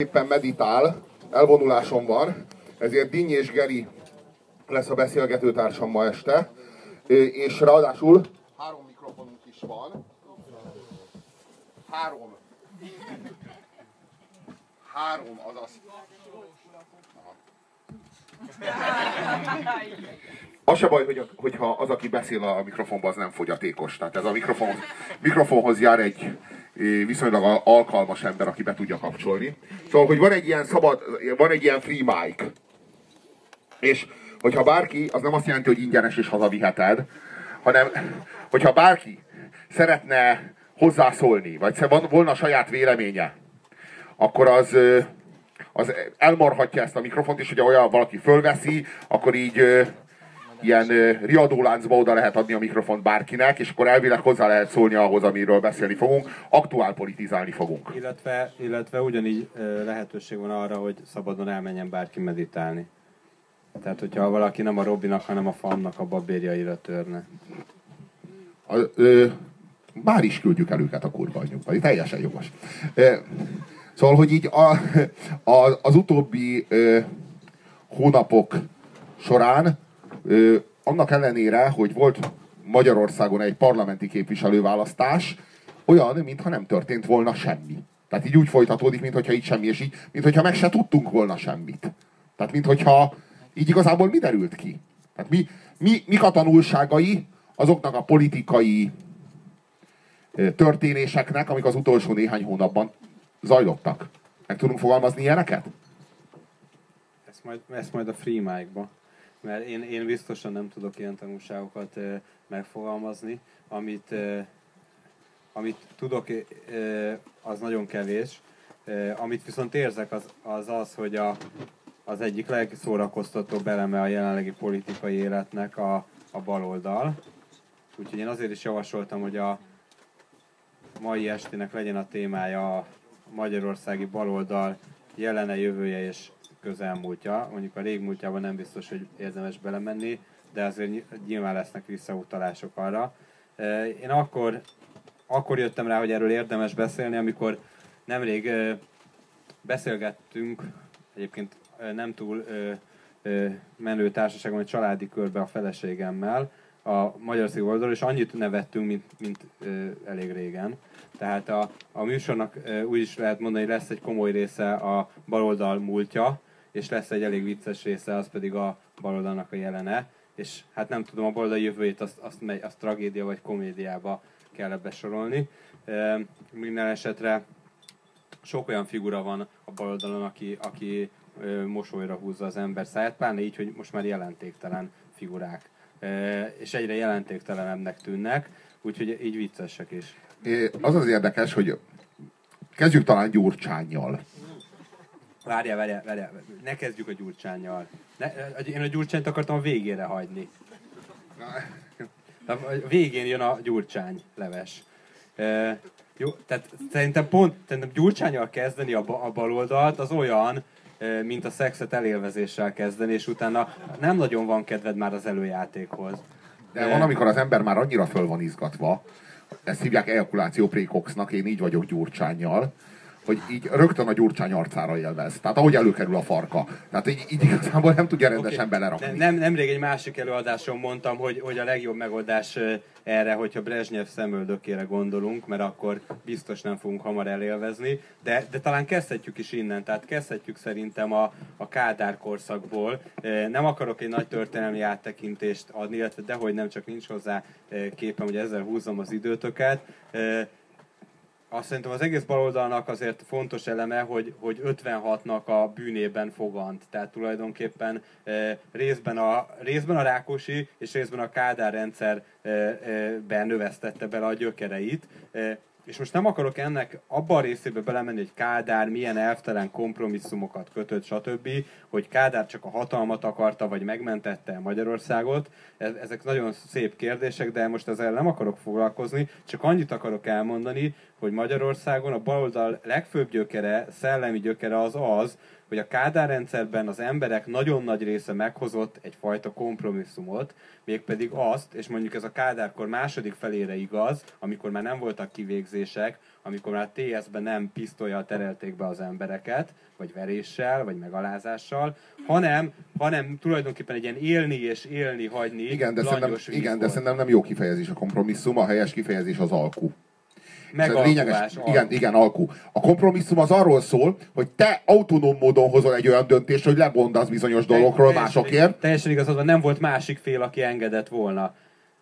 éppen meditál, elvonuláson van, ezért Dinny és Geri lesz a beszélgető társam ma este, és ráadásul három mikrofonunk is van. Három. Három, azaz. Az se baj, hogy, hogyha az, aki beszél a mikrofonba, az nem fogyatékos. Tehát ez a mikrofon, mikrofonhoz jár egy viszonylag alkalmas ember, aki be tudja kapcsolni. Szóval, hogy van egy ilyen szabad, van egy ilyen free mic. És hogyha bárki, az nem azt jelenti, hogy ingyenes és hazaviheted, hanem hogyha bárki szeretne hozzászólni, vagy volna saját véleménye, akkor az, az elmarhatja ezt a mikrofont, és hogyha olyan valaki fölveszi, akkor így ilyen riadóláncba oda lehet adni a mikrofont bárkinek, és akkor elvileg hozzá lehet szólni ahhoz, amiről beszélni fogunk. Aktuál politizálni fogunk. Illetve, illetve ugyanígy lehetőség van arra, hogy szabadon elmenjen bárki meditálni. Tehát, hogyha valaki nem a Robinak, hanem a Fannak a babérjaira törne. A, ö, bár is küldjük el őket a kurva anyjukba. Teljesen jogos. Ö, szóval, hogy így a, a, az utóbbi ö, hónapok során ö, annak ellenére, hogy volt Magyarországon egy parlamenti képviselőválasztás, olyan, mintha nem történt volna semmi. Tehát így úgy folytatódik, mintha így semmi, és így, mintha meg se tudtunk volna semmit. Tehát mintha így igazából mi derült ki? Tehát mi, mi, mik a tanulságai azoknak a politikai történéseknek, amik az utolsó néhány hónapban zajlottak? Meg tudunk fogalmazni ilyeneket? Ezt majd, ezt majd a free mic-ba. Mert én, én biztosan nem tudok ilyen tanulságokat megfogalmazni. Amit, amit tudok, az nagyon kevés. Amit viszont érzek, az az, az hogy a, az egyik legszórakoztatóbb eleme a jelenlegi politikai életnek a, a baloldal. Úgyhogy én azért is javasoltam, hogy a mai estének legyen a témája a magyarországi baloldal jelene, jövője és közelmúltja. Mondjuk a régmúltjában nem biztos, hogy érdemes belemenni, de azért nyilván lesznek visszautalások arra. Én akkor, akkor jöttem rá, hogy erről érdemes beszélni, amikor nemrég beszélgettünk, egyébként nem túl menő társaságban, egy családi körbe a feleségemmel, a Magyarországi oldalról, és annyit nevettünk, mint, mint ö, elég régen. Tehát a, a műsornak ö, úgy is lehet mondani, hogy lesz egy komoly része a baloldal múltja, és lesz egy elég vicces része, az pedig a baloldalnak a jelene. És hát nem tudom, a baloldal jövőjét azt, azt, megy, azt tragédia vagy komédiába kell besorolni. E, minden esetre sok olyan figura van a baloldalon, aki, aki mosolyra húzza az ember száját, pláne így, hogy most már jelentéktelen figurák. És egyre jelentéktelenebbnek tűnnek, úgyhogy így viccesek is. Az az érdekes, hogy kezdjük talán Gyurcsányjal. Várjál, várjál, várjál, ne kezdjük a gyurcsányjal. Ne, én a gyurcsányt akartam a végére hagyni. A végén jön a gyurcsány leves. E, jó, tehát szerintem pont, szerintem gyurcsányjal kezdeni a, a baloldalt az olyan, mint a szexet elélvezéssel kezdeni, és utána nem nagyon van kedved már az előjátékhoz. De van, amikor az ember már annyira föl van izgatva, ezt hívják ejakuláció prékoxnak, én így vagyok gyurcsányjal, hogy így rögtön a gyurcsány arcára élvez. Tehát ahogy előkerül a farka. Tehát így, így igazából nem tudja rendesen okay. belerakni. Nem, nemrég egy másik előadáson mondtam, hogy, hogy a legjobb megoldás erre, hogyha Brezsnyev szemöldökére gondolunk, mert akkor biztos nem fogunk hamar elélvezni, de, de talán kezdhetjük is innen, tehát kezdhetjük szerintem a, a Kádár korszakból. Nem akarok egy nagy történelmi áttekintést adni, illetve dehogy nem, csak nincs hozzá képem, hogy ezzel húzom az időtöket azt szerintem az egész baloldalnak azért fontos eleme, hogy, hogy 56-nak a bűnében fogant. Tehát tulajdonképpen e, részben, a, részben a Rákosi és részben a Kádár rendszerben e, e, növesztette bele a gyökereit. És most nem akarok ennek abban a részébe belemenni, hogy Kádár milyen elvtelen kompromisszumokat kötött, stb., hogy Kádár csak a hatalmat akarta, vagy megmentette Magyarországot. Ezek nagyon szép kérdések, de most ezzel nem akarok foglalkozni, csak annyit akarok elmondani, hogy Magyarországon a baloldal legfőbb gyökere, szellemi gyökere az az, hogy a Kádár rendszerben az emberek nagyon nagy része meghozott egyfajta kompromisszumot, mégpedig azt, és mondjuk ez a Kádárkor második felére igaz, amikor már nem voltak kivégzés, tüntetések, amikor már TS-ben nem pisztolyjal terelték be az embereket, vagy veréssel, vagy megalázással, hanem, hanem tulajdonképpen egy ilyen élni és élni hagyni Igen, de, szerintem, igen, de szerintem nem jó kifejezés a kompromisszum, a helyes kifejezés az alkú. Megalkulás, lényeges, igen, igen, alkú. A kompromisszum az arról szól, hogy te autonóm módon hozol egy olyan döntést, hogy lebondasz bizonyos dolgokról Teljesen- másokért. Teljesen igazad van, nem volt másik fél, aki engedett volna.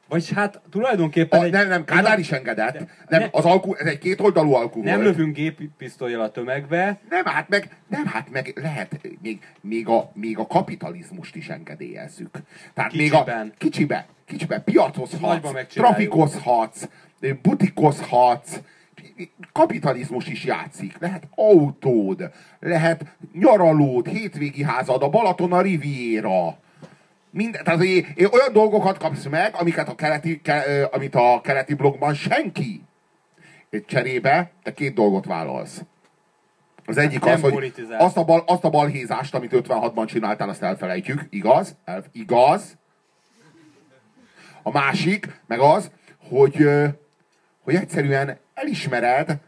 Vagy hát tulajdonképpen... A, egy, nem, nem, Kádár is engedett. de- Nem, ne- az alkú, ez egy kétoldalú alkú Nem volt. lövünk géppisztolyjal a tömegbe, Nem, hát meg, nem, hát meg lehet, még, még, a, még a kapitalizmust is engedélyezzük. Tehát még Kicsiben. a kicsibe, kicsibe piacozhatsz, trafikozhatsz, butikozhatsz, kapitalizmus is játszik. Lehet autód, lehet nyaralód, hétvégi házad, a Balaton a Riviera. Minden, tehát hogy olyan dolgokat kapsz meg, amiket a keleti, ke, amit a keleti blogban senki. Cserébe te két dolgot vállalsz. Az egyik Nem az, hogy azt a, bal, azt a balhézást, amit 56-ban csináltál, azt elfelejtjük. Igaz? El, igaz? A másik, meg az, hogy, hogy egyszerűen elismered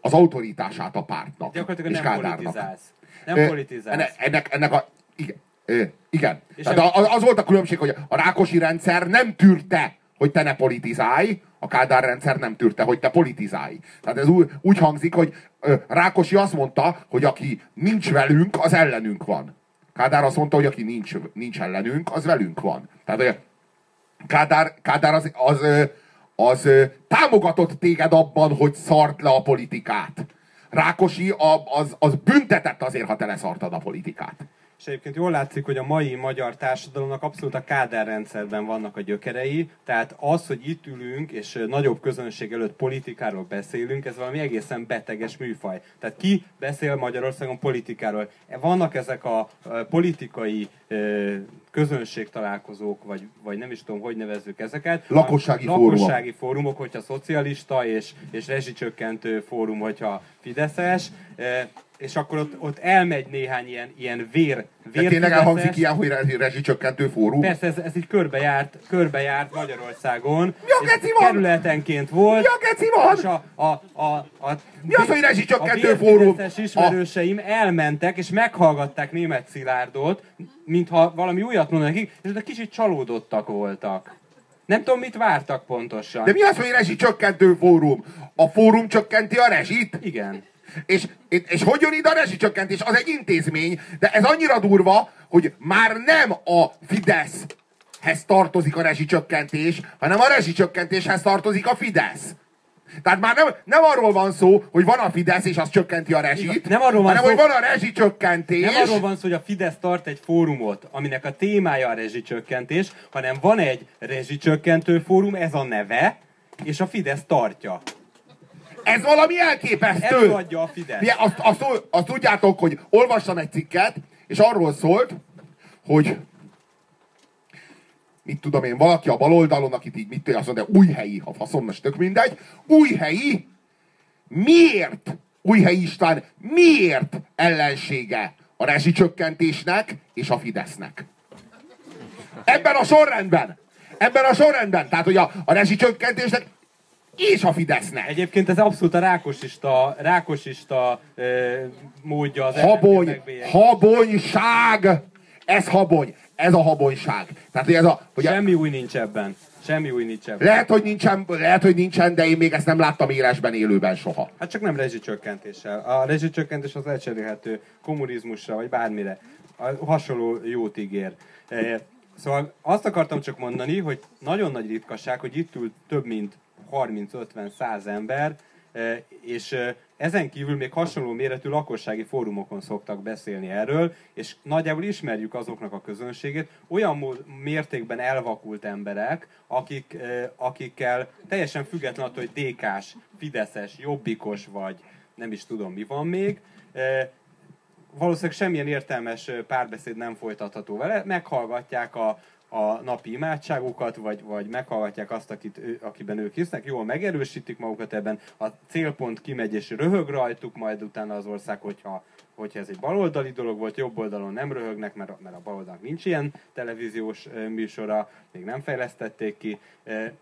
az autoritását a pártnak. gyakorlatilag és nem Kádárnak. politizálsz. Nem politizálsz. Ennek, ennek a... Igen. Igen. És Tehát em- a- az volt a különbség, hogy a Rákosi rendszer nem tűrte, hogy te ne politizálj, a Kádár rendszer nem tűrte, hogy te politizálj. Tehát ez úgy, úgy hangzik, hogy Rákosi azt mondta, hogy aki nincs velünk, az ellenünk van. Kádár azt mondta, hogy aki nincs, nincs ellenünk, az velünk van. Tehát Kádár, Kádár az, az, az, ö, támogatott téged abban, hogy szart le a politikát. Rákosi az, az büntetett azért, ha te leszartad a politikát. És egyébként jól látszik, hogy a mai magyar társadalomnak abszolút a Kádár rendszerben vannak a gyökerei, tehát az, hogy itt ülünk és nagyobb közönség előtt politikáról beszélünk, ez valami egészen beteges műfaj. Tehát ki beszél Magyarországon politikáról? Vannak ezek a politikai ö, közönségtalálkozók, vagy, vagy nem is tudom, hogy nevezzük ezeket. Lakossági a, fórumok. Lakossági fórumok, hogyha szocialista, és, és rezsicsökkentő fórum, hogyha fideszes, és akkor ott, ott elmegy néhány ilyen, ilyen vér, De vér tényleg fideszes. elhangzik ilyen, hogy re- rezsicsökkentő fórum? Persze, ez, ez így körbejárt, körbejárt Magyarországon. Mi a geci van? Kerületenként volt. Mi a geci van? És a, a, a, a, Mi az, hogy rezsicsökkentő a fórum? vérfideszes ismerőseim elmentek, és meghallgatták német Szilárdot, mintha valami újat mondanak nekik, és de kicsit csalódottak voltak. Nem tudom, mit vártak pontosan. De mi az, hogy rezsicsökkentő fórum? A fórum csökkenti a rezsit? Igen. És, és hogy jön ide a rezsicsökkentés? Az egy intézmény, de ez annyira durva, hogy már nem a Fideszhez tartozik a rezsicsökkentés, hanem a rezsicsökkentéshez tartozik a Fidesz. Tehát már nem, nem arról van szó, hogy van a Fidesz, és az csökkenti a rezsit, Igen, nem arról van hanem szó- hogy van a rezsicsökkentés. Nem arról van szó, hogy a Fidesz tart egy fórumot, aminek a témája a rezsicsökkentés, hanem van egy rezsicsökkentő fórum, ez a neve, és a Fidesz tartja. Ez valami elképesztő. Ebből adja a Fidesz. Ugye, azt, azt, azt tudjátok, hogy olvastam egy cikket, és arról szólt, hogy mit tudom én, valaki a bal oldalon, akit így mit tudja, azt mondja, újhelyi, a faszom, most tök mindegy, újhelyi, miért, újhelyi István, miért ellensége a rezsicsökkentésnek és a Fidesznek? Ebben a sorrendben. Ebben a sorrendben. Tehát, hogy a, a rezsicsökkentésnek és a Fidesznek. Egyébként ez abszolút a rákosista, rákosista ö, módja az Habony, habonyság! Ez habony, ez a habonyság. Tehát, hogy ez a, hogy a, Semmi új nincs ebben. Semmi új nincs ebben. lehet, hogy nincsen, lehet, hogy nincsen, de én még ezt nem láttam élesben, élőben soha. Hát csak nem rezsicsökkentéssel. A rezsicsökkentés az lecserélhető kommunizmusra, vagy bármire. A hasonló jót ígér. E, Szóval azt akartam csak mondani, hogy nagyon nagy ritkaság, hogy itt ül több mint 30-50-100 ember, e, és e, ezen kívül még hasonló méretű lakossági fórumokon szoktak beszélni erről, és nagyjából ismerjük azoknak a közönségét, olyan mértékben elvakult emberek, akik, e, akikkel teljesen független attól, hogy DK-s, Fideszes, Jobbikos vagy nem is tudom mi van még, valószínűleg semmilyen értelmes párbeszéd nem folytatható vele, meghallgatják a, a napi imádságukat, vagy, vagy meghallgatják azt, akit, akiben ők hisznek, jól megerősítik magukat ebben, a célpont kimegy és röhög rajtuk, majd utána az ország, hogyha hogyha ez egy baloldali dolog volt, jobb oldalon nem röhögnek, mert, mert a baloldalnak nincs ilyen televíziós műsora, még nem fejlesztették ki,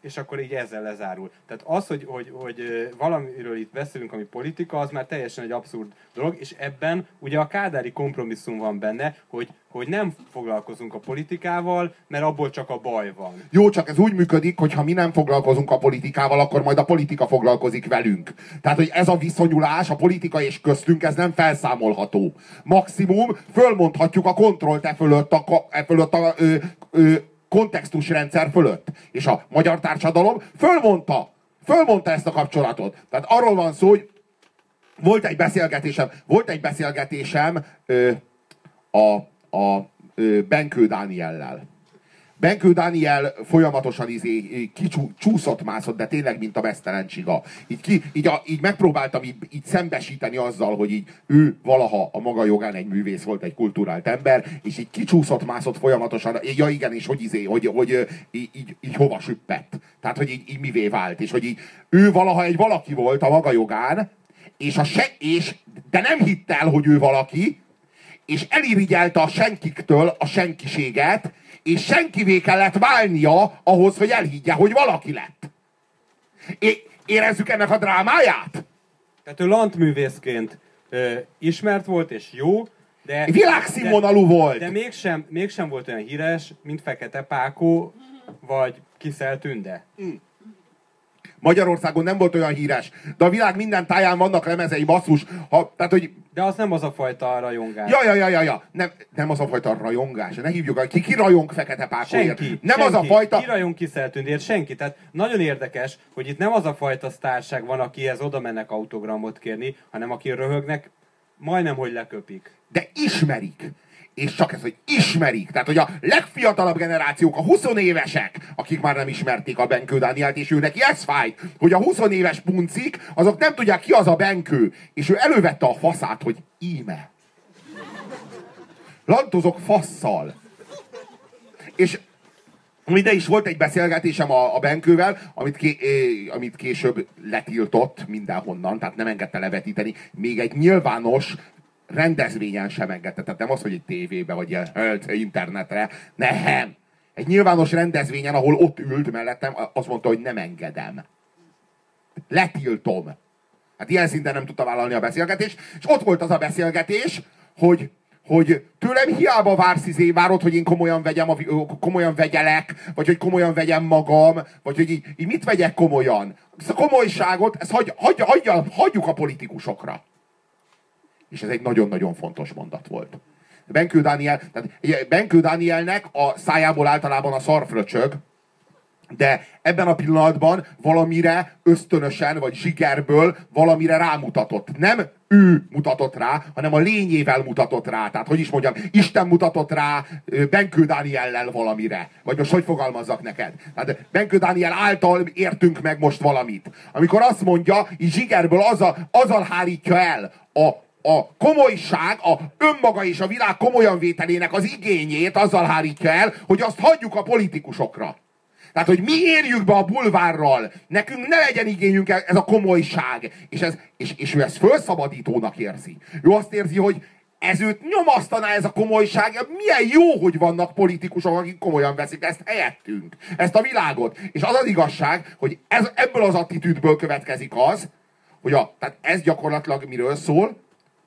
és akkor így ezzel lezárul. Tehát az, hogy, hogy, hogy valamiről itt beszélünk, ami politika, az már teljesen egy abszurd dolog, és ebben ugye a kádári kompromisszum van benne, hogy, hogy nem foglalkozunk a politikával, mert abból csak a baj van. Jó, csak ez úgy működik, hogy ha mi nem foglalkozunk a politikával, akkor majd a politika foglalkozik velünk. Tehát, hogy ez a viszonyulás, a politika és köztünk, ez nem felszámolható. Maximum fölmondhatjuk a kontrollt e fölött a, e fölött a ö, ö, kontextusrendszer fölött. És a magyar társadalom fölmondta, fölmondta ezt a kapcsolatot. Tehát arról van szó, hogy volt egy beszélgetésem, volt egy beszélgetésem ö, a, a ö, Benkő Dániellel. Benkő Dániel folyamatosan izé, kicsúszott, mászott, de tényleg, mint a mesztelen csiga. Így, ki, így, a, így megpróbáltam így, így szembesíteni azzal, hogy így ő valaha a maga jogán egy művész volt, egy kulturált ember, és így kicsúszott, mászott folyamatosan. Ja igen, és hogy izé, hogy, hogy így, így, így hova süppett. Tehát, hogy így, így mivé vált, és hogy így ő valaha egy valaki volt a maga jogán, és, a se, és de nem hitt el, hogy ő valaki, és elirigyelte a senkiktől a senkiséget, és senkivé kellett válnia ahhoz, hogy elhiggye, hogy valaki lett. É, érezzük ennek a drámáját? Tehát ő lantművészként ö, ismert volt és jó, de... Világszínvonalú volt! De mégsem, mégsem volt olyan híres, mint Fekete Pákó, vagy Kiszel Tünde. Mm. Magyarországon nem volt olyan híres. De a világ minden táján vannak lemezei, basszus. Ha, tehát, hogy... De az nem az a fajta rajongás. Ja, ja, ja, ja, ja. Nem, nem az a fajta rajongás. Ne hívjuk, ki, ki rajong Fekete Pákóért? Senki. Nem senki. az a fajta... Ki rajong Kiszeltündért? Senki. Tehát nagyon érdekes, hogy itt nem az a fajta sztárság van, akihez oda mennek autogramot kérni, hanem aki röhögnek, majdnem, hogy leköpik. De ismerik és csak ez, hogy ismerik. Tehát, hogy a legfiatalabb generációk, a 20 évesek, akik már nem ismerték a Benkő Dánielt, és ő neki ez fájt, hogy a 20 éves puncik, azok nem tudják ki az a Benkő. És ő elővette a faszát, hogy íme. Lantozok fasszal. És ide is volt egy beszélgetésem a, a Benkővel, amit, ké, eh, amit később letiltott mindenhonnan, tehát nem engedte levetíteni. Még egy nyilvános rendezvényen sem engedte. Tehát nem az, hogy egy tévébe, vagy internetre. Nem. Egy nyilvános rendezvényen, ahol ott ült mellettem, azt mondta, hogy nem engedem. Letiltom. Hát ilyen szinten nem tudta vállalni a beszélgetést. És ott volt az a beszélgetés, hogy, hogy tőlem hiába vársz izé, várod, hogy én komolyan vegyem, a, komolyan vegyelek, vagy hogy komolyan vegyem magam, vagy hogy így, így mit vegyek komolyan. Ezt a komolyságot, ezt hagy, hagy, hagy, hagyjuk a politikusokra. És ez egy nagyon-nagyon fontos mondat volt. Benkő, Dániel, tehát Benkő Dánielnek a szájából általában a szarfröcsög, de ebben a pillanatban valamire ösztönösen, vagy zsigerből valamire rámutatott. Nem ő mutatott rá, hanem a lényével mutatott rá. Tehát, hogy is mondjam, Isten mutatott rá Benkő Dániellel valamire. Vagy most hogy fogalmazzak neked? Tehát Benkő Dániel által értünk meg most valamit. Amikor azt mondja, így zsigerből azzal, azzal hárítja el a a komolyság, a önmaga és a világ komolyan vételének az igényét azzal hárítja el, hogy azt hagyjuk a politikusokra. Tehát, hogy mi érjük be a bulvárral, nekünk ne legyen igényünk ez a komolyság. És, ez, és, és ő ezt felszabadítónak érzi. Ő azt érzi, hogy ez őt nyomasztaná ez a komolyság. Milyen jó, hogy vannak politikusok, akik komolyan veszik ezt helyettünk. Ezt a világot. És az az igazság, hogy ez, ebből az attitűdből következik az, hogy a, tehát ez gyakorlatilag miről szól,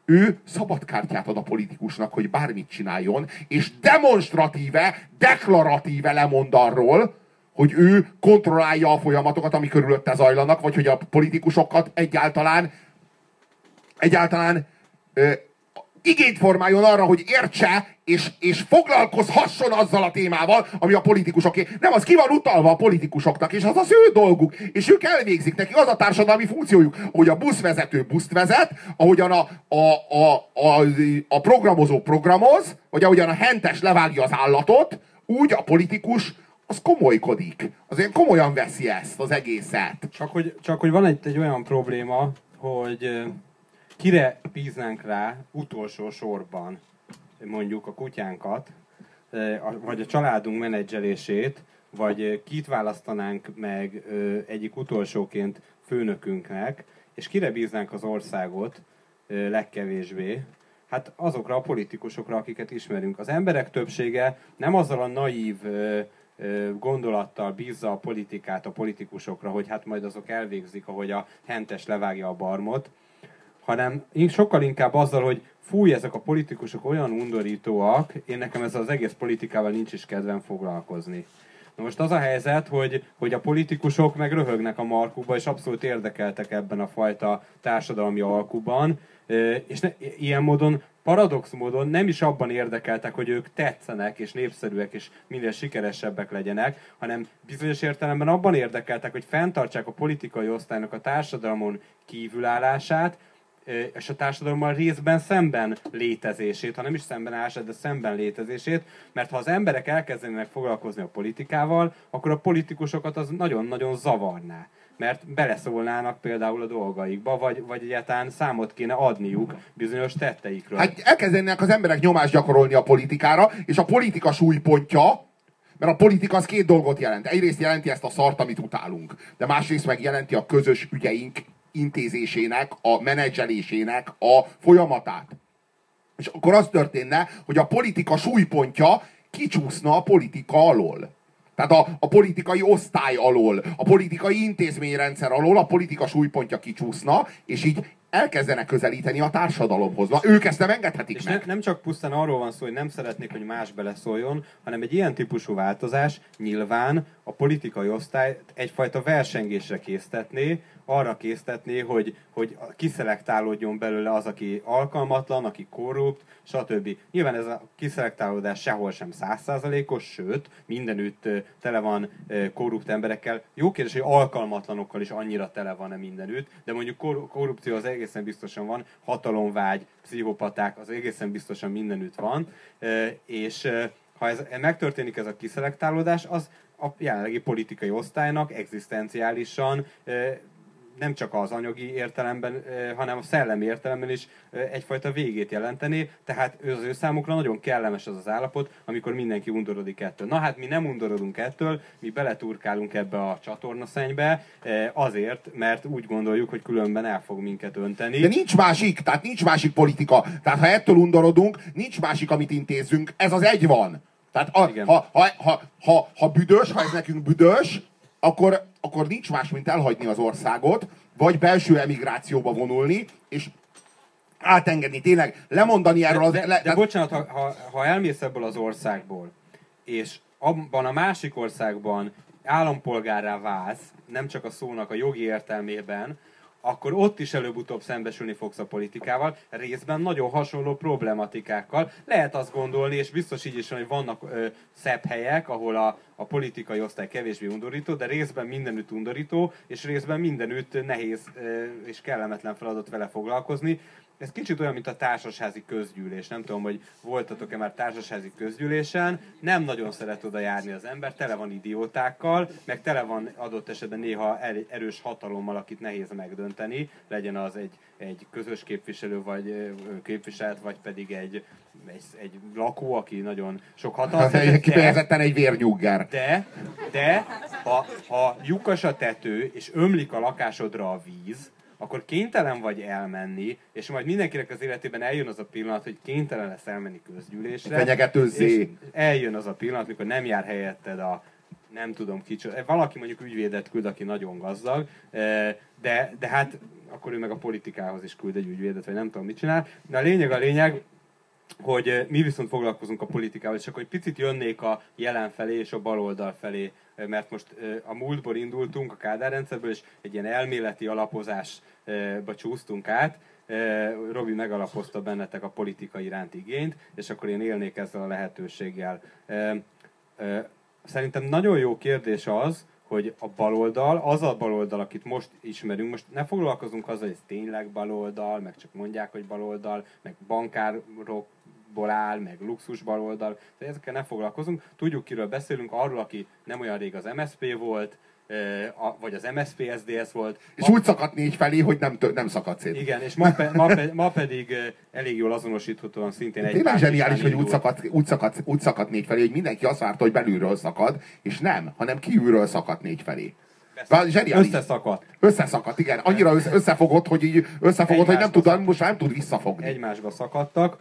ő szabadkártyát ad a politikusnak, hogy bármit csináljon, és demonstratíve, deklaratíve lemond arról, hogy ő kontrollálja a folyamatokat, ami körülötte zajlanak, vagy hogy a politikusokat egyáltalán egyáltalán igényt formáljon arra, hogy értse és, és foglalkozhasson azzal a témával, ami a politikusoké. Nem, az ki van utalva a politikusoknak, és az az ő dolguk, és ők elvégzik neki az a társadalmi funkciójuk, hogy a buszvezető buszt vezet, ahogyan a, a, a, a, a programozó programoz, vagy ahogyan a hentes levágja az állatot, úgy a politikus az komolykodik. Azért komolyan veszi ezt az egészet. Csak hogy, csak hogy van egy, egy olyan probléma, hogy kire bíznánk rá utolsó sorban mondjuk a kutyánkat, vagy a családunk menedzselését, vagy kit választanánk meg egyik utolsóként főnökünknek, és kire bíznánk az országot legkevésbé, hát azokra a politikusokra, akiket ismerünk. Az emberek többsége nem azzal a naív gondolattal bízza a politikát a politikusokra, hogy hát majd azok elvégzik, ahogy a hentes levágja a barmot, hanem sokkal inkább azzal, hogy fúj, ezek a politikusok olyan undorítóak, én nekem ez az egész politikával nincs is kedvem foglalkozni. Na most az a helyzet, hogy, hogy a politikusok meg röhögnek a markukba, és abszolút érdekeltek ebben a fajta társadalmi alkuban, és ne, ilyen módon paradox módon nem is abban érdekeltek, hogy ők tetszenek és népszerűek és minél sikeresebbek legyenek, hanem bizonyos értelemben abban érdekeltek, hogy fenntartsák a politikai osztálynak a társadalmon kívülállását, és a társadalommal részben szemben létezését, ha nem is szemben állását, de szemben létezését, mert ha az emberek elkezdenének foglalkozni a politikával, akkor a politikusokat az nagyon-nagyon zavarná mert beleszólnának például a dolgaikba, vagy, vagy egyáltalán számot kéne adniuk bizonyos tetteikről. Hát elkezdenének az emberek nyomást gyakorolni a politikára, és a politika súlypontja, mert a politika az két dolgot jelent. Egyrészt jelenti ezt a szart, amit utálunk, de másrészt meg jelenti a közös ügyeink intézésének, a menedzselésének a folyamatát. És akkor az történne, hogy a politika súlypontja kicsúszna a politika alól. Tehát a, a politikai osztály alól, a politikai intézményrendszer alól a politika súlypontja kicsúszna, és így elkezdenek közelíteni a társadalomhoz. Na, ők ezt nem engedhetik és meg. Ne, nem csak pusztán arról van szó, hogy nem szeretnék, hogy más beleszóljon, hanem egy ilyen típusú változás nyilván a politikai osztály egyfajta versengésre késztetné, arra késztetné, hogy, hogy kiszelektálódjon belőle az, aki alkalmatlan, aki korrupt, stb. Nyilván ez a kiszelektálódás sehol sem százszázalékos, sőt, mindenütt tele van korrupt emberekkel. Jó kérdés, hogy alkalmatlanokkal is annyira tele van-e mindenütt, de mondjuk korrupció az egészen biztosan van, hatalomvágy, pszichopaták, az egészen biztosan mindenütt van, és ha ez megtörténik ez a kiszelektálódás, az a jelenlegi politikai osztálynak egzisztenciálisan nem csak az anyagi értelemben, hanem a szellemi értelemben is egyfajta végét jelenteni, tehát az ő számukra nagyon kellemes az az állapot, amikor mindenki undorodik ettől. Na hát mi nem undorodunk ettől, mi beleturkálunk ebbe a csatornaszennybe, azért, mert úgy gondoljuk, hogy különben el fog minket önteni. De nincs másik, tehát nincs másik politika. Tehát ha ettől undorodunk, nincs másik, amit intézzünk, ez az egy van. Tehát a, ha, ha, ha, ha, ha büdös, ha ez nekünk büdös, akkor, akkor nincs más, mint elhagyni az országot, vagy belső emigrációba vonulni, és átengedni, tényleg lemondani erről az... De, de, le, de bocsánat, ha, ha, ha elmész ebből az országból, és abban a másik országban állampolgárá válsz, nem csak a szónak a jogi értelmében, akkor ott is előbb-utóbb szembesülni fogsz a politikával, részben nagyon hasonló problematikákkal. Lehet azt gondolni, és biztos így is hogy vannak ö, szebb helyek, ahol a, a politikai osztály kevésbé undorító, de részben mindenütt undorító, és részben mindenütt nehéz ö, és kellemetlen feladat vele foglalkozni ez kicsit olyan, mint a társasházi közgyűlés. Nem tudom, hogy voltatok-e már társasházi közgyűlésen. Nem nagyon szeret oda járni az ember, tele van idiótákkal, meg tele van adott esetben néha erős hatalommal, akit nehéz megdönteni. Legyen az egy, egy közös képviselő, vagy képviselt, vagy pedig egy, egy, egy lakó, aki nagyon sok hatalmat Kifejezetten egy vérnyugger. De, de ha, ha lyukas a tető, és ömlik a lakásodra a víz, akkor kénytelen vagy elmenni, és majd mindenkinek az életében eljön az a pillanat, hogy kénytelen lesz elmenni közgyűlésre. Fenyegetőzzé. Eljön az a pillanat, mikor nem jár helyetted a nem tudom kicsit, valaki mondjuk ügyvédet küld, aki nagyon gazdag, eh, de, de hát akkor ő meg a politikához is küld egy ügyvédet, vagy nem tudom mit csinál. De a lényeg a lényeg, hogy eh, mi viszont foglalkozunk a politikával, és akkor egy picit jönnék a jelen felé és a baloldal felé, eh, mert most a múltból indultunk, a Kádár rendszerből, és egy ilyen elméleti alapozásba csúsztunk át, Robi megalapozta bennetek a politika iránt igényt, és akkor én élnék ezzel a lehetőséggel. Szerintem nagyon jó kérdés az, hogy a baloldal, az a baloldal, akit most ismerünk, most ne foglalkozunk azzal, hogy ez tényleg baloldal, meg csak mondják, hogy baloldal, meg bankárokból áll, meg luxus baloldal, de ezekkel ne foglalkozunk. Tudjuk, kiről beszélünk, arról, aki nem olyan rég az MSP volt, vagy az MSP SDS volt. És ma... úgy szakadt négy felé, hogy nem, nem szakadt szét. Igen, és ma, pe, ma, pe, ma pedig elég jól azonosíthatóan szintén egy Tényleg zseniális, hogy úgy szakadt, úgy, szakadt, úgy szakadt négy felé, hogy mindenki azt várta, hogy belülről szakad, és nem, hanem kívülről szakadt négy felé. Zseniális. Összeszakadt. Összeszakadt, igen. Annyira összefogott, hogy így összefogott, hogy nem tud, most már nem tud visszafogni. Egymásba szakadtak.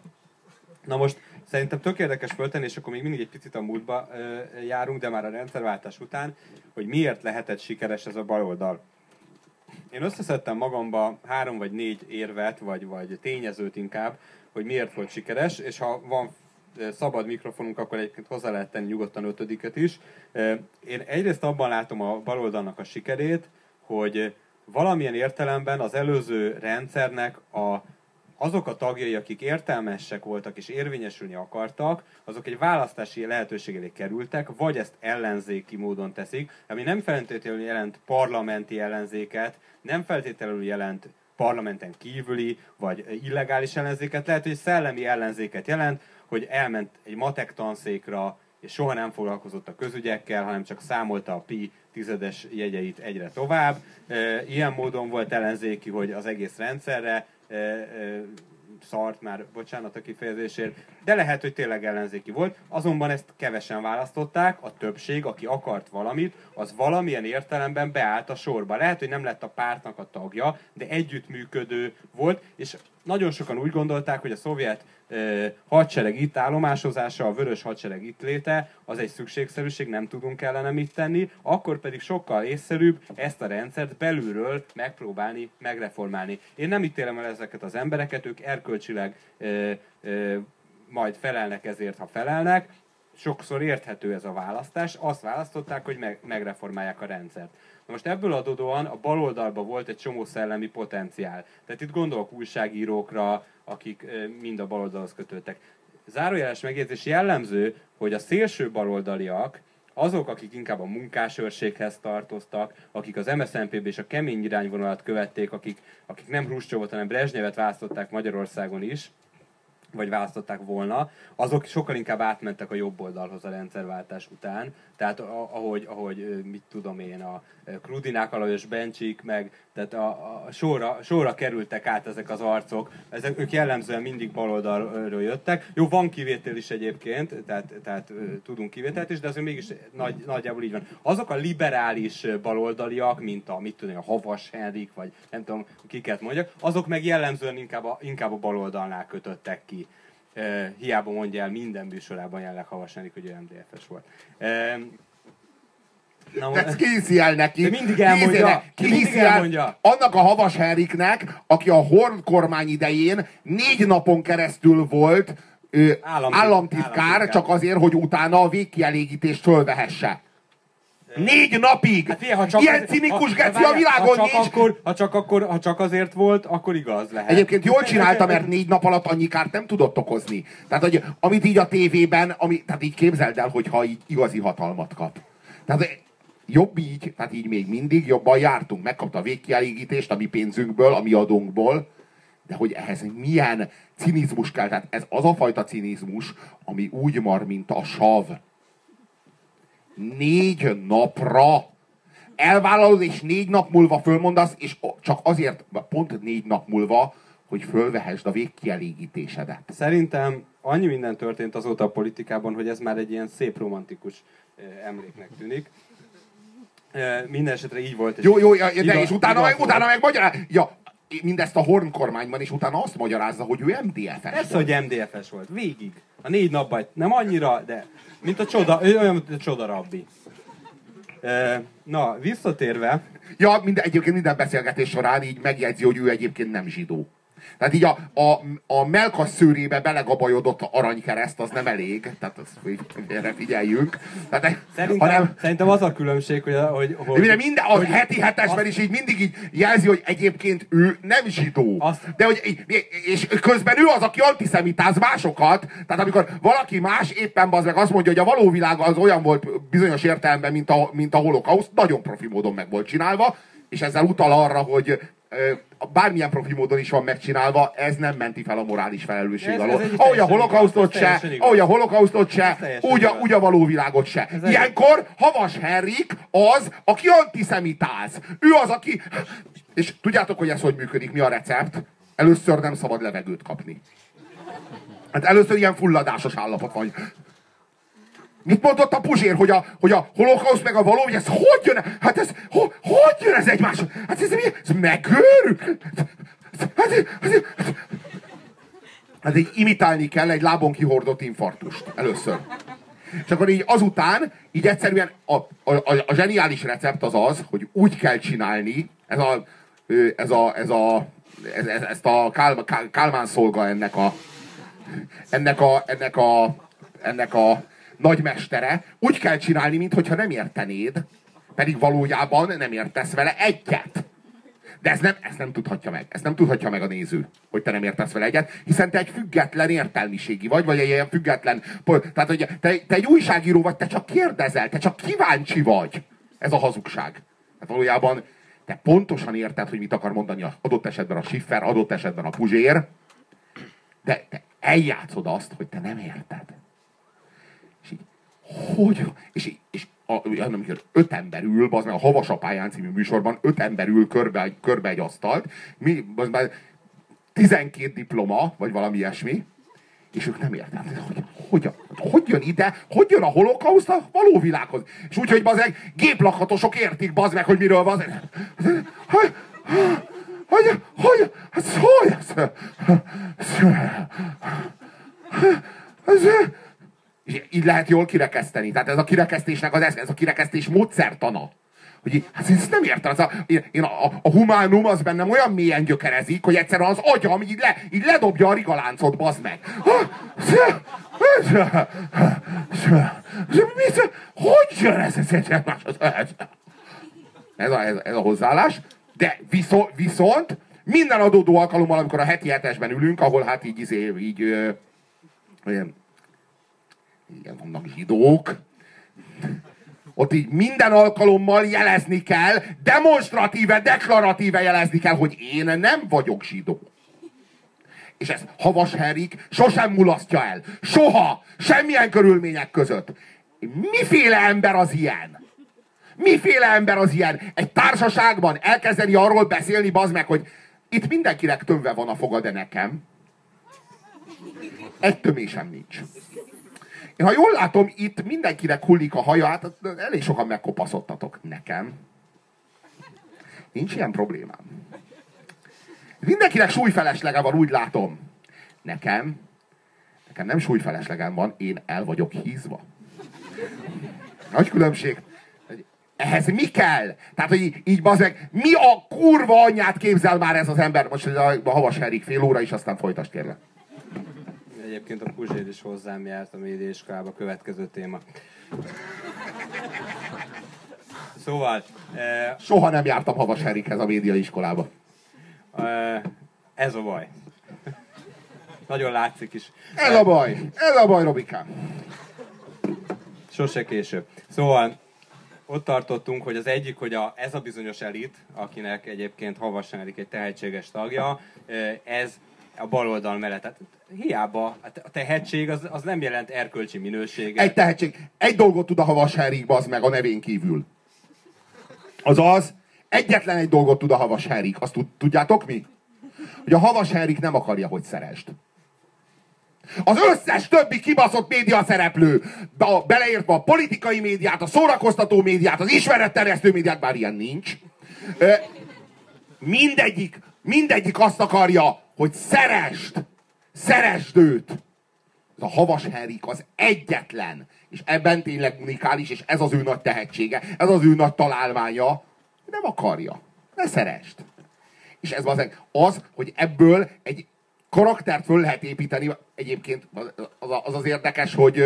Na most Szerintem tök érdekes föltenni, és akkor még mindig egy picit a múltba ö, járunk, de már a rendszerváltás után, hogy miért lehetett sikeres ez a baloldal. Én összeszedtem magamba három vagy négy érvet, vagy, vagy tényezőt inkább, hogy miért volt sikeres, és ha van szabad mikrofonunk, akkor egyébként hozzá lehet tenni nyugodtan ötödiket is. Én egyrészt abban látom a baloldalnak a sikerét, hogy valamilyen értelemben az előző rendszernek a azok a tagjai, akik értelmesek voltak és érvényesülni akartak, azok egy választási lehetőség elé kerültek, vagy ezt ellenzéki módon teszik, ami nem feltétlenül jelent parlamenti ellenzéket, nem feltétlenül jelent parlamenten kívüli, vagy illegális ellenzéket, lehet, hogy szellemi ellenzéket jelent, hogy elment egy matek tanszékra, és soha nem foglalkozott a közügyekkel, hanem csak számolta a pi tizedes jegyeit egyre tovább. Ilyen módon volt ellenzéki, hogy az egész rendszerre szart már, bocsánat a kifejezésért, de lehet, hogy tényleg ellenzéki volt, azonban ezt kevesen választották, a többség, aki akart valamit, az valamilyen értelemben beállt a sorba. Lehet, hogy nem lett a pártnak a tagja, de együttműködő volt, és nagyon sokan úgy gondolták, hogy a szovjet hadsereg itt állomásozása, a vörös hadsereg itt léte, az egy szükségszerűség, nem tudunk ellene mit tenni, akkor pedig sokkal észszerűbb ezt a rendszert belülről megpróbálni, megreformálni. Én nem ítélem el ezeket az embereket, ők erkölcsileg ö, ö, majd felelnek ezért, ha felelnek, sokszor érthető ez a választás, azt választották, hogy meg, megreformálják a rendszert. Most ebből adódóan a baloldalban volt egy csomó szellemi potenciál. Tehát itt gondolok újságírókra, akik mind a baloldalhoz kötődtek. Zárójeles megjegyzés jellemző, hogy a szélső baloldaliak, azok, akik inkább a munkásőrséghez tartoztak, akik az MSZNP-b és a kemény irányvonalat követték, akik, akik nem Hruscsovot, hanem Brezsnyevet választották Magyarországon is, vagy választották volna, azok sokkal inkább átmentek a jobb oldalhoz a rendszerváltás után. Tehát ahogy, ahogy mit tudom én, a Krudinák Alajos Bencsik, meg tehát a, a sorra, sorra, kerültek át ezek az arcok. Ezek, ők jellemzően mindig baloldalról jöttek. Jó, van kivétel is egyébként, tehát, tehát tudunk kivételt is, de azért mégis nagy, nagyjából így van. Azok a liberális baloldaliak, mint a, mit tudom, a Havas Henrik, vagy nem tudom, kiket mondjak, azok meg jellemzően inkább a, inkább a baloldalnál kötöttek ki. E, hiába mondja el minden műsorában jelenleg Havas Henrik, hogy ő MDF-es volt. E, Na, de kézi el neki. De mindig elmondja. Kézi mindig elmondja. Annak a Havas Henriknek, aki a Horn kormány idején négy napon keresztül volt ö, államtitkár, államtitkár, csak azért, hogy utána a végkielégítést fölvehesse. Négy napig! Hát, ha csak Ilyen cinikus geci a világon ha csak, nincs. Akkor, ha, csak akkor, ha csak azért volt, akkor igaz lehet. Egyébként jól csinálta, mert négy nap alatt annyi kárt nem tudott okozni. Tehát, hogy amit így a tévében, ami, tehát így képzeld el, hogyha így igazi hatalmat kap. Tehát jobb így, tehát így még mindig jobban jártunk. Megkapta a végkielégítést a mi pénzünkből, a mi adónkból, de hogy ehhez milyen cinizmus kell, tehát ez az a fajta cinizmus, ami úgy mar, mint a sav. Négy napra elvállalod, és négy nap múlva fölmondasz, és csak azért, pont négy nap múlva, hogy fölvehesd a végkielégítésedet. Szerintem annyi minden történt azóta a politikában, hogy ez már egy ilyen szép romantikus emléknek tűnik. Minden esetre így volt. Jó, jó, de igaz, és utána meg, utána meg magyar... Ja, mindezt a Horn kormányban, és utána azt magyarázza, hogy ő MDF-es Ez, hogy MDF-es volt. Végig. A négy napban. Nem annyira, de mint a csoda, ő olyan, mint a csoda rabbi. Na, visszatérve... Ja, minden, egyébként minden beszélgetés során így megjegyzi, hogy ő egyébként nem zsidó. Tehát így a, a, a melkas szőrébe belegabajodott aranykereszt, az nem elég. Tehát azt, hogy erre figyeljünk. Tehát, szerintem, hanem, szerintem az a különbség, hogy... hogy, hogy minden, minden az hogy, heti hetesben is így mindig így jelzi, hogy egyébként ő nem zsidó. Azt, de hogy, és közben ő az, aki antiszemitáz másokat. Tehát amikor valaki más éppen az meg azt mondja, hogy a való világ az olyan volt bizonyos értelemben, mint a, mint a holokauszt, nagyon profi módon meg volt csinálva, és ezzel utal arra, hogy bármilyen profi módon is van megcsinálva, ez nem menti fel a morális felelősség Ez- alól. ez Ahogy a holokausztot se, ahogy a holokausztot se, úgy a, úgy a való világot se. Ez Ilyenkor Havas Henrik az, aki antiszemitáz. Ő az, aki... És tudjátok, hogy ez hogy működik, mi a recept? Először nem szabad levegőt kapni. Hát először ilyen fulladásos állapot van. Mit mondott a Puzsér, hogy a, hogy a holokauszt meg a való, hogy ez hogy jön? Hát ez, ho, hogy jön ez egymáshoz? Hát ez mi? Ez megőrül? Hát, hát, hát, hát így imitálni kell egy lábon kihordott infarktust. Először. És akkor így azután, így egyszerűen a, a, a, a zseniális recept az az, hogy úgy kell csinálni, ez a, ez a, ez a ez, ez, ezt a Kál, Kálmán szolga ennek a, ennek a, ennek a, ennek a nagymestere, úgy kell csinálni, mintha nem értenéd, pedig valójában nem értesz vele egyet. De ez nem, ezt nem tudhatja meg. Ezt nem tudhatja meg a néző, hogy te nem értesz vele egyet, hiszen te egy független értelmiségi vagy, vagy egy ilyen független... Tehát, hogy te, te egy újságíró vagy, te csak kérdezel, te csak kíváncsi vagy. Ez a hazugság. Tehát valójában te pontosan érted, hogy mit akar mondani a adott esetben a Schiffer, adott esetben a Puzsér, de te eljátszod azt, hogy te nem érted. Hogy? És, és a, amikor öt ember ül, az a Havasapályán című műsorban, öt ember ül körbe, körbe egy asztalt, mi, az már 12 diploma, vagy valami ilyesmi, és ők nem értem, hogy, hogy, hogy jön ide, hogy jön a holokauszt a való világhoz. És úgy, hogy bazeg, géplakatosok értik, bazd meg, hogy miről van. Hogy, hogy, hogy, ez hogy, ez, ez, így lehet jól kirekeszteni. Tehát ez a kirekesztésnek az eszköz, ez a kirekesztés módszertana. Hogy így, hát ezt nem értem. Az a, én a, a, humánum az bennem olyan mélyen gyökerezik, hogy egyszerűen az agyam így, le, így ledobja a rigaláncot, bazd meg. Hogy jön ez? ez, a, ez, ez a hozzáállás. De viszont, viszont minden adódó alkalommal, amikor a heti hetesben ülünk, ahol hát így, izé, így ö, olyan, igen, vannak zsidók, ott így minden alkalommal jelezni kell, demonstratíve, deklaratíve jelezni kell, hogy én nem vagyok zsidó. És ez Havas Henrik sosem mulasztja el. Soha! Semmilyen körülmények között. Miféle ember az ilyen? Miféle ember az ilyen? Egy társaságban elkezdeni arról beszélni, bazd meg, hogy itt mindenkinek tömve van a foga, de nekem. Egy tömésem nincs. Én ha jól látom, itt mindenkinek hullik a haja, hát elég sokan megkopaszodtatok. Nekem. Nincs ilyen problémám. Mindenkinek súlyfeleslege van, úgy látom. Nekem, nekem nem súlyfeleslegem van, én el vagyok hízva. Nagy különbség. Ehhez mi kell? Tehát, hogy így, így bazeg, mi a kurva anyját képzel már ez az ember? Most a havas Herik fél óra is, aztán folytasd kérlek. Egyébként a Puzsér is hozzám járt a médiaiskolába, következő téma. Szóval, eh, Soha nem jártam havas Herikhez a médiaiskolába. eh, ez a baj. Nagyon látszik is. Ez a baj, ez a baj, Robikám. Sose később. Szóval ott tartottunk, hogy az egyik, hogy a, ez a bizonyos elit, akinek egyébként Havas Henrik egy tehetséges tagja, eh, ez a baloldal mellett. Tehát hiába hát a tehetség az, az nem jelent erkölcsi minőséget. Egy tehetség, egy dolgot tud a havas Henrik, bazd meg a nevén kívül. Azaz, egyetlen egy dolgot tud a havas Henrik. Azt tud, tudjátok mi? Hogy a havas nem akarja, hogy szeresd. Az összes többi kibaszott média szereplő, a- beleértve a politikai médiát, a szórakoztató médiát, az ismeretterjesztő médiát, bár ilyen nincs, mindegyik, mindegyik azt akarja, hogy szeresd, szeresd őt. Ez a Havas Henrik az egyetlen, és ebben tényleg unikális, és ez az ő nagy tehetsége, ez az ő nagy találmánya, nem akarja. Ne szerest. És ez az, az, hogy ebből egy karaktert föl lehet építeni, egyébként az az, érdekes, hogy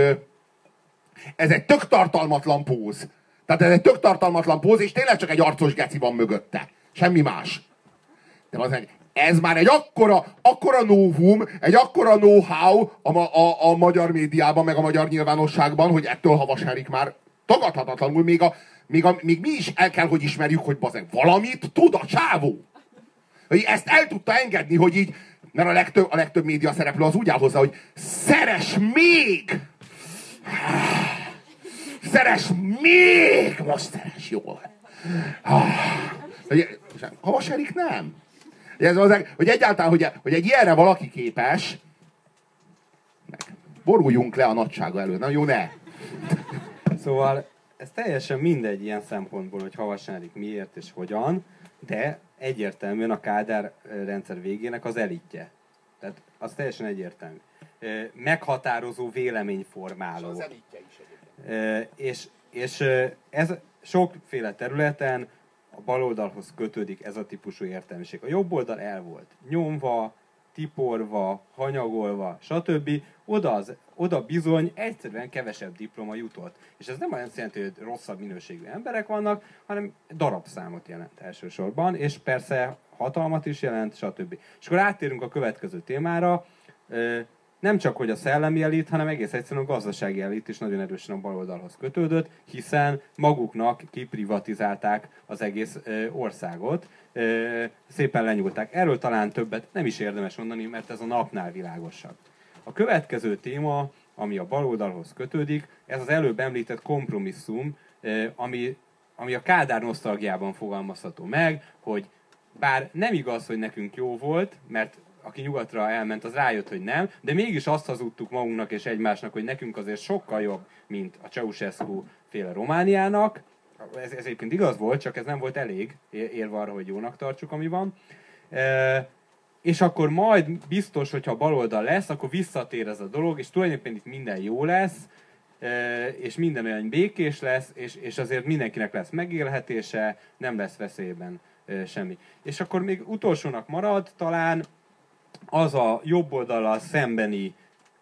ez egy tök tartalmatlan póz. Tehát ez egy tök tartalmatlan póz, és tényleg csak egy arcos geci van mögötte. Semmi más. De az ez már egy akkora, akkora novum, egy akkora know-how a, a, a magyar médiában, meg a magyar nyilvánosságban, hogy ettől Havas már tagadhatatlanul, még, a, még, a, még mi is el kell, hogy ismerjük, hogy bazeg, valamit tud a csávó. hogy ezt el tudta engedni, hogy így, mert a legtöbb, a legtöbb média szereplő az úgy áll hozzá, hogy szeres még! Szeres még! Most szeres, jól. Havas Erik nem. Ez az, hogy egyáltalán, hogy, hogy egy ilyenre valaki képes, boruljunk le a nagysága előtt. Na jó, ne! Szóval ez teljesen mindegy ilyen szempontból, hogy Havas Erik miért és hogyan, de egyértelműen a Kádár rendszer végének az elitje. Tehát az teljesen egyértelmű. Meghatározó véleményformáló. És az elitje is egyébként. És, és ez sokféle területen a baloldalhoz kötődik ez a típusú értelmiség. A jobb oldal el volt nyomva, tiporva, hanyagolva, stb. Oda, az, oda bizony egyszerűen kevesebb diploma jutott. És ez nem olyan jelenti, hogy rosszabb minőségű emberek vannak, hanem darabszámot jelent elsősorban, és persze hatalmat is jelent, stb. És akkor áttérünk a következő témára, nem csak, hogy a szellemi elit, hanem egész egyszerűen a gazdasági elit is nagyon erősen a baloldalhoz kötődött, hiszen maguknak kiprivatizálták az egész országot, szépen lenyúlták. Erről talán többet nem is érdemes mondani, mert ez a napnál világosabb. A következő téma, ami a baloldalhoz kötődik, ez az előbb említett kompromisszum, ami, ami a Kádár nosztalgiában fogalmazható meg, hogy bár nem igaz, hogy nekünk jó volt, mert aki nyugatra elment, az rájött, hogy nem, de mégis azt hazudtuk magunknak és egymásnak, hogy nekünk azért sokkal jobb, mint a Ceausescu féle Romániának. Ez, ez egyébként igaz volt, csak ez nem volt elég érve arra, hogy jónak tartsuk, ami van. E, és akkor majd biztos, hogyha baloldal lesz, akkor visszatér ez a dolog, és tulajdonképpen itt minden jó lesz, és minden olyan békés lesz, és, és azért mindenkinek lesz megélhetése, nem lesz veszélyben semmi. És akkor még utolsónak marad talán az a jobb oldalal szembeni,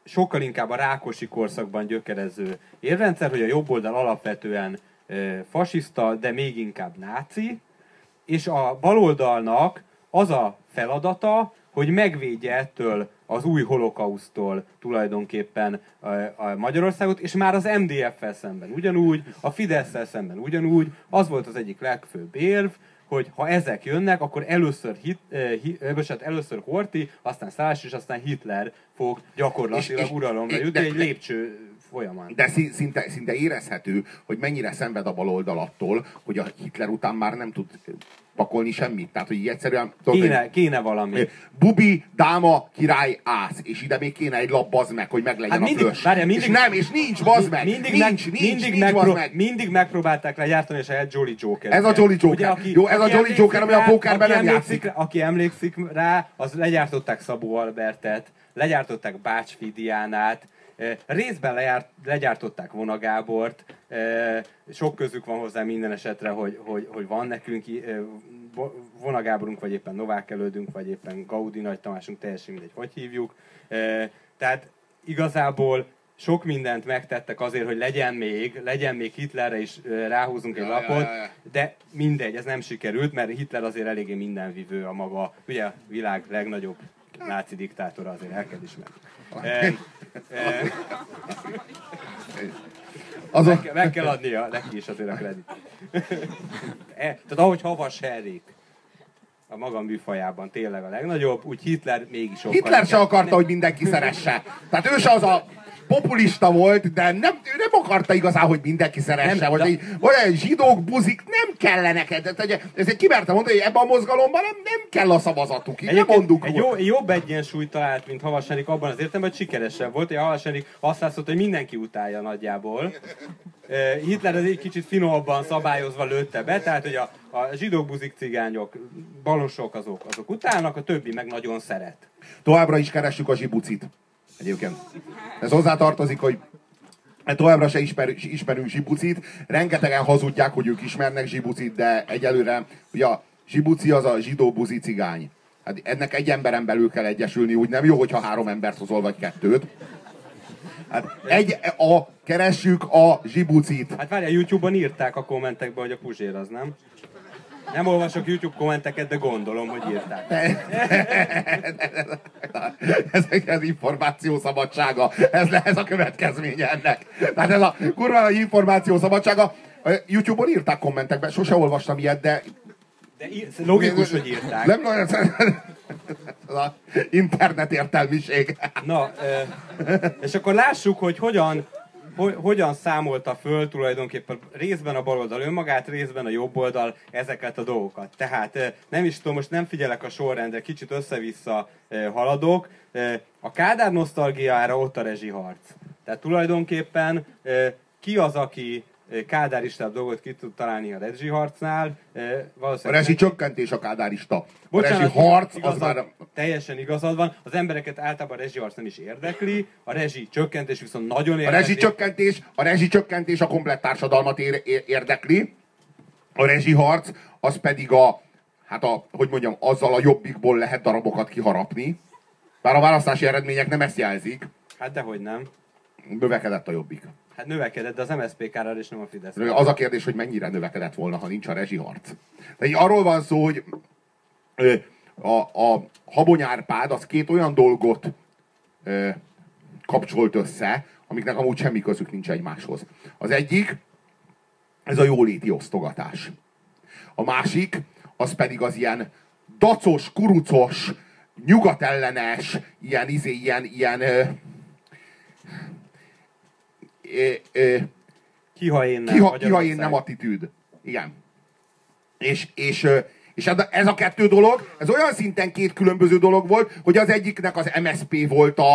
sokkal inkább a rákosi korszakban gyökerező érrendszer, hogy a jobb oldal alapvetően fasiszta, de még inkább náci, és a baloldalnak az a feladata, hogy megvédje ettől az új holokausztól tulajdonképpen a Magyarországot, és már az MDF-fel szemben ugyanúgy, a fidesz szemben ugyanúgy, az volt az egyik legfőbb érv, hogy ha ezek jönnek, akkor először, hit, eh, hit, eh, bocsánat, először Horti, aztán Szás, és aztán Hitler fog gyakorlatilag és, és, uralomra jutni egy lépcső folyamán. De szinte, szinte érezhető, hogy mennyire szenved a baloldal attól, hogy a Hitler után már nem tud pakolni semmit. Tehát, hogy így egyszerűen... Tudod, kéne, kéne valami. Bubi, dáma, király, ász. És ide még kéne egy lap, bazd meg, hogy meglegyen hát mindig, a fős. Várja, mindig, és nem, és nincs, bazd meg. Mindig, nincs, meg, nincs, mindig, nincs, nincs, meg. mindig megpróbálták legyártani, és egy Jolly Joker. Ez a Jolly Joker. Ugye, aki, Jó, ez aki a Jolly Joker, ami a pókerben nem játszik. Rá, aki emlékszik rá, az legyártották Szabó Albertet, legyártották Bács Fidiánát, Részben lejárt, legyártották Vona Gábort, sok közük van hozzá minden esetre, hogy, hogy, hogy van nekünk Vona Gáborunk, vagy éppen Novák elődünk, vagy éppen Gaudi Nagy Tamásunk, teljesen mindegy, hogy hívjuk. Tehát igazából sok mindent megtettek azért, hogy legyen még, legyen még Hitlerre is ráhúzunk egy ja, lapot, ja, ja, ja. de mindegy, ez nem sikerült, mert Hitler azért eléggé mindenvivő a maga, ugye a világ legnagyobb náci diktátora, azért el kell ismerni. Azon... Meg, meg kell adnia neki is azért a kredit. e, tehát ahogy Havas Henrik a maga műfajában tényleg a legnagyobb, úgy Hitler mégis sokkal... Hitler se akarta, hogy mindenki szeresse. Tehát ő se az a populista volt, de nem, ő nem akarta igazán, hogy mindenki szeresse, nem, vagy, de... vagy egy zsidók, buzik, nem kellene neked. Ezért kimerte mondani, hogy ebben a mozgalomban nem, nem kell a szavazatuk. Így nem mondunk egy jó, jobb egyensúlyt talált, mint Havas Erik abban az értelemben, hogy sikeresebb volt. Havas Erik azt látszott, hogy mindenki utálja nagyjából. Hitler az egy kicsit finomabban szabályozva lőtte be, tehát hogy a, a zsidók, buzik, cigányok, balosok azok, azok utálnak, a többi meg nagyon szeret. Továbbra is keressük a zsibucit. Egyébként. Ez hozzá tartozik, hogy továbbra se ismer, ismerünk zsibucit. Rengetegen hazudják, hogy ők ismernek zsibucit, de egyelőre ugye a zsibuci az a zsidó buzi cigány. Hát ennek egy emberen belül kell egyesülni, úgy nem jó, hogyha három embert hozol, vagy kettőt. Hát egy, a, keressük a zsibucit. Hát várjál, YouTube-on írták a kommentekbe, hogy a Puzsér az, nem? Nem olvasok YouTube kommenteket, de gondolom, hogy írták. ez, ez információ szabadsága. Ez, ez a következménye ennek. Tehát ez a kurva információ szabadsága. YouTube-on írták kommentekben, sose olvastam ilyet, de De logikus, hogy írták. Nem, ez a internet értelmiség. Na, és akkor lássuk, hogy hogyan, ho, hogyan számolta föl tulajdonképpen részben a baloldal önmagát, részben a jobb oldal ezeket a dolgokat. Tehát nem is tudom, most nem figyelek a sorrendre, kicsit össze-vissza haladok. A Kádár nosztalgiára ott a rezsiharc. Tehát tulajdonképpen ki az, aki kádáristább dolgot ki tud találni a rezsiharcnál? Ö, A Valószínűleg rezsi csökkentés a kádárista. A Bocsánat, rezsi harc, az igazad, már... teljesen igazad van. Az embereket általában a rezsiharc nem is érdekli, a rezsi csökkentés viszont nagyon A érdekli. rezsicsökkentés, a rezsicsökkentés a komplett társadalmat ér, ér, érdekli, a rezsiharc az pedig a, hát a, hogy mondjam, azzal a jobbikból lehet darabokat kiharapni. Bár a választási eredmények nem ezt jelzik, Hát dehogy nem. növekedett a jobbik. Hát növekedett, de az MSZP kárára és nem a Fidesz. Az a kérdés, hogy mennyire növekedett volna, ha nincs a rezsiharc. De így arról van szó, hogy a, a Habony Árpád az két olyan dolgot kapcsolt össze, amiknek amúgy semmi közük nincs egymáshoz. Az egyik, ez a jóléti osztogatás. A másik, az pedig az ilyen dacos, kurucos, nyugatellenes, ilyen, izé, ilyen, ilyen Kiha én nem. kiha, kiha én nem attitűd. Igen. És, és, és ez a- ez a kettő dolog, ez olyan szinten két különböző dolog volt, hogy az egyiknek az MSP volt a,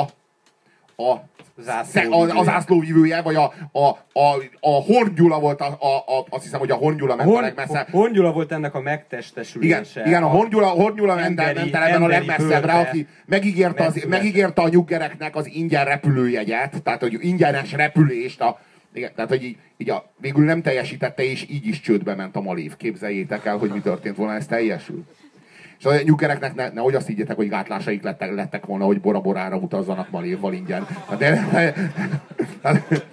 a Zászlóvivője. a, a zászlóvivője, vagy a, a, a, a Horngyula volt, a, a, a, azt hiszem, hogy a Horngyula ment a Hon, legmesszebb. Hongyula volt ennek a Igen, megtestesülése. igen, a Horngyula, Horngyula el, emberi- ment el ebben a legmesszebbre, aki megígérte, az, megígérte a nyuggereknek az ingyen repülőjegyet, tehát hogy ingyenes repülést, a, igen, tehát hogy így, így a, végül nem teljesítette, és így is csődbe ment a malév. Képzeljétek el, hogy mi történt volna, ez teljesül. És a nyuggereknek ne, nehogy azt higgyétek, hogy gátlásaik lettek, lettek volna, hogy Bora-Borára utazzanak malévval ingyen. Hát, de, hát,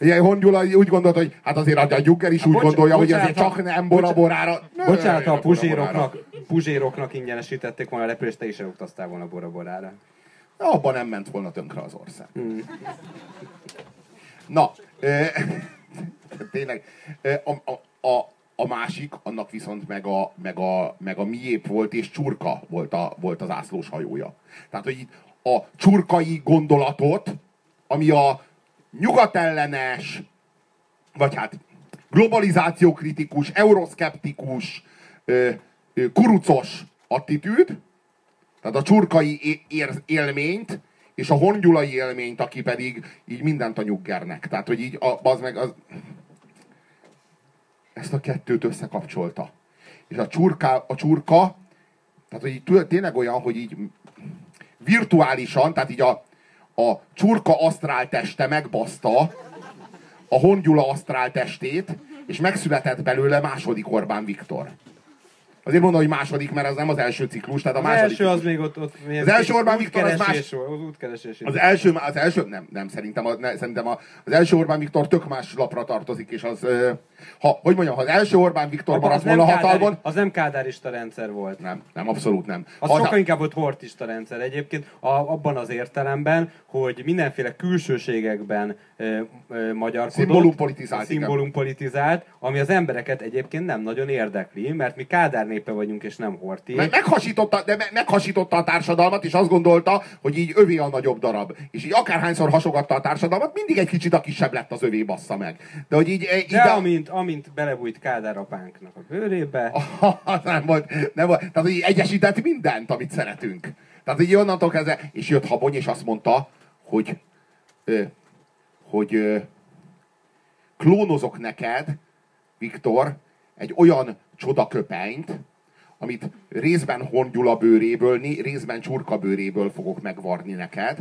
Ugye Hongyula úgy gondolta, hogy hát azért a Nyugger is úgy bocs- gondolja, hogy bocsánat, azért ha- csak nem Bora-Borára. Bocsánat, ha a puzséroknak, puzséroknak ingyenesítették volna a repülést, te is elutaztál volna Bora-Borára. Abban nem ment volna tönkre az ország. Na, ö, tényleg, ö, a, a, a, a másik, annak viszont meg a, meg a, meg a miép volt, és csurka volt, a, volt az ászlós hajója. Tehát, hogy itt a csurkai gondolatot, ami a nyugatellenes, vagy hát globalizációkritikus, euroszkeptikus, kurucos attitűd, tehát a csurkai élményt, és a hongyulai élményt, aki pedig így mindent a nyuggernek. Tehát, hogy így a, az meg az... Ezt a kettőt összekapcsolta. És a csurka, a csurka tehát, hogy így tényleg olyan, hogy így virtuálisan, tehát így a, a csurka asztrál teste megbaszta a hongyula asztrál testét, és megszületett belőle második Orbán Viktor. Azért mondom, hogy második, mert az nem az első ciklus, tehát a Az második első az még ott... ott Az első Orbán Viktor az más- volt, Az útkeresés. Az első, az első nem, nem, szerintem, a, ne, szerintem a, az első Orbán Viktor tök más lapra tartozik, és az, ha, hogy mondjam, ha az első Orbán Viktor Abban maradt volna hatalmon, az nem kádárista rendszer volt. nem, nem, abszolút nem. Az Ha- sokkal inkább volt hortista rendszer egyébként, a, abban az értelemben, hogy mindenféle külsőségekben ö, ö, magyarkodott. Szimbólum politizált. Szimbólum politizált, ami az embereket egyébként nem nagyon érdekli, mert mi Kádár népe vagyunk, és nem horti. Meg, meghasította, de me- meghasította a társadalmat, és azt gondolta, hogy így övé a nagyobb darab. És így akárhányszor hasogatta a társadalmat, mindig egy kicsit a kisebb lett az övé, bassza meg. De hogy így... így De amint, amint belebújt Kádár apánknak a bőrébe, nem volt, nem volt. Tehát, így egyesített mindent, amit szeretünk. Tehát, hogy onnantól kezdve, és jött Habony, és azt mondta, hogy, ö, hogy ö, klónozok neked, Viktor, egy olyan csodaköpenyt, amit részben Hongyula bőréből, részben csurka bőréből fogok megvarni neked.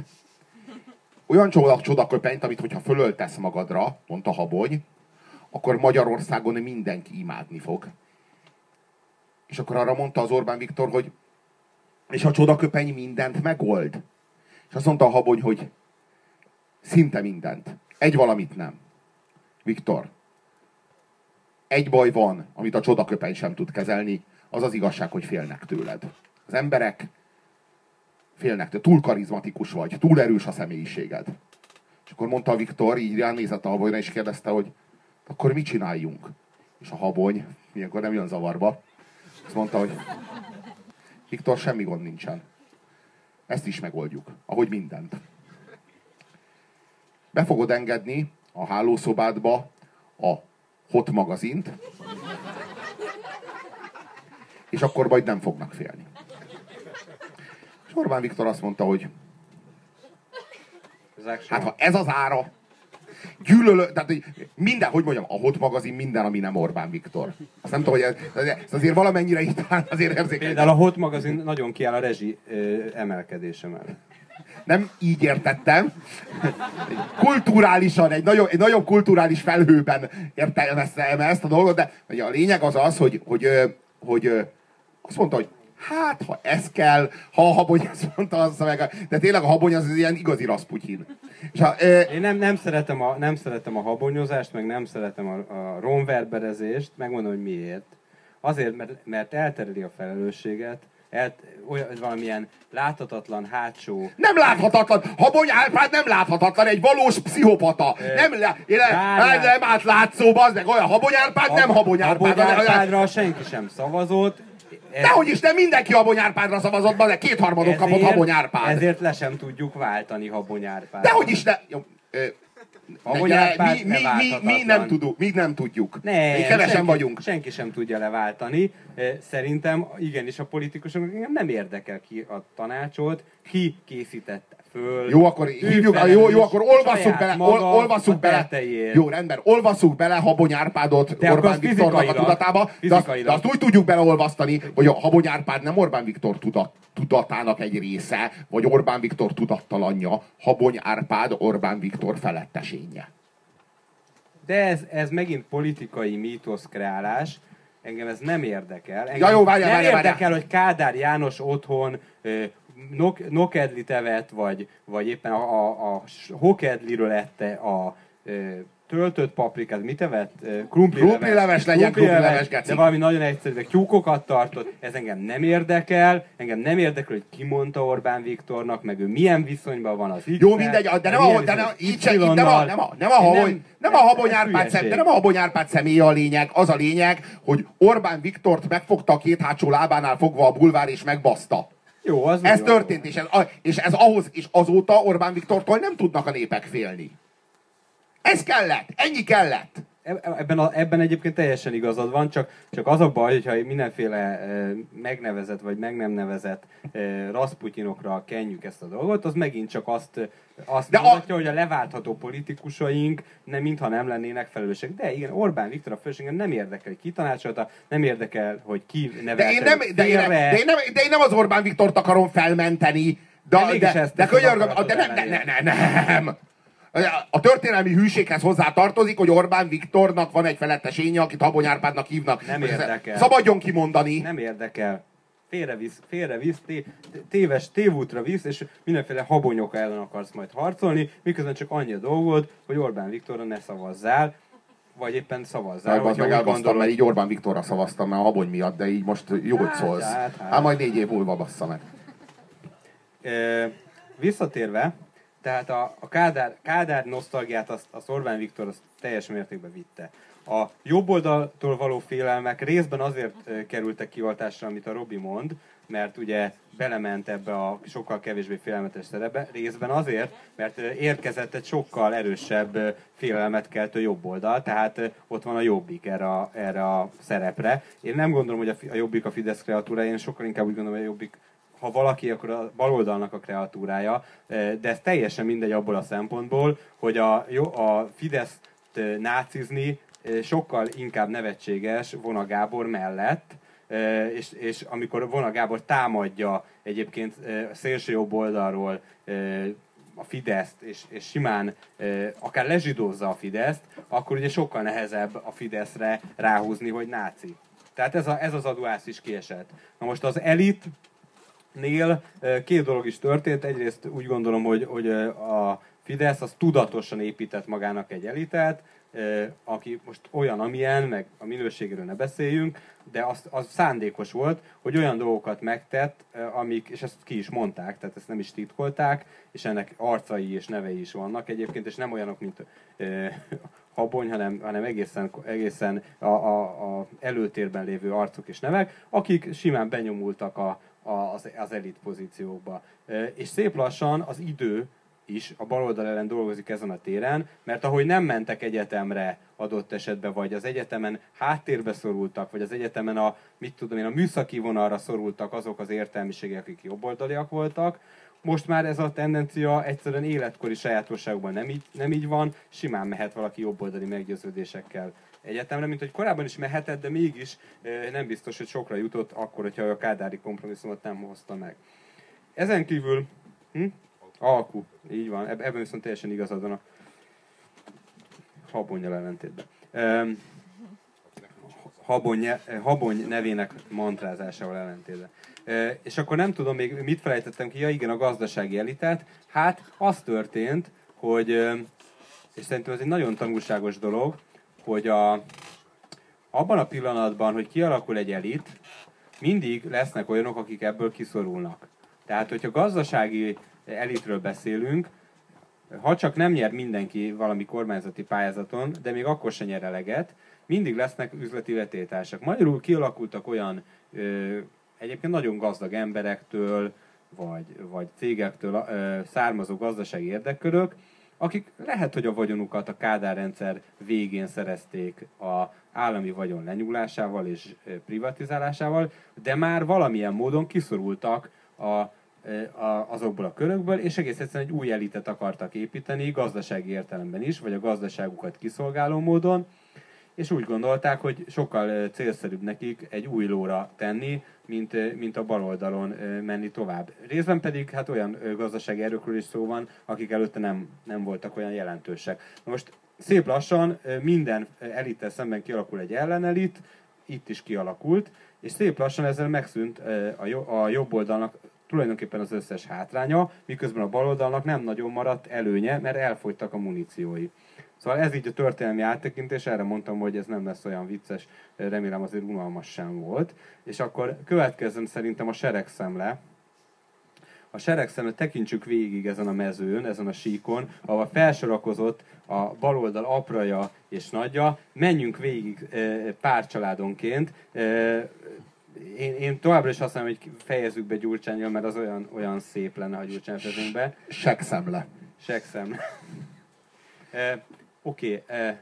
Olyan csoda, csodaköpenyt, amit hogyha fölöltesz magadra, mondta Habony, akkor Magyarországon mindenki imádni fog. És akkor arra mondta az Orbán Viktor, hogy és a csodaköpeny mindent megold. És azt mondta a Habony, hogy szinte mindent. Egy valamit nem. Viktor, egy baj van, amit a csodaköpeny sem tud kezelni, az az igazság, hogy félnek tőled. Az emberek félnek tőled. Túl karizmatikus vagy, túl erős a személyiséged. És akkor mondta Viktor, így ránézett a Habonyra, és kérdezte, hogy akkor mit csináljunk? És a Habony, ilyenkor nem jön zavarba, Azt mondta, hogy Viktor, semmi gond nincsen. Ezt is megoldjuk, ahogy mindent. Be fogod engedni a hálószobádba a Hot magazint, és akkor majd nem fognak félni. És Orbán Viktor azt mondta, hogy hát ha ez az ára, gyűlölő, tehát hogy minden, hogy mondjam, a Hot magazin minden, ami nem Orbán Viktor. Azt nem tudom, hogy ez, ez azért valamennyire itt azért érzékeny. Például a Hot magazin nagyon kiáll a rezsi ö, emelkedése mellett. Nem így értettem. Kulturálisan, egy nagyobb, egy nagyobb kulturális felhőben értelmeztem ezt a dolgot, de a lényeg az az, hogy, hogy, hogy, azt mondta, hogy hát, ha ez kell, ha a habony azt mondta, az meg, de tényleg a habony az, az ilyen igazi Rasputin. És ha, e... Én nem, nem, szeretem a, nem szeretem a habonyozást, meg nem szeretem a, a romverberezést, megmondom, hogy miért. Azért, mert, mert eltereli a felelősséget, el, olyan, valamilyen láthatatlan hátsó... Nem láthatatlan! Habony Árpád nem láthatatlan, egy valós pszichopata. E, nem, én, nem, nem átlátszó, az meg olyan Habony Árpád, nem Habony Árpád. Habony Árpádra senki sem szavazott, ez... Dehogy is, nem mindenki Habonyárpádra szavazott, de kétharmadot kapott Habonyárpád. Ezért le sem tudjuk váltani Habonyárpád. Dehogy is, ne... Jó, ö, mi, mi, mi, mi, mi, nem tudunk, mi nem tudjuk. Nem, mi kevesen senki, vagyunk. Senki sem tudja leváltani. Szerintem igenis a politikusok nem érdekel ki a tanácsot, ki készítette föl. Jó, akkor hívjuk, jó, jó, akkor olvasszuk bele, ol, olvasszuk bele. Jó, rendben, olvasszuk bele Habony Árpádot de Orbán Viktornak a tudatába, de azt, de azt úgy tudjuk beleolvasztani, hogy a Habony Árpád nem Orbán Viktor tudat, tudatának egy része, vagy Orbán Viktor tudattalanja, Habony Árpád Orbán Viktor felettesénye. De ez, ez megint politikai mítoszkreálás, engem ez nem érdekel. Engem ja, jó, várjál, nem várjál, érdekel, várjál. hogy Kádár János otthon nok, nokedlit evett, vagy, vagy éppen a, a, a hokedliről ette a e, töltött paprikát, mit evett? Krumplileves. Krumplileves legyen, krumplileves, De valami nagyon egyszerű, de tyúkokat tartott, ez engem nem érdekel, engem nem érdekel, hogy ki mondta Orbán Viktornak, meg ő milyen viszonyban van az Jó, mindegy, de nem a, de nem, így sem, nem a, nem a, nem a, habony, nem a habony Árpád szem, de nem a habony Árpád személye a lényeg, az a lényeg, hogy Orbán Viktort megfogta a két hátsó lábánál fogva a bulvár és megbaszta. Jó, az ez történt, és ez, és ez ahhoz, és azóta Orbán Viktortól nem tudnak a népek félni. Ez kellett, ennyi kellett. Ebben, a, ebben egyébként teljesen igazad van, csak, csak az a baj, hogyha mindenféle e, megnevezett vagy meg nem nevezett e, raszputyinokra kenjük ezt a dolgot, az megint csak azt, azt De mutatja, a... hogy a leváltható politikusaink nem, mintha nem lennének felelősek. De igen, Orbán Viktor a főségen nem érdekel, ki tanácsolta, nem érdekel, hogy ki nevelte. De én nem, de én, de, én nem, de én nem az Orbán Viktort akarom felmenteni. De, de, de, de, de, de nem, nem, nem, nem, nem. A történelmi hűséghez hozzá tartozik, hogy Orbán Viktornak van egy felettesénye, akit Habony Árpádnak hívnak. Nem érdekel. Szabadjon kimondani. Nem érdekel. Félrevisz, félrevisz, té, téves tévútra visz, és mindenféle habonyok ellen akarsz majd harcolni, miközben csak annyi a dolgod, hogy Orbán Viktorra ne szavazzál, vagy éppen szavazzál. Az meg elbasztam, mert így Orbán Viktorra szavaztam, mert a habony miatt, de így most jó, hogy hát, szólsz. Hát, hát. hát majd négy év múlva bassza meg. E, visszatérve, tehát a, a Kádár, Kádár nosztalgiát azt, azt Orbán Viktor azt teljes mértékben vitte. A jobb oldaltól való félelmek részben azért kerültek kivaltásra, amit a Robi mond, mert ugye belement ebbe a sokkal kevésbé félelmetes szerepbe, részben azért, mert érkezett egy sokkal erősebb félelmet keltő jobb oldal, tehát ott van a Jobbik erre a, erre a szerepre. Én nem gondolom, hogy a, a Jobbik a Fidesz kreatúra, én sokkal inkább úgy gondolom, hogy a Jobbik ha valaki, akkor a baloldalnak a kreatúrája, de ez teljesen mindegy abból a szempontból, hogy a, a Fidesz nácizni sokkal inkább nevetséges Vona Gábor mellett, és, és amikor Vona Gábor támadja egyébként szélső jobb oldalról a Fideszt, és, és simán akár lezsidózza a Fideszt, akkor ugye sokkal nehezebb a Fideszre ráhúzni, hogy náci. Tehát ez, a, ez az aduász is kiesett. Na most az elit Nél két dolog is történt. Egyrészt úgy gondolom, hogy, hogy a Fidesz az tudatosan épített magának egy elitet, aki most olyan, amilyen, meg a minőségéről ne beszéljünk, de az, az szándékos volt, hogy olyan dolgokat megtett, amik, és ezt ki is mondták, tehát ezt nem is titkolták, és ennek arcai és nevei is vannak egyébként, és nem olyanok, mint habony, hanem, hanem egészen, egészen a, a, a előtérben lévő arcok és nevek, akik simán benyomultak a, az, az elit pozíciókba. És szép lassan az idő is a baloldal ellen dolgozik ezen a téren, mert ahogy nem mentek egyetemre adott esetben, vagy az egyetemen háttérbe szorultak, vagy az egyetemen a, mit tudom én, a műszaki vonalra szorultak azok az értelmiségek, akik jobboldaliak voltak, most már ez a tendencia egyszerűen életkori sajátosságban nem így, nem így van, simán mehet valaki jobboldali meggyőződésekkel egyetemre, mint hogy korábban is mehetett, de mégis nem biztos, hogy sokra jutott akkor, hogyha a kádári kompromisszumot nem hozta meg. Ezen kívül, hm? alkú, így van, ebben viszont teljesen igazad van a habonyjal ellentétben. Habony, habony nevének mantrázásával ellentétben. És akkor nem tudom még mit felejtettem ki, ja igen, a gazdasági elitet. Hát az történt, hogy, és szerintem ez egy nagyon tanulságos dolog, hogy a, abban a pillanatban, hogy kialakul egy elit, mindig lesznek olyanok, akik ebből kiszorulnak. Tehát, hogyha gazdasági elitről beszélünk, ha csak nem nyer mindenki valami kormányzati pályázaton, de még akkor se nyer eleget, mindig lesznek üzleti vetétársak. Magyarul kialakultak olyan ö, egyébként nagyon gazdag emberektől, vagy, vagy cégektől ö, származó gazdasági érdekkörök, akik lehet, hogy a vagyonukat a Kádár rendszer végén szerezték a állami vagyon lenyúlásával és privatizálásával, de már valamilyen módon kiszorultak a azokból a körökből, és egész egyszerűen egy új elitet akartak építeni, gazdasági értelemben is, vagy a gazdaságukat kiszolgáló módon, és úgy gondolták, hogy sokkal célszerűbb nekik egy új lóra tenni, mint, mint a bal oldalon menni tovább. Részben pedig hát olyan gazdasági erőkről is szó van, akik előtte nem, nem voltak olyan jelentősek. Most szép lassan minden elittel szemben kialakul egy ellenelit, itt is kialakult, és szép lassan ezzel megszűnt a jobb oldalnak tulajdonképpen az összes hátránya, miközben a baloldalnak nem nagyon maradt előnye, mert elfogytak a muníciói. Szóval ez így a történelmi áttekintés, erre mondtam, hogy ez nem lesz olyan vicces, remélem azért unalmas sem volt. És akkor következzen szerintem a seregszemle, a seregszemle tekintsük végig ezen a mezőn, ezen a síkon, ahol felsorakozott a baloldal apraja és nagyja, menjünk végig pár családonként, én, én továbbra is azt mondom, hogy fejezzük be Gyurcsányjal, mert az olyan, olyan szép lenne, ha Gyurcsány fejezünk be. Sekszemle. Sekszemle. Oké, okay, e,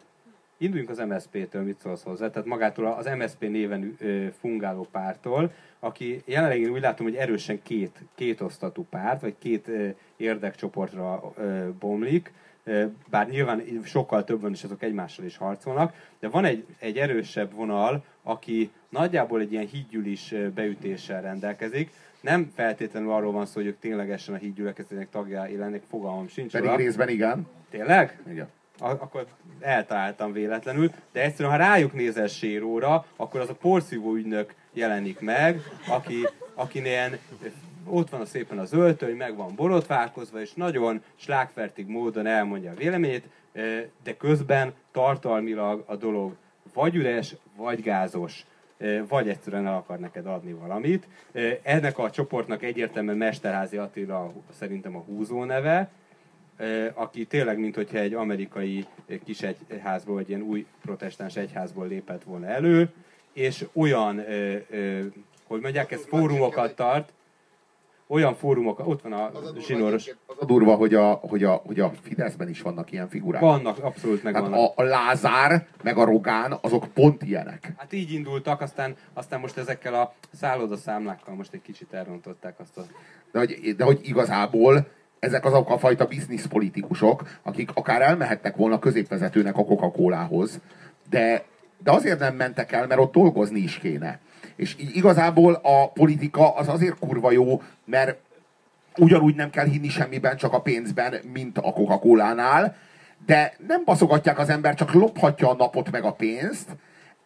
induljunk az MSZP-től, mit szólsz hozzá? Tehát magától az MSZP néven fungáló pártól, aki jelenleg én úgy látom, hogy erősen két, két osztatú párt, vagy két e, érdekcsoportra bomlik bár nyilván sokkal többen is azok egymással is harcolnak, de van egy, egy erősebb vonal, aki nagyjából egy ilyen hídgyűlis beütéssel rendelkezik, nem feltétlenül arról van szó, hogy ők ténylegesen a hídgyülekezetének tagjai lennék, fogalmam sincs. Pedig részben igen. Tényleg? Igen. Akkor eltaláltam véletlenül, de egyszerűen, ha rájuk nézel séróra, akkor az a porszívó ügynök jelenik meg, aki, akinél ott van a szépen az öltöny, meg van borotválkozva, és nagyon slágfertig módon elmondja a véleményét, de közben tartalmilag a dolog vagy üres, vagy gázos, vagy egyszerűen el akar neked adni valamit. Ennek a csoportnak egyértelműen Mesterházi Attila szerintem a húzó neve, aki tényleg, mint hogyha egy amerikai kis egyházból, vagy ilyen új protestáns egyházból lépett volna elő, és olyan, hogy mondják, ez fórumokat tart, olyan fórumok, ott van a zsinóros. Az a durva, hogy a, hogy, a, hogy a Fideszben is vannak ilyen figurák. Vannak, abszolút meg vannak. A, a Lázár, meg a Rogán, azok pont ilyenek. Hát így indultak, aztán, aztán most ezekkel a szállodaszámlákkal most egy kicsit elrontották azt a... De hogy, de hogy igazából ezek azok a fajta bizniszpolitikusok, akik akár elmehettek volna középvezetőnek a Coca-Colához, de, de azért nem mentek el, mert ott dolgozni is kéne. És így igazából a politika az azért kurva jó, mert ugyanúgy nem kell hinni semmiben, csak a pénzben, mint a Coca-Colánál, de nem baszogatják az ember, csak lophatja a napot meg a pénzt,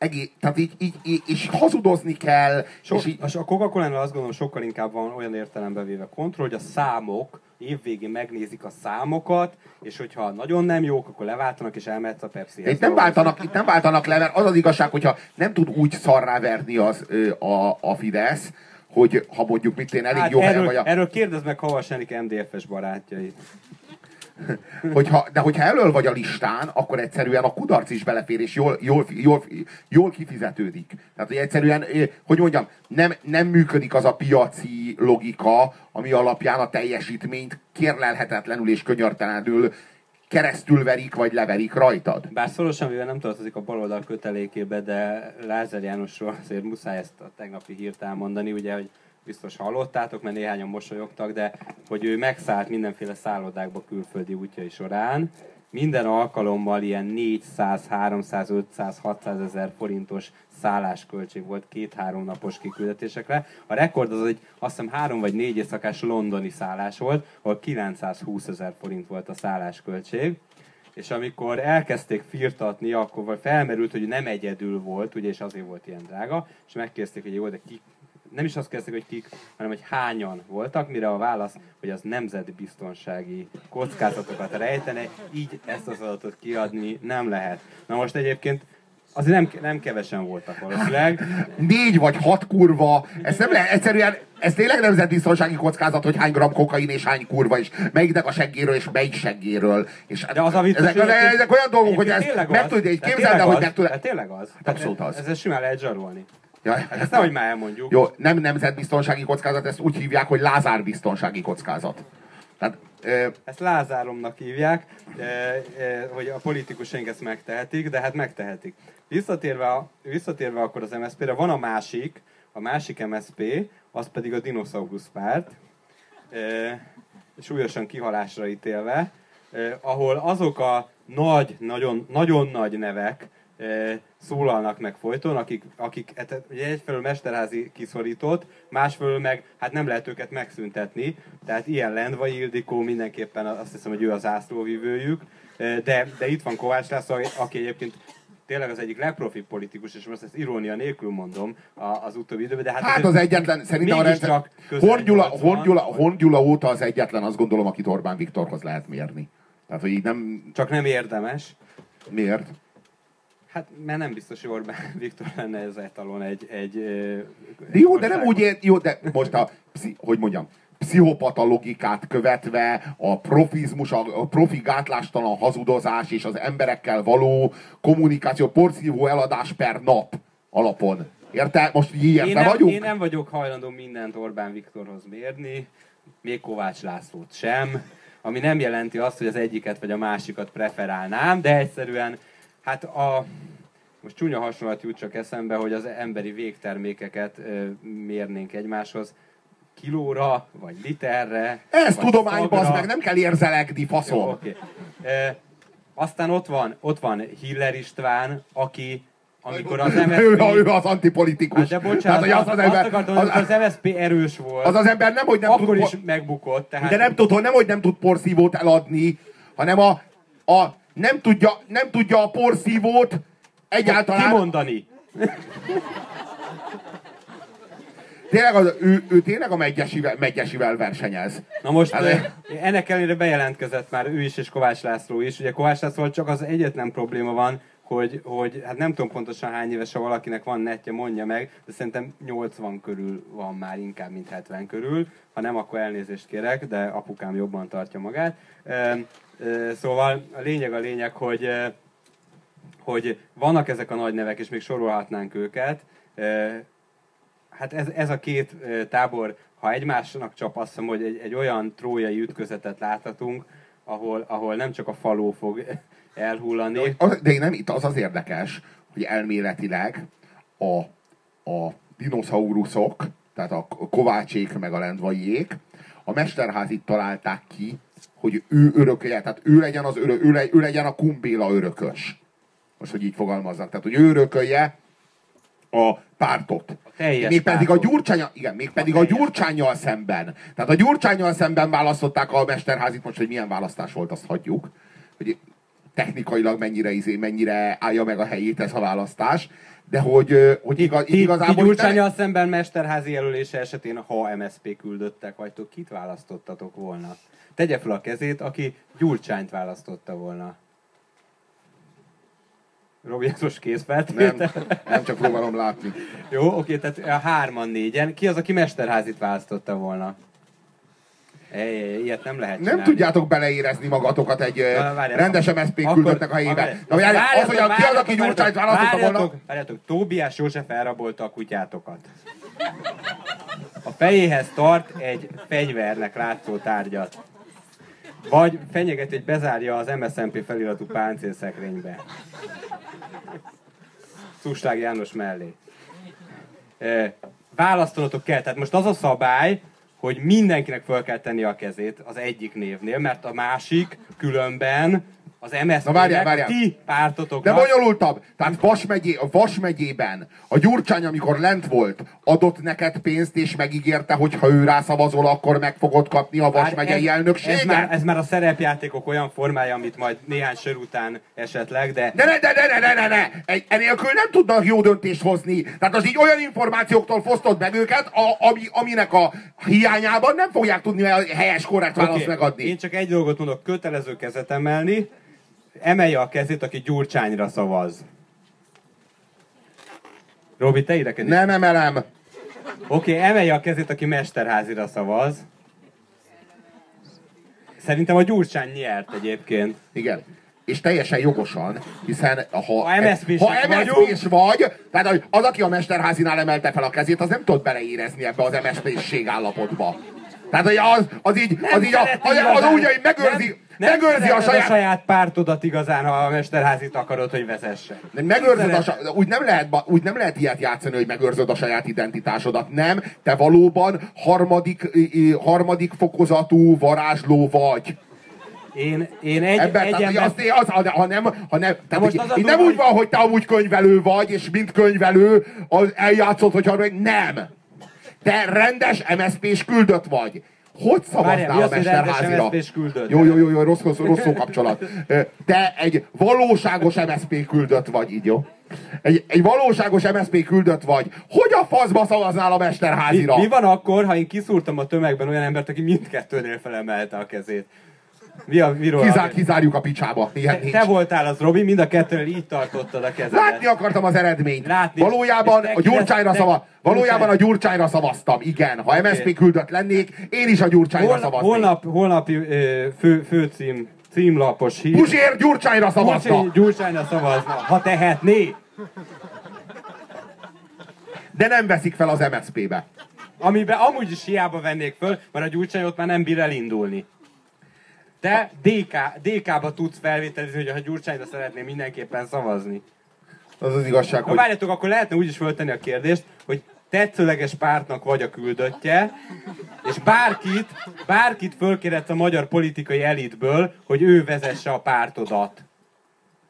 egész, tehát így, így, így, és hazudozni kell. So, és így... A Coca-Colánál azt gondolom sokkal inkább van olyan értelembe véve kontroll, hogy a számok évvégén megnézik a számokat, és hogyha nagyon nem jók, akkor leváltanak, és elmehetsz a pepsi itt nem, váltanak, itt nem váltanak le, mert az az igazság, hogyha nem tud úgy szarrá verni az, a, a Fidesz, hogy ha mondjuk mit én elég hát jó erről, vagy a... erről kérdezd meg Havas Enik MDF-es barátjait. hogyha, de hogyha elől vagy a listán, akkor egyszerűen a kudarc is belefér, és jól, jól, jól, jól kifizetődik. Tehát, hogy egyszerűen, hogy mondjam, nem, nem működik az a piaci logika, ami alapján a teljesítményt kérlelhetetlenül és könyörtelenül keresztül verik, vagy leverik rajtad. Bár szorosan mivel nem tartozik a baloldal kötelékébe, de Lázár Jánosról azért muszáj ezt a tegnapi hírt elmondani, ugye, hogy biztos hallottátok, mert néhányan mosolyogtak, de hogy ő megszállt mindenféle szállodákba külföldi útjai során, minden alkalommal ilyen 400, 300, 500, 600 ezer forintos szállásköltség volt két-három napos kiküldetésekre. A rekord az egy azt hiszem három vagy négy éjszakás londoni szállás volt, ahol 920 ezer forint volt a szállásköltség. És amikor elkezdték firtatni, akkor felmerült, hogy nem egyedül volt, ugye, és azért volt ilyen drága, és megkérdezték, hogy jó, de ki, nem is azt kezdték, hogy kik, hanem hogy hányan voltak, mire a válasz, hogy az nemzetbiztonsági kockázatokat rejtene, így ezt az adatot kiadni nem lehet. Na most egyébként azért nem, nem kevesen voltak valószínűleg. Négy vagy hat kurva, ez nem lehet, egyszerűen, ez tényleg nemzetbiztonsági kockázat, hogy hány gram kokain és hány kurva, és melyiknek a seggéről és melyik seggéről. És de az a vicces, ezek, ezek, ezek olyan dolgok, hogy ezt meg tudja, képzeld el, hogy meg tudja. Tényleg az. Abszolút az. Ez, ez simán lehet zsarolni. Ja, hát ezt nehogy már elmondjuk. Jó, nem nemzetbiztonsági kockázat, ezt úgy hívják, hogy Lázár biztonsági kockázat. Tehát, ö... Ezt Lázáromnak hívják, ö, ö, hogy a politikusaink ezt megtehetik, de hát megtehetik. Visszatérve, a, visszatérve akkor az MSZP-re, van a másik, a másik MSZP, az pedig a dinoszaurusz párt, ö, súlyosan kihalásra ítélve, ö, ahol azok a nagy, nagyon, nagyon nagy nevek, szólalnak meg folyton, akik, akik hát, ugye egyfelől mesterházi kiszorított, másfelől meg hát nem lehet őket megszüntetni, tehát ilyen Lendvai Ildikó mindenképpen azt hiszem, hogy ő az ászlóvívőjük, de, de itt van Kovács László, aki egyébként tényleg az egyik legprofibb politikus, és most ezt irónia nélkül mondom az utóbbi időben, de hát... Hát az egyetlen, szerintem a rendszer... Horngyula, Horngyula, Horngyula óta az egyetlen, azt gondolom, akit Orbán Viktorhoz lehet mérni. Tehát, hogy így nem... Csak nem érdemes. Miért? Hát, mert nem biztos, hogy Orbán Viktor lenne ez etalon egy... egy de jó, de nem úgy ért, jó, de most a, hogy mondjam, pszichopata logikát követve, a profizmus, a profi gátlástalan hazudozás és az emberekkel való kommunikáció, porszívó eladás per nap alapon. Érte? Most érte én nem, vagyunk? Én nem vagyok hajlandó mindent Orbán Viktorhoz mérni, még Kovács Lászlót sem, ami nem jelenti azt, hogy az egyiket vagy a másikat preferálnám, de egyszerűen Hát a, most csúnya hasonlat jut csak eszembe, hogy az emberi végtermékeket ö, mérnénk egymáshoz kilóra, vagy literre. Ez tudomány, az meg, nem kell érzelekni, faszom. Jó, okay. e, aztán ott van, ott van Hiller István, aki amikor az MSZP... Ő, ő az antipolitikus. Hát de bocsánat, Tehát, az, az, az, ember, akartam, az, az MSZP erős volt. Az az ember nem, hogy nem akkor tud... is megbukott. Tehát... De nem tud, nem, hogy nem tud porszívót eladni, hanem a, a nem tudja, nem tudja a porszívót egyáltalán... Kimondani. Tényleg az, ő, ő tényleg a Megyesivel, Megyesivel versenyez. Na most hát, ennek ellenére bejelentkezett már ő is és Kovács László is. Ugye Kovács László csak az egyetlen probléma van, hogy, hogy hát nem tudom pontosan hány éves, ha valakinek van netje, mondja meg, de szerintem 80 körül van már inkább, mint 70 körül. Ha nem, akkor elnézést kérek, de apukám jobban tartja magát. Szóval a lényeg a lényeg, hogy, hogy vannak ezek a nagy nevek, és még sorolhatnánk őket. Hát ez, ez a két tábor, ha egymásnak csap, azt hiszem, hogy egy, egy olyan trójai ütközetet láthatunk, ahol, ahol nem csak a faló fog elhullani. De, de nem, itt az az érdekes, hogy elméletileg a, a dinoszauruszok, tehát a kovácsék meg a lendvaiék, a mesterházit találták ki, hogy ő örökölje, tehát ő legyen, az örö, ő, le, ő legyen a kumbéla örökös. Most, hogy így fogalmazzak. Tehát, hogy ő örökölje a pártot. A még pedig a gyurcsánya, igen, még pedig a, a gyurcsányjal szemben. Tehát a gyurcsányjal szemben választották a mesterházit, most, hogy milyen választás volt, azt hagyjuk. Hogy technikailag mennyire, izé, mennyire állja meg a helyét ez a választás, de hogy, hogy igaz, ti, igazából... Ti Gyurcsányal ne... szemben mesterházi jelölése esetén, ha MSZP küldöttek vagytok, kit választottatok volna? Tegye fel a kezét, aki Gyurcsányt választotta volna. Robi, ez most Nem, nem csak próbálom látni. Jó, oké, tehát a hárman, négyen. Ki az, aki Mesterházit választotta volna? Ej, ilyet nem lehet Nem csinálni. tudjátok beleérezni magatokat egy Na, várjál, rendes MSZP küldöttnek a várjál, Na, várjál, Az, hogy a, várjátok, ki az, aki várjátok, Gyurcsányt választotta volna? Várjátok, várjátok, Tóbiás József elrabolta a kutyátokat. A fejéhez tart egy fegyvernek látszó tárgyat. Vagy fenyeget, hogy bezárja az MSZMP feliratú páncélszekrénybe. Szuslág János mellé. E, választanotok kell. Tehát most az a szabály, hogy mindenkinek fel kell tenni a kezét az egyik névnél, mert a másik különben az MSZP-nek, Na, várjál, várjál. ti De pártotoknak bonyolultabb. Tehát Vas, megyé, Vas megyében a Gyurcsány, amikor lent volt, adott neked pénzt, és megígérte, hogy ha ő rászavazol, akkor meg fogod kapni a Vas Már megyei ez, elnökséget. ez, már, ez már a szerepjátékok olyan formája, amit majd néhány sör után esetleg, de De ne, de ne, ne, ne, ne, ne. Egy, enélkül nem tudnak jó döntést hozni. Tehát az így olyan információktól fosztod meg őket, a, ami, aminek a hiányában nem fogják tudni a helyes, korrekt választ Oké, megadni. Én csak egy dolgot mondok, kötelező kezet emelni, emelje a kezét, aki Gyurcsányra szavaz. Robi, te idekedj. Nem emelem. Oké, emelje a kezét, aki Mesterházira szavaz. Szerintem a Gyurcsány nyert egyébként. Igen. És teljesen jogosan, hiszen ha, Ha MSZP-sek ha vagyunk- MSZP-s vagy, tehát az, aki a Mesterházinál emelte fel a kezét, az nem tud beleérezni ebbe az MSZP-ség állapotba. Tehát az, az így, az így, a, az, az úgy, hogy megőrzi, nem, megőrzi a saját, a saját pártodat igazán, ha a Mesterházit akarod, hogy vezesse. Nem, megőrzöd a, sa- úgy, nem lehet, úgy nem lehet ilyet játszani, hogy megőrzöd a saját identitásodat. Nem, te valóban harmadik, harmadik fokozatú varázsló vagy. Én, én egy, Ebben, egy ember... az, az, ha nem, ha nem, tehát, most az nem úgy van, hogy te amúgy könyvelő vagy, és mint könyvelő az eljátszod, hogy harmadik, nem. Te rendes MSZP-s küldött vagy. Hogy Várjál, mi szavaznál a az, hogy rendes Mesterházira? Jó, jó, jó, jó, rossz, rossz, rossz szókapcsolat. Te egy valóságos MSZP küldött vagy, így jó? Egy, egy valóságos MSZP küldött vagy. Hogy a faszba szavaznál a Mi, Mesterházira? mi van akkor, ha én kiszúrtam a tömegben olyan embert, aki mindkettőnél felemelte a kezét? Mi a, miről? Kizár, kizárjuk a picsába. Ilyen te, te voltál az, Robi, mind a kettőnél így tartottad a kezedet. Látni akartam az eredményt. Látni. Valójában a Gyurcsányra szava, valójában a Gyurcsány. Gyurcsányra szavaztam, igen. Ha MSZP küldött lennék, én is a Gyurcsányra Holnap, szavaznék. holnap, holnapi fő, főcím, címlapos hír. Puzsér Gyurcsányra szavazta. Bucsi Gyurcsányra szavazna, ha tehetné. De nem veszik fel az MSZP-be. Amiben amúgy is hiába vennék föl, mert a Gyurcsány ott már nem bír elindulni. Te DK, DK-ba tudsz felvételizni, hogy ha Gyurcsányra szeretném mindenképpen szavazni. Az az igazság, Na hogy várjátok, akkor lehetne úgy is föltenni a kérdést, hogy tetszőleges pártnak vagy a küldöttje, és bárkit, bárkit fölkérhetsz a magyar politikai elitből, hogy ő vezesse a pártodat.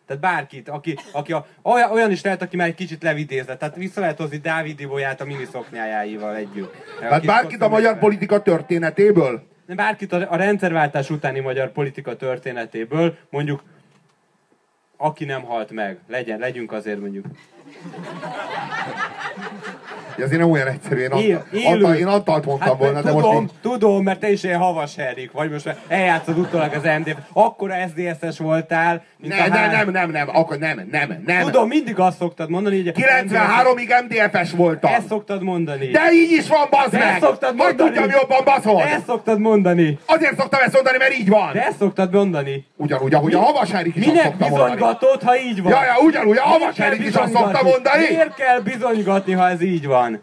Tehát bárkit, aki, aki a, olyan, olyan is lehet, aki már egy kicsit levidézett. Tehát vissza lehet hozni Dávid Ibolyát a miniszoknyájával együtt. tehát bárkit a magyar politika történetéből, bárkit a, rendszerváltás utáni magyar politika történetéből, mondjuk aki nem halt meg, legyen, legyünk azért mondjuk. Hogy azért nem olyan egyszerű, én, Él- Antal, én Antalt mondtam Hát, volna, de tudom, most így, tudom, mert te is ilyen havas herik vagy, most már eljátszod utólag az MD-t. Akkora SZDSZ-es voltál, mint ne, a ne, há- nem, nem, nem, akkor nem, nem, nem. Tudom, mindig azt szoktad mondani, hogy... 93-ig MDF-es voltam. Ezt szoktad mondani. De így is van, bazd De meg! szoktad Hogy mondani. tudjam jobban, baszod? De ezt szoktad mondani. Azért szoktam ezt mondani, mert így van. De ezt szoktad mondani. Ugyanúgy, ahogy a Havas Henrik is azt Minek szokta mondani. bizonygatod, ha így van? Ja, ja, ugyanúgy, a Havas Henrik is azt szokta? Mondani. Miért kell bizonygatni, ha ez így van?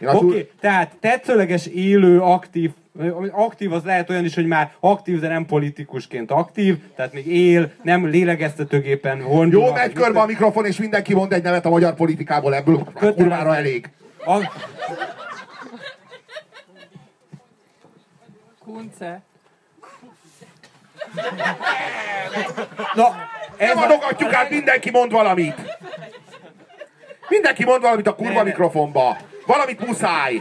Oké, okay, tehát tetszőleges, élő, aktív, aktív az lehet olyan is, hogy már aktív, de nem politikusként aktív, tehát még él, nem lélegeztetőgépen hordul. Jó, megy körbe a mikrofon, és mindenki mond egy nevet a magyar politikából, ebből Kötelező. kurvára elég. A, Kunce. na, ez Nem a, adogatjuk át, mindenki mond valamit. Mindenki mond valamit a kurva mikrofonba. Valamit muszáj.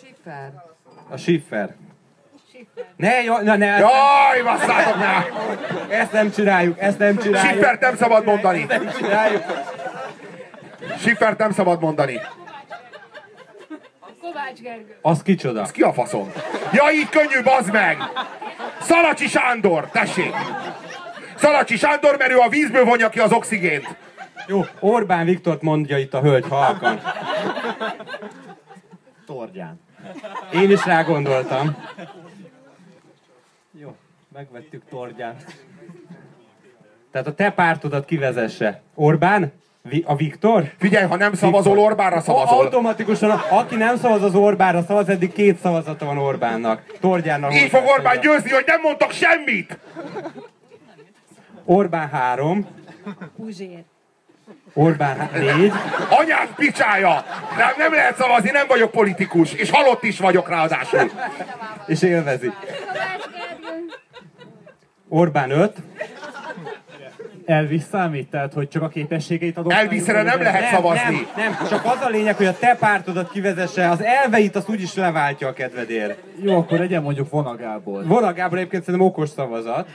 Sifer. a Schiffer. Ne, jó, na, ne, ezt, Jaj, basszátok már! ezt nem csináljuk, ezt nem csináljuk. Siffert nem szabad mondani. Ezt nem csináljuk. Siffert nem szabad mondani. Kovács Gergő. Az kicsoda? Ki a faszom? Ja, így könnyű, bazd meg! Szalacsi Sándor, tessék! Szalacsi Sándor, mert ő a vízből vonja ki az oxigént. Jó, Orbán Viktort mondja itt a hölgy halkan. Tordján. Én is rá gondoltam. Megvettük Tordján. Tehát a te pártodat kivezesse. Orbán? Vi- a Viktor? Figyelj, ha nem szavazol Orbánra, szavazol. Automatikusan, aki nem szavaz az Orbánra, szavaz, eddig két szavazata van Orbánnak. Tordjánnal Így fog Orbán hozzászólja. győzni, hogy nem mondtak semmit! Orbán három, Puzsér. Orbán négy, Anyád picsája! Nem, nem lehet szavazni, nem vagyok politikus, és halott is vagyok ráadásul. és élvezi. Orbán öt, Elvis számít, tehát hogy csak a képességeit adott. Elviszre nem lehet szavazni. nem, nem, csak az a lényeg, hogy a te pártodat kivezesse, az elveit azt úgyis leváltja a kedvedért. Jó, akkor legyen mondjuk Vona Gábor. Vona Gábor egyébként szerintem okos szavazat.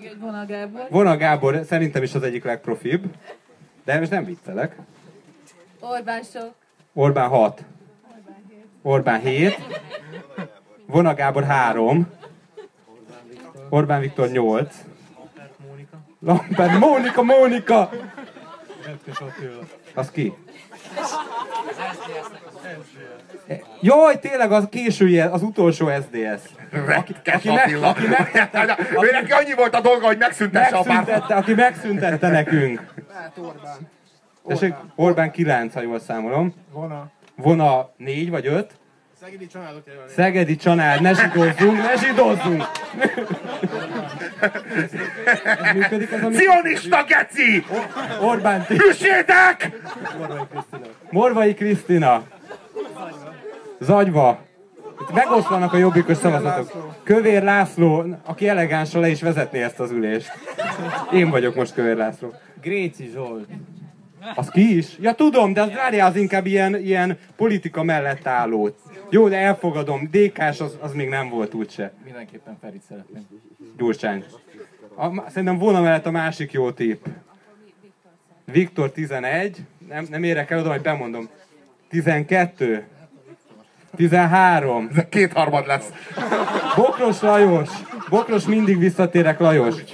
Még egy vonal Gábor. Vona Gábor szerintem is az egyik legprofibb. De most nem viccelek. Orbán sok. Orbán 6. Orbán 7. Vona Gábor 3. Orbán Viktor 8. Lampert Mónika, Mónika! Az ki? Jaj, tényleg az késői, az utolsó SDS. Retkes aki meg- aki megtette- Ő neki annyi volt a dolga, hogy megszüntesse a pártot. Megszüntette, aki megszüntette nekünk. Hát Orbán. Tessék, Orbán 9, ha jól számolom. Vona. Vona 4 vagy 5. Szegedi családok jelölni. Szegedi család, ne zsidozzunk, ne zsidozzunk! Ez működik ez a mi... Cionista geci! Orbán ti... Üssétek! Morvai Krisztina. Zagyva. Itt megoszlanak a jobbikos szavazatok. Kövér László, aki elegánsan le is vezetné ezt az ülést. Én vagyok most Kövér László. Gréci Zsolt. Az ki is? Ja tudom, de az várjál az inkább ilyen, ilyen politika mellett álló. Jó, de elfogadom, DK-s az, az még nem volt úgyse. Mindenképpen Ferit szeretném. Gyurcsány. A, szerintem volna mellett a másik jó tipp. Viktor 11, nem, nem érek el oda, hogy bemondom. 12, 13, Ez kétharmad lesz. Bokros Lajos, Bokros mindig visszatérek Lajos. Én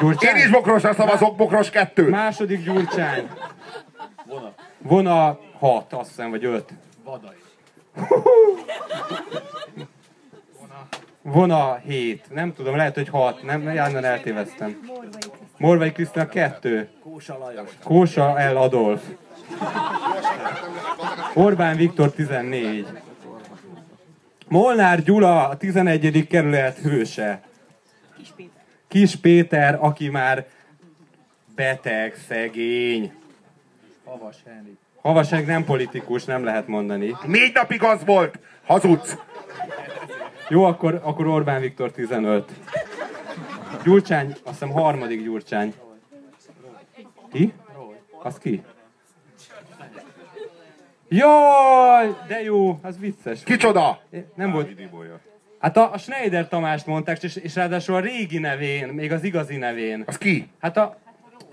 Gyurcsány, is Bokrosra szavazok, Bokros kettő. második Gyurcsány. Vona 6, azt hiszem, vagy 5. Vadai. Vona 7, nem tudom, lehet, hogy 6, nem, járnan eltéveztem. Morvai Krisztina 2. Kósa Lajos. Kósa L. Adolf. Orbán Viktor 14. Molnár Gyula, a 11. kerület hőse. Kis Péter, aki már beteg, szegény. Havas Henrik. Havasság nem politikus, nem lehet mondani. Négy napig az volt. Hazudsz. Jó, akkor, akkor Orbán Viktor 15. Gyurcsány, azt hiszem harmadik Gyurcsány. Ki? Az ki? Jaj, de jó, az vicces. Kicsoda? Nem volt. Hát a, a Schneider Tamást mondták, és, és ráadásul a régi nevén, még az igazi nevén. Az ki? Hát a...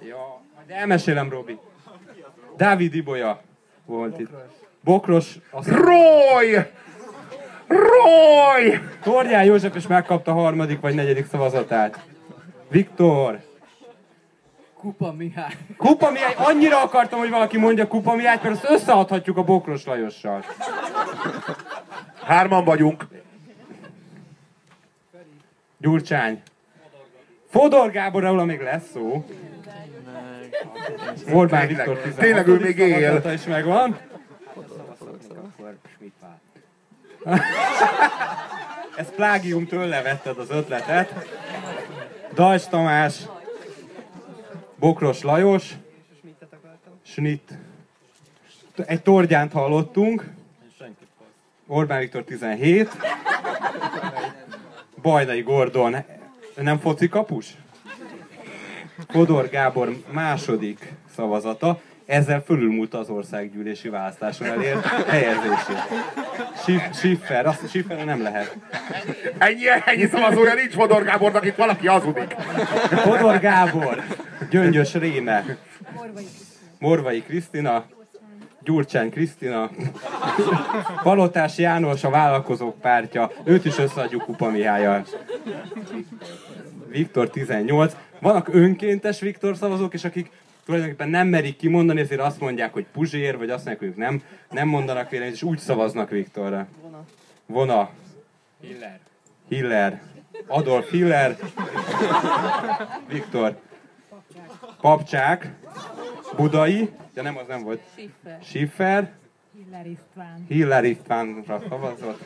Ja, majd elmesélem, Robi. Dávid Ibolya volt itt. Bokros, azt Roy! Roy! Torján József is megkapta a harmadik vagy negyedik szavazatát. Viktor. Kupa Mihály. Kupa Mihály, annyira akartam, hogy valaki mondja Kupa Mihály, mert azt összeadhatjuk a Bokros Lajossal. Hárman vagyunk. Gyurcsány. Fodor Gáborról még lesz szó. Orbán Viktor 16. Tényleg ő még él. is megvan. Ez plágium tőle vetted az ötletet. Dajs Tamás, Bokros Lajos, Schnitt. Egy torgyánt hallottunk. Orbán Viktor 17. Bajdai Gordon, nem foci kapus? Kodor Gábor második szavazata, ezzel fölülmúlta az országgyűlési választáson elért helyezését. Sif- Schiffer, azt Schiffer nem lehet. Ennyi, ennyi szavazója nincs Fodor Gábornak, itt valaki hazudik. Kodor Gábor, Gyöngyös Réme, Morvai Krisztina, Gyurcsány Krisztina, Palotás János a vállalkozók pártja, őt is összeadjuk Kupa Mihályal. Viktor 18. Vannak önkéntes Viktor szavazók, és akik tulajdonképpen nem merik kimondani, ezért azt mondják, hogy Puzsér, vagy azt mondják, hogy ők nem, nem mondanak véleményt, és úgy szavaznak Viktorra. Vona. Hiller. Hiller. Adolf Hiller, Viktor Papcsák, Budai, ja nem, az nem volt, Schiffer. Schiffer, Hiller István. Hiller Istvánra szavazott.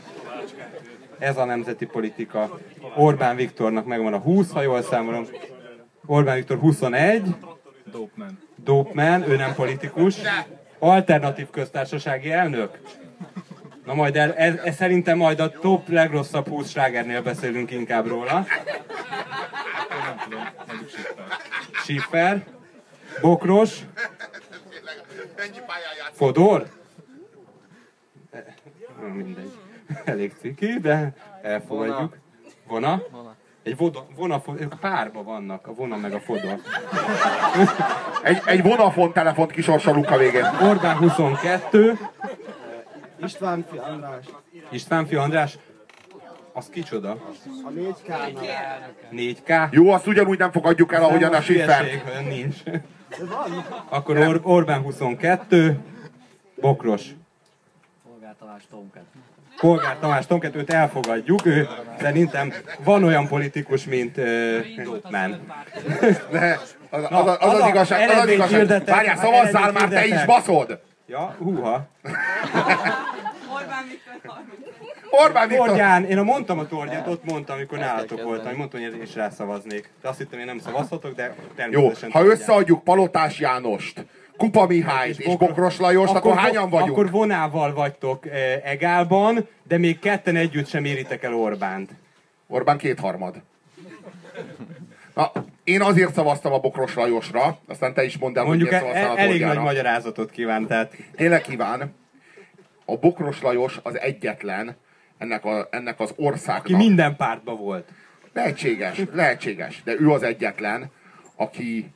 Ez a nemzeti politika. Orbán Viktornak megvan a 20, ha jól számolom. Orbán Viktor 21. Dopeman. Dopeman, ő nem politikus. Alternatív köztársasági elnök. Na majd el, ez, ez szerintem majd a top legrosszabb 20 slágernél beszélünk inkább róla. Nem tudom, mondjuk Schiffer. Schiffer, Bokros? Fodor? Mindegy. Elég ciki, de elfogadjuk. Vona? Egy voda, vona, ők párba vannak, a vona meg a fodor. Egy, egy Vodafone telefont kisorsolunk a végén. Orbán 22, István fi András. István Fi András, az kicsoda? A 4K-nál. 4K? Jó, azt ugyanúgy nem fogadjuk el, ahogyan a Schiffer. Nincs. Akkor Or- Orbán 22, Bokros. Polgár Tamás Tomket. Polgár Tamás Tomket, őt elfogadjuk, ő szerintem van olyan politikus, mint uh. De az, az, Na, az, az, az igazság, az az igazság. hirdetek, Várjál, már szavazzál már, te is baszod! Ja, húha. Orbán Viktor! Torgyán, én a mondtam a torgyát, ott mondtam, amikor nálatok voltam, hogy mondtam, hogy én is rászavaznék. De azt hittem, én nem szavazhatok, de Jó, természetesen ha Torgyán. összeadjuk Palotás Jánost, Kupa Mihályt és Bokros- Bokros Lajost, akkor, hányan vagyunk? Akkor vonával vagytok eh, egálban, de még ketten együtt sem éritek el Orbánt. Orbán kétharmad. Na, én azért szavaztam a Bokros Lajosra, aztán te is mondd el, Mondjuk hogy el, miért szavaztál el, a elég nagy magyarázatot kíván, tehát Tényleg kíván. A Bokros Lajos az egyetlen ennek, a, ennek az országnak. minden pártban volt. Lehetséges, lehetséges, de ő az egyetlen, aki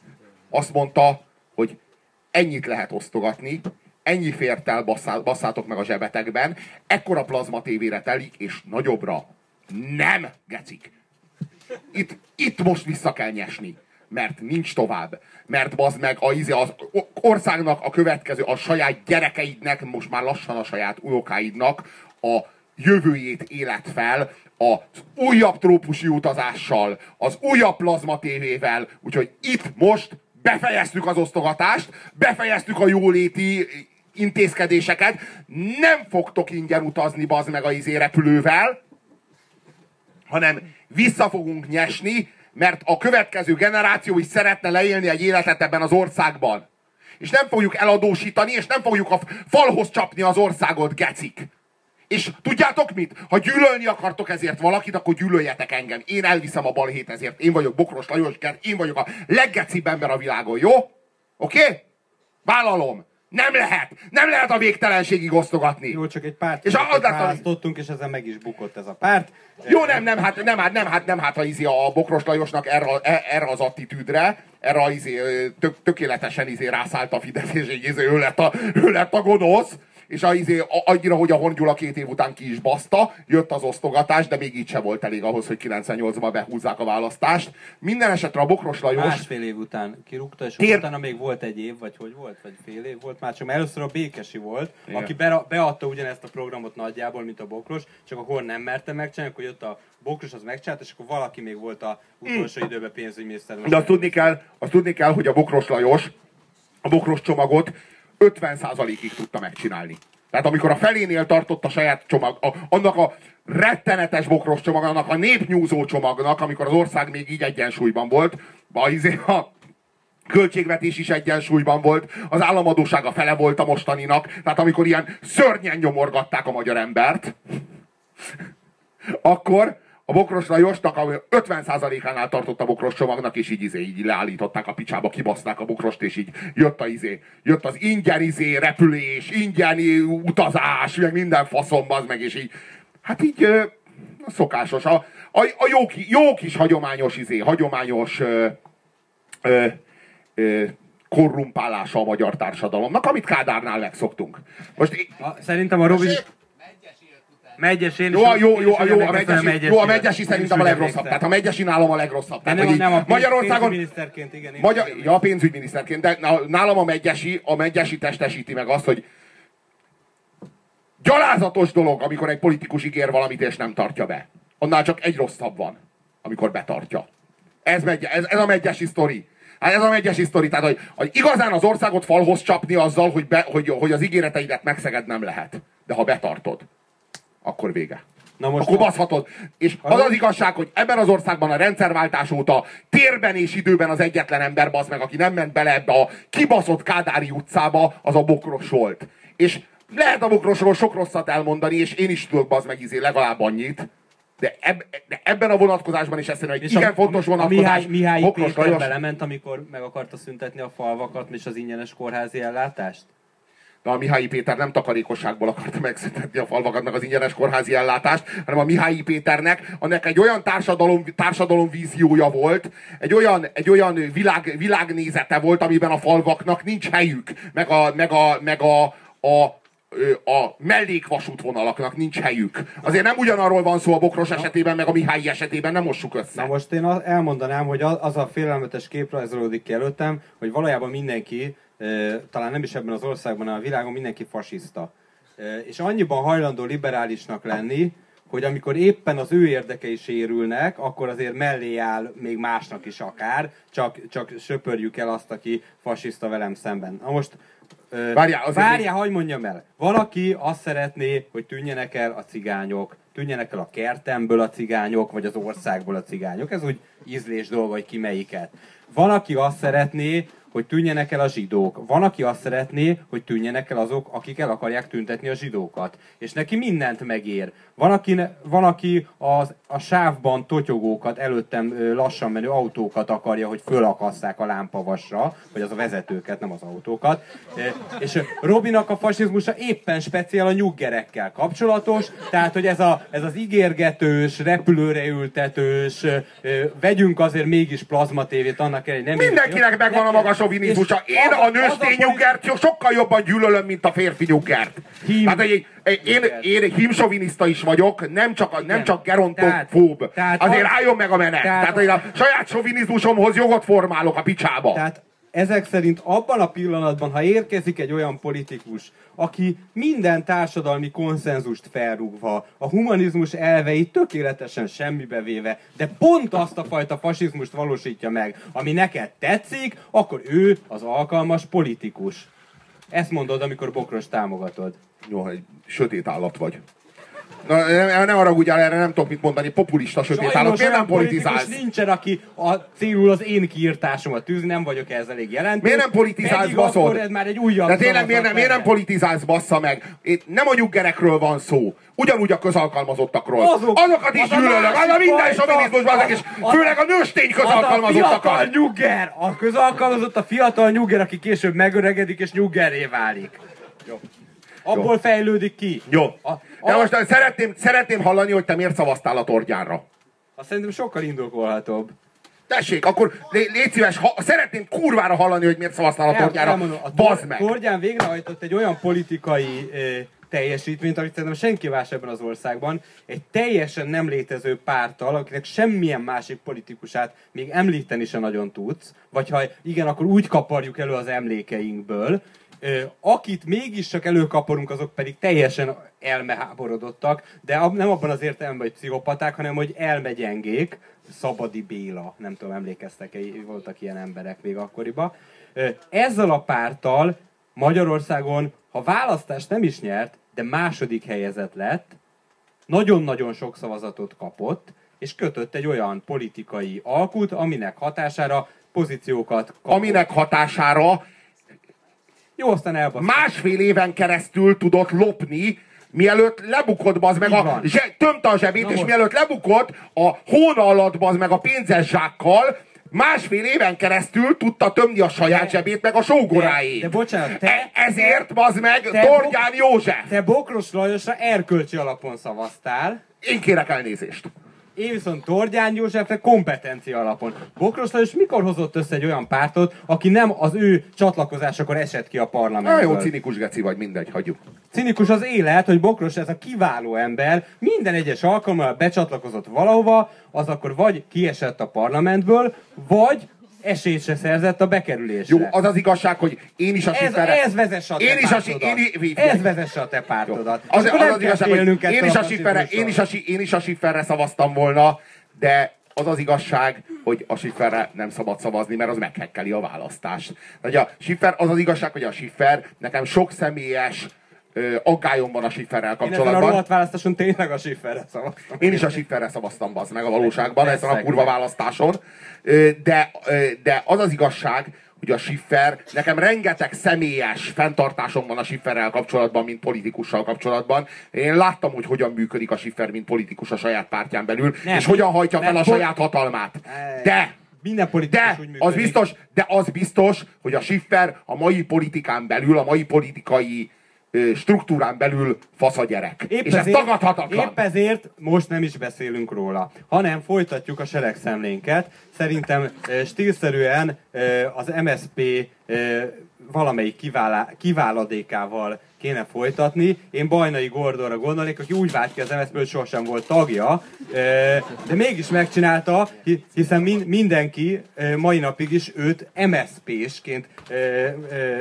azt mondta, hogy ennyit lehet osztogatni, ennyi fért el, basszá, basszátok meg a zsebetekben, ekkora plazma tévére telik, és nagyobbra nem, gecik. Itt, itt most vissza kell nyesni, mert nincs tovább. Mert bazd meg a, az országnak a következő, a saját gyerekeidnek, most már lassan a saját unokáidnak a jövőjét élet fel, az újabb trópusi utazással, az újabb plazma tévével, úgyhogy itt most befejeztük az osztogatást, befejeztük a jóléti intézkedéseket, nem fogtok ingyen utazni bazd meg a izé repülővel, hanem vissza fogunk nyesni, mert a következő generáció is szeretne leélni egy életet ebben az országban. És nem fogjuk eladósítani, és nem fogjuk a falhoz csapni az országot, gecik. És tudjátok mit? Ha gyűlölni akartok ezért valakit, akkor gyűlöljetek engem. Én elviszem a balhét ezért. Én vagyok Bokros Lajos, én vagyok a leggecibb ember a világon, jó? Oké? Okay? Vállalom. Nem lehet. Nem lehet a végtelenségig osztogatni. Jó, csak egy párt És választottunk, és ezen meg is bukott ez a párt. Jó, nem, nem, hát nem, hát nem, hát nem, hát a, izé, a Bokros Lajosnak erre, e- erre az attitűdre, erre izé, tök, tökéletesen izé rászállt a Fidesz, és így izé, ő, lett a, ő lett a gonosz, és a, izé, annyira, hogy a Horn Gyula két év után ki is baszta, jött az osztogatás, de még így se volt elég ahhoz, hogy 98-ban behúzzák a választást. Minden esetre a Bokros Lajos... Másfél év után kirúgta, és Tér- utána még volt egy év, vagy hogy volt, vagy fél év volt már, csak mert először a Békesi volt, Igen. aki bera, beadta ugyanezt a programot nagyjából, mint a Bokros, csak akkor nem merte megcsinálni, akkor jött a Bokros, az megcsinált, és akkor valaki még volt a utolsó időben pénzügyminiszter. De azt tudni kell, azt tudni kell, hogy a Bokros Lajos a Bokros csomagot 50%-ig tudta megcsinálni. Tehát amikor a felénél tartott a saját csomag, a, annak a rettenetes bokros csomag, annak a népnyúzó csomagnak, amikor az ország még így egyensúlyban volt, a, izé, a költségvetés is egyensúlyban volt, az államadóság a fele volt a mostaninak, tehát amikor ilyen szörnyen nyomorgatták a magyar embert, akkor a Bokros Lajosnak a 50%-ánál tartott a Bokros csomagnak, és így, izé, így leállították a picsába, kibaszták a Bokrost, és így jött, a, izé, jött az ingyen izé, repülés, ingyen utazás, meg minden faszomba, az meg, és így, hát így szokásos. A, a, a jó, jó kis hagyományos, izé, hagyományos ö, ö, ö, korrumpálása a magyar társadalomnak, amit Kádárnál megszoktunk. Most én- szerintem a Robi... Megyes én jó, jó, jó, jó, a megyesi, jó, a megyesi szerintem a legrosszabb. Tehát a megyesi nálam a legrosszabb. Tehát, nem, hogy nem, a így Magyarországon... pénzügyminiszterként, igen. Magyar, ja, pénzügyminiszterként, de ná- nálam a megyesi, a megyesi testesíti meg azt, hogy gyalázatos dolog, amikor egy politikus ígér valamit és nem tartja be. Annál csak egy rosszabb van. amikor betartja. Ez, megy, ez, ez a megyesi sztori. Hát ez a megyesi sztori. Tehát, hogy, hogy igazán az országot falhoz csapni azzal, hogy, be, hogy, hogy az ígéreteidet megszeged nem lehet. De ha betartod, akkor vége. Na most Akkor baszhatod. És az az igazság, hogy ebben az országban a rendszerváltás óta térben és időben az egyetlen ember basz meg, aki nem ment bele ebbe a kibaszott Kádári utcába, az a Bokros volt. És lehet a Bokrosról sok rosszat elmondani, és én is tudok bazd meg izé legalább annyit, de, eb, de ebben a vonatkozásban is mondom, hogy igen a, fontos a, a vonatkozás. Mihály, Mihály Péter Lajos, belement, amikor meg akarta szüntetni a falvakat és az ingyenes kórházi ellátást? De a Mihály Péter nem takarékosságból akarta megszüntetni a falvakat, meg az ingyenes kórházi ellátást, hanem a Mihály Péternek annak egy olyan társadalom, társadalom víziója volt, egy olyan, egy olyan világ, világnézete volt, amiben a falvaknak nincs helyük, meg a, meg a, meg a, a a mellékvasútvonalaknak nincs helyük. Azért nem ugyanarról van szó a Bokros esetében, meg a Mihály esetében, nem mossuk össze. Na most én elmondanám, hogy az a félelmetes kép rajzolódik ki előttem, hogy valójában mindenki, talán nem is ebben az országban, hanem a világon mindenki fasiszta. És annyiban hajlandó liberálisnak lenni, hogy amikor éppen az ő érdekei sérülnek, akkor azért mellé áll még másnak is akár, csak, csak söpörjük el azt, aki fasiszta velem szemben. Na most Várjál, azért várjál hogy mondjam el. Valaki azt szeretné, hogy tűnjenek el a cigányok, tűnjenek el a kertemből a cigányok, vagy az országból a cigányok. Ez úgy ízlés dolga, hogy ki melyiket. Van, aki azt szeretné, hogy tűnjenek el a zsidók. Van, aki azt szeretné, hogy tűnjenek el azok, akik el akarják tüntetni a zsidókat. És neki mindent megér. Van, aki, van, aki az, a sávban totyogókat, előttem lassan menő autókat akarja, hogy fölakasszák a lámpavasra, vagy az a vezetőket, nem az autókat. És Robinak a fasizmusa éppen speciál a nyuggerekkel kapcsolatos, tehát, hogy ez, a, ez az ígérgetős, repülőre ültetős, vegyünk azért mégis plazmatévét annak ellenére, nem Mindenkinek megvan a maga sovinizmusa. És Én a nőstény nyugert sokkal jobban gyűlölöm, mint a férfi nyugert. Hát egy, én, én hímsoviniszta is vagyok, nem csak, nem csak gerontofób. tehát Azért az- álljon meg a menet. tehát- Tehát, hogy a saját sovinizmusomhoz jogot formálok a picsába. Tehát ezek szerint abban a pillanatban, ha érkezik egy olyan politikus, aki minden társadalmi konszenzust felrúgva, a humanizmus elveit tökéletesen semmibe véve, de pont azt a fajta fasizmust valósítja meg, ami neked tetszik, akkor ő az alkalmas politikus. Ezt mondod, amikor Bokros támogatod. Jó, egy sötét állat vagy. Na, ne, ne haragudjál, erre nem tudok mit mondani. Populista sötét állat. Miért nem politizálsz? nincsen, aki a célul az én kiírtásomat tűz, nem vagyok ehhez elég jelentős. Miért nem politizálsz, baszod? akkor ez már egy újabb De tényleg miért nem, miért nem politizálsz, bassza meg? Itt nem a nyuggerekről van szó. Ugyanúgy a közalkalmazottakról. Azok- Azokat is az gyűlölök. Az a minden sovinizmus, bazzeg, és az- főleg a nőstény Az a közalkalmazottakat. nyugger! A közalkalmazott a fiatal nyugger, aki később megöregedik és nyuggerré válik. Jó. Abból fejlődik ki. Jó. A, De a, most eh, szeretném, szeretném hallani, hogy te miért szavaztál a torgyánra. azt szerintem sokkal indokolhatóbb. Tessék, akkor lé- légy szíves, ha, szeretném kurvára hallani, hogy miért szavaztál a torgyára. elmondom, a Bazd meg! Tordján végrehajtott egy olyan politikai ö, teljesítményt, amit szerintem senki más ebben az országban, egy teljesen nem létező párttal, akinek semmilyen másik politikusát még említeni se nagyon tudsz, vagy ha igen, akkor úgy kaparjuk elő az emlékeinkből, akit mégis csak előkaparunk, azok pedig teljesen elmeháborodottak, de nem abban az értelemben, hogy pszichopaták, hanem hogy elmegyengék, Szabadi Béla, nem tudom, emlékeztek-e, voltak ilyen emberek még akkoriban. Ezzel a párttal Magyarországon, ha választást nem is nyert, de második helyezett lett, nagyon-nagyon sok szavazatot kapott, és kötött egy olyan politikai alkut, aminek hatására pozíciókat kapott. Aminek hatására Jó, aztán elbaszott. másfél éven keresztül tudott lopni, mielőtt lebukott bazd meg Így a, van. zse, tömte a zsebét, Na és most. mielőtt lebukott a hóna alatt bazd meg a pénzes zsákkal, másfél éven keresztül tudta tömni a saját zsebét, meg a sógoráét. De- de bocsánat, te- E- ezért bazd meg te- Torgyán József. Te Bokros Lajosra erkölcsi alapon szavaztál, Én kérek elnézést. Én viszont Tordján Józsefre kompetencia alapon. Bokros Lajos mikor hozott össze egy olyan pártot, aki nem az ő csatlakozásakor esett ki a Na parlamentből? jó, cinikus geci vagy, mindegy, hagyjuk. Cinikus az élet, hogy Bokros ez a kiváló ember, minden egyes alkalommal becsatlakozott valahova, az akkor vagy kiesett a parlamentből, vagy esélyt se szerzett a bekerülésre. Jó, az az igazság, hogy én is a ez, sifferre... ez vezesse a te Én is a, si- én, i- ez vezesse a te pártodat. Az, az, az kell igazság, hogy én is, a fasizmustól. sifferre, én, is a, én is a sifferre szavaztam volna, de az az igazság, hogy a Schifferre nem szabad szavazni, mert az meghekkeli a választást. Hogy a Schiffer, az az igazság, hogy a Schiffer nekem sok személyes ö, aggályom van a Schifferrel Én ezen a kapcsolatban. rohadt választáson tényleg a Schifferre szavaztam. Én is a Schifferre szavaztam, bazd meg a valóságban, ezen a kurva választáson. De, de az az igazság, hogy a Schiffer, nekem rengeteg személyes fenntartásom van a Schifferrel kapcsolatban, mint politikussal kapcsolatban. Én láttam, hogy hogyan működik a Schiffer, mint politikus a saját pártján belül, Nem, és hogyan hajtja fel a saját hatalmát. De, Minden politikus de úgy működik. az biztos, de az biztos, hogy a Schiffer a mai politikán belül, a mai politikai struktúrán belül fasz a gyerek. Épp és ez ezért, tagadhatatlan. Épp ezért most nem is beszélünk róla, hanem folytatjuk a seregszemlénket. Szerintem stílszerűen az MSP valamelyik kiválá, kiváladékával kéne folytatni. Én Bajnai Gordonra gondolnék, aki úgy vált ki az MSZP, hogy sosem volt tagja, de mégis megcsinálta, hi- hiszen min- mindenki mai napig is őt MSZP-sként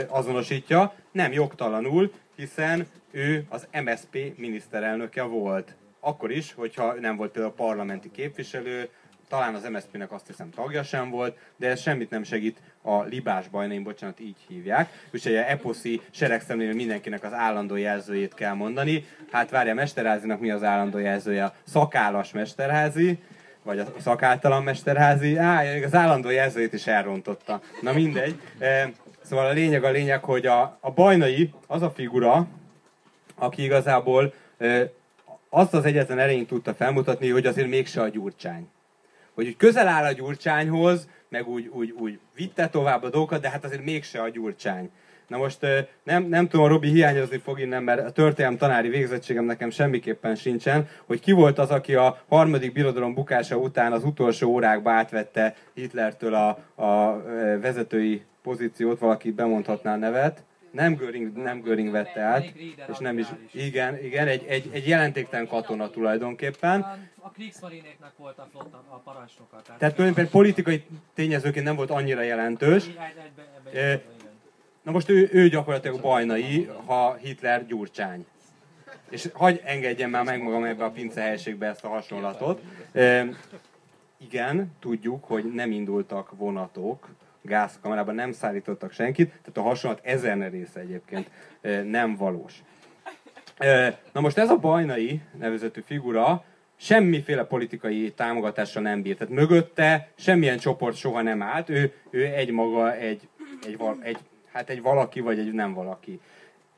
azonosítja, nem jogtalanul, hiszen ő az MSP miniszterelnöke volt. Akkor is, hogyha nem volt például parlamenti képviselő, talán az MSZP-nek azt hiszem tagja sem volt, de ez semmit nem segít a libás bajnaim, bocsánat, így hívják. Úgyhogy a eposzi seregszemlénél mindenkinek az állandó jelzőjét kell mondani. Hát várja, Mesterházinak mi az állandó jelzője? Szakállas Mesterházi, vagy a szakáltalan Mesterházi. Á, az állandó jelzőjét is elrontotta. Na mindegy. Szóval a lényeg a lényeg, hogy a, a bajnai az a figura, aki igazából ö, azt az egyetlen erényt tudta felmutatni, hogy azért mégse a gyurcsány. Hogy úgy közel áll a gyurcsányhoz, meg úgy, úgy, úgy vitte tovább a dolgokat, de hát azért mégse a gyurcsány. Na most nem, nem tudom, Robi hiányozni fog innen, mert a történelem tanári végzettségem nekem semmiképpen sincsen, hogy ki volt az, aki a harmadik birodalom bukása után az utolsó órákba átvette Hitlertől a, a vezetői pozíciót, valaki bemondhatná a nevet. Nem Göring, nem Göring vette át, és nem is, igen, igen, egy, egy, egy jelentéktelen katona tulajdonképpen. A, Kriegsmarinéknak volt a flotta, a parancsnoka. Tehát Tehát tulajdonképpen politikai tényezőként nem volt annyira jelentős. Na most ő, ő gyakorlatilag bajnai, ha Hitler gyurcsány. És hagy engedjem már meg magam ebbe a pince helységbe ezt a hasonlatot. E, igen, tudjuk, hogy nem indultak vonatok, gázkamerában nem szállítottak senkit, tehát a hasonlat ezen része egyébként nem valós. Na most ez a bajnai nevezetű figura semmiféle politikai támogatással nem bírt. Tehát mögötte semmilyen csoport soha nem állt, ő, ő egy maga, egy, egy, egy, hát egy valaki, vagy egy nem valaki.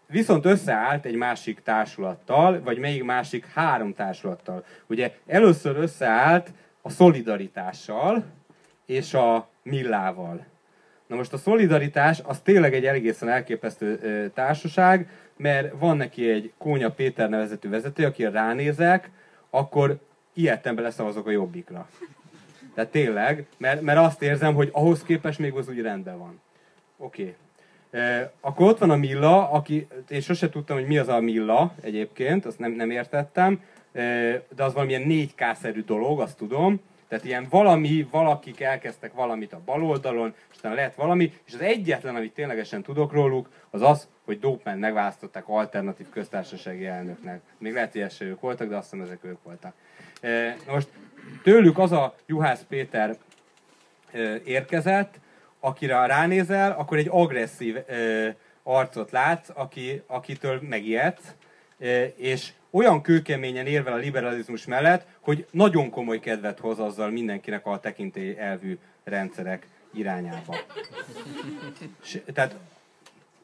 Viszont összeállt egy másik társulattal, vagy még másik három társulattal. Ugye először összeállt a szolidaritással és a millával. Na most a szolidaritás az tényleg egy egészen elképesztő társaság, mert van neki egy Kónya Péter nevezetű vezető, aki ránézek, akkor ilyetten leszavazok a jobbikra. Tehát tényleg, mert, mert azt érzem, hogy ahhoz képest még az úgy rendben van. Oké. Okay. E, akkor ott van a Milla, aki, én sose tudtam, hogy mi az a Milla egyébként, azt nem, nem értettem, de az valamilyen 4K-szerű dolog, azt tudom. Tehát ilyen valami, valakik elkezdtek valamit a bal oldalon, és utána lehet valami, és az egyetlen, amit ténylegesen tudok róluk, az az, hogy Dopement megválasztották alternatív köztársasági elnöknek. Még lehet, hogy ők voltak, de azt hiszem ezek ők voltak. E, most tőlük az a Juhász Péter e, érkezett, akire ránézel, akkor egy agresszív ö, arcot látsz, aki, akitől megijedsz, és olyan kőkeményen érvel a liberalizmus mellett, hogy nagyon komoly kedvet hoz azzal mindenkinek a tekintély elvű rendszerek irányába. S, tehát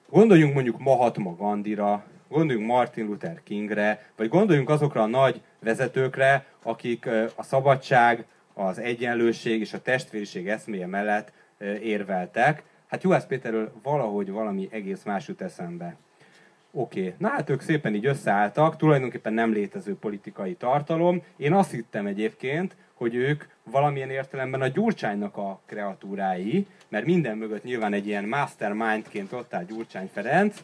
gondoljunk mondjuk Mahatma Gandhira, gondoljunk Martin Luther Kingre, vagy gondoljunk azokra a nagy vezetőkre, akik a szabadság, az egyenlőség és a testvériség eszméje mellett érveltek. Hát Juhász Péterről valahogy valami egész más jut eszembe. Oké, okay. na hát ők szépen így összeálltak, tulajdonképpen nem létező politikai tartalom. Én azt hittem egyébként, hogy ők valamilyen értelemben a Gyurcsánynak a kreatúrái, mert minden mögött nyilván egy ilyen mastermindként ott áll Gyurcsány Ferenc,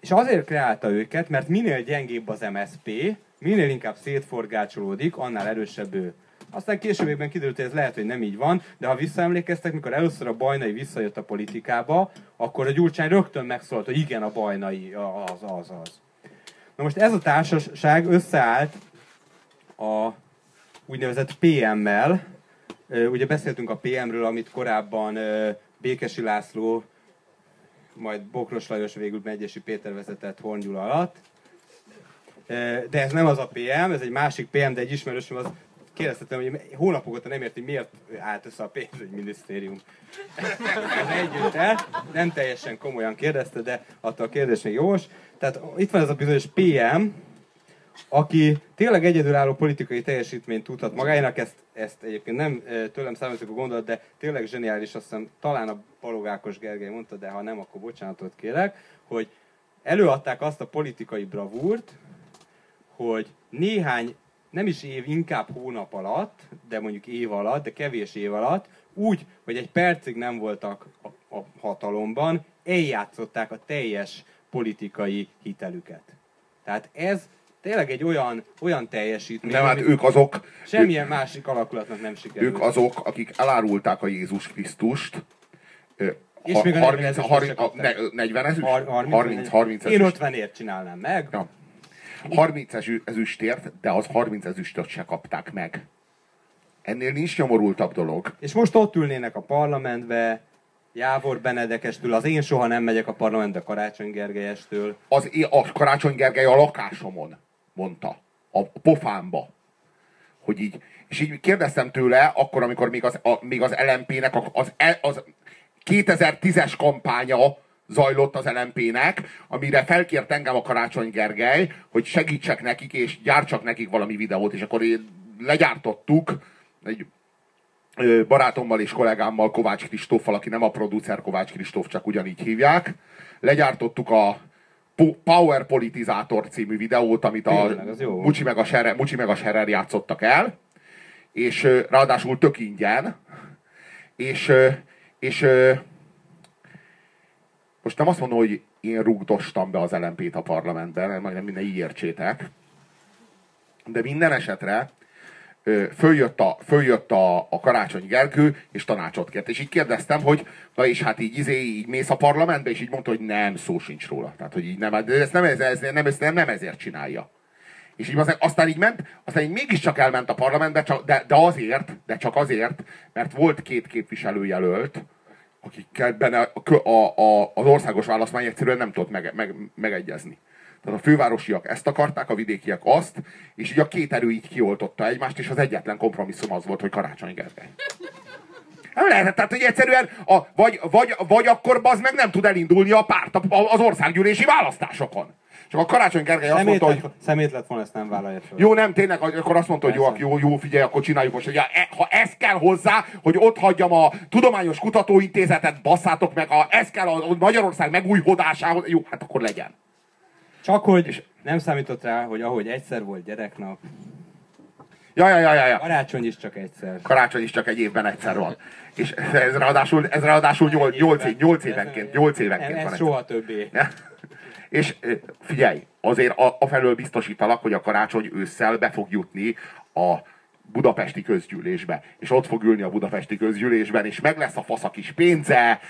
és azért kreálta őket, mert minél gyengébb az MSP, minél inkább szétforgácsolódik, annál erősebb ő. Aztán későbbében kiderült, hogy ez lehet, hogy nem így van, de ha visszaemlékeztek, mikor először a bajnai visszajött a politikába, akkor a Gyurcsány rögtön megszólalt, hogy igen, a bajnai, az, az, az. Na most ez a társaság összeállt a úgynevezett PM-mel. Ugye beszéltünk a PM-ről, amit korábban Békesi László, majd Bokros Lajos végül Megyesi Péter vezetett Horngyula alatt. De ez nem az a PM, ez egy másik PM, de egy ismerősöm az kérdeztem, hogy hónapok óta nem érti, miért állt össze a pénzügyminisztérium. Együtt el, nem teljesen komolyan kérdezte, de attól a kérdés még jós. Tehát itt van ez a bizonyos PM, aki tényleg egyedülálló politikai teljesítményt tudhat magának, ezt, ezt egyébként nem tőlem származik a gondolat, de tényleg zseniális, azt hiszem talán a Balogákos Gergely mondta, de ha nem, akkor bocsánatot kérek, hogy előadták azt a politikai bravúrt, hogy néhány, nem is év, inkább hónap alatt, de mondjuk év alatt, de kevés év alatt, úgy, hogy egy percig nem voltak a, a hatalomban, eljátszották a teljes politikai hitelüket. Tehát ez tényleg egy olyan, olyan teljesítmény, Nem, hát ők azok, semmilyen másik alakulatnak nem sikerült. ők azok, akik elárulták a Jézus Krisztust. És ha- még a 30, 40 30, ezüstre a- ne- 40 ezüst? Har- 30, 30 Én ezüst. 50ért csinálnám meg. Ja. 30 ezü- ezüstért, de az 30 ezüstöt se kapták meg. Ennél nincs nyomorultabb dolog. És most ott ülnének a parlamentbe, Jávor Benedekestől, az én soha nem megyek a parlamentbe Karácsony Gergelyestől. Az, a Karácsony Gergely a lakásomon mondta, a pofámba, hogy így, és így kérdeztem tőle, akkor, amikor még az, a, még az LMP-nek az, e- az 2010-es kampánya zajlott az LMP-nek, amire felkért engem a Karácsony Gergely, hogy segítsek nekik, és gyártsak nekik valami videót, és akkor én legyártottuk egy barátommal és kollégámmal, Kovács Kristóffal, aki nem a producer Kovács Kristóf, csak ugyanígy hívják. Legyártottuk a Po- Power Politizátor című videót, amit a Tényleg. Mucsi meg a, Serer, Mucsi meg a Serer játszottak el, és ráadásul tök ingyen, és, és most nem azt mondom, hogy én rúgdostam be az LMP-t a parlamentbe, mert majdnem minden így értsétek, de minden esetre följött, a, följött a, a Karácsony Gergő, és tanácsot kért. És így kérdeztem, hogy na és hát így, izé, így mész a parlamentbe, és így mondta, hogy nem, szó sincs róla. Tehát, hogy így nem, ezt nem, ez, ez, nem, ezt nem, ezért csinálja. És így aztán így ment, aztán így mégiscsak elment a parlamentbe, csak, de, de azért, de csak azért, mert volt két képviselőjelölt, akikkel benne a, a, a, az országos választmány egyszerűen nem tudott meg, meg, megegyezni. Tehát a fővárosiak ezt akarták, a vidékiek azt, és így a két erő így kioltotta egymást, és az egyetlen kompromisszum az volt, hogy Karácsony Gergely. Nem lehet, tehát hogy egyszerűen a, vagy, vagy, vagy akkor bazd meg nem tud elindulni a párt a- az országgyűlési választásokon. Csak a Karácsony Gergely azt Szemét mondta, hogy lett, szemét lett volna, ezt nem vállalja fel. jó, nem, tényleg, akkor azt mondta, hogy jó, Persze. jó, jó, figyelj, akkor csináljuk most. Hogy e- ha ez kell hozzá, hogy ott hagyjam a Tudományos Kutatóintézetet, basszátok meg, a, ez kell a Magyarország megújhodásához, jó, hát akkor legyen. Csak hogy nem számított rá, hogy ahogy egyszer volt gyereknap, Ja, ja, ja, ja, ja. karácsony is csak egyszer. Karácsony is csak egy évben egyszer van. És ez ráadásul, ez ráadásul 8, 8, 8 évenként, 8 évenként Ez van. egyszer. soha többé. Ja. És figyelj, azért a- afelől biztosítalak, hogy a karácsony ősszel be fog jutni a budapesti közgyűlésbe, és ott fog ülni a budapesti közgyűlésben, és meg lesz a fasz a kis pénze,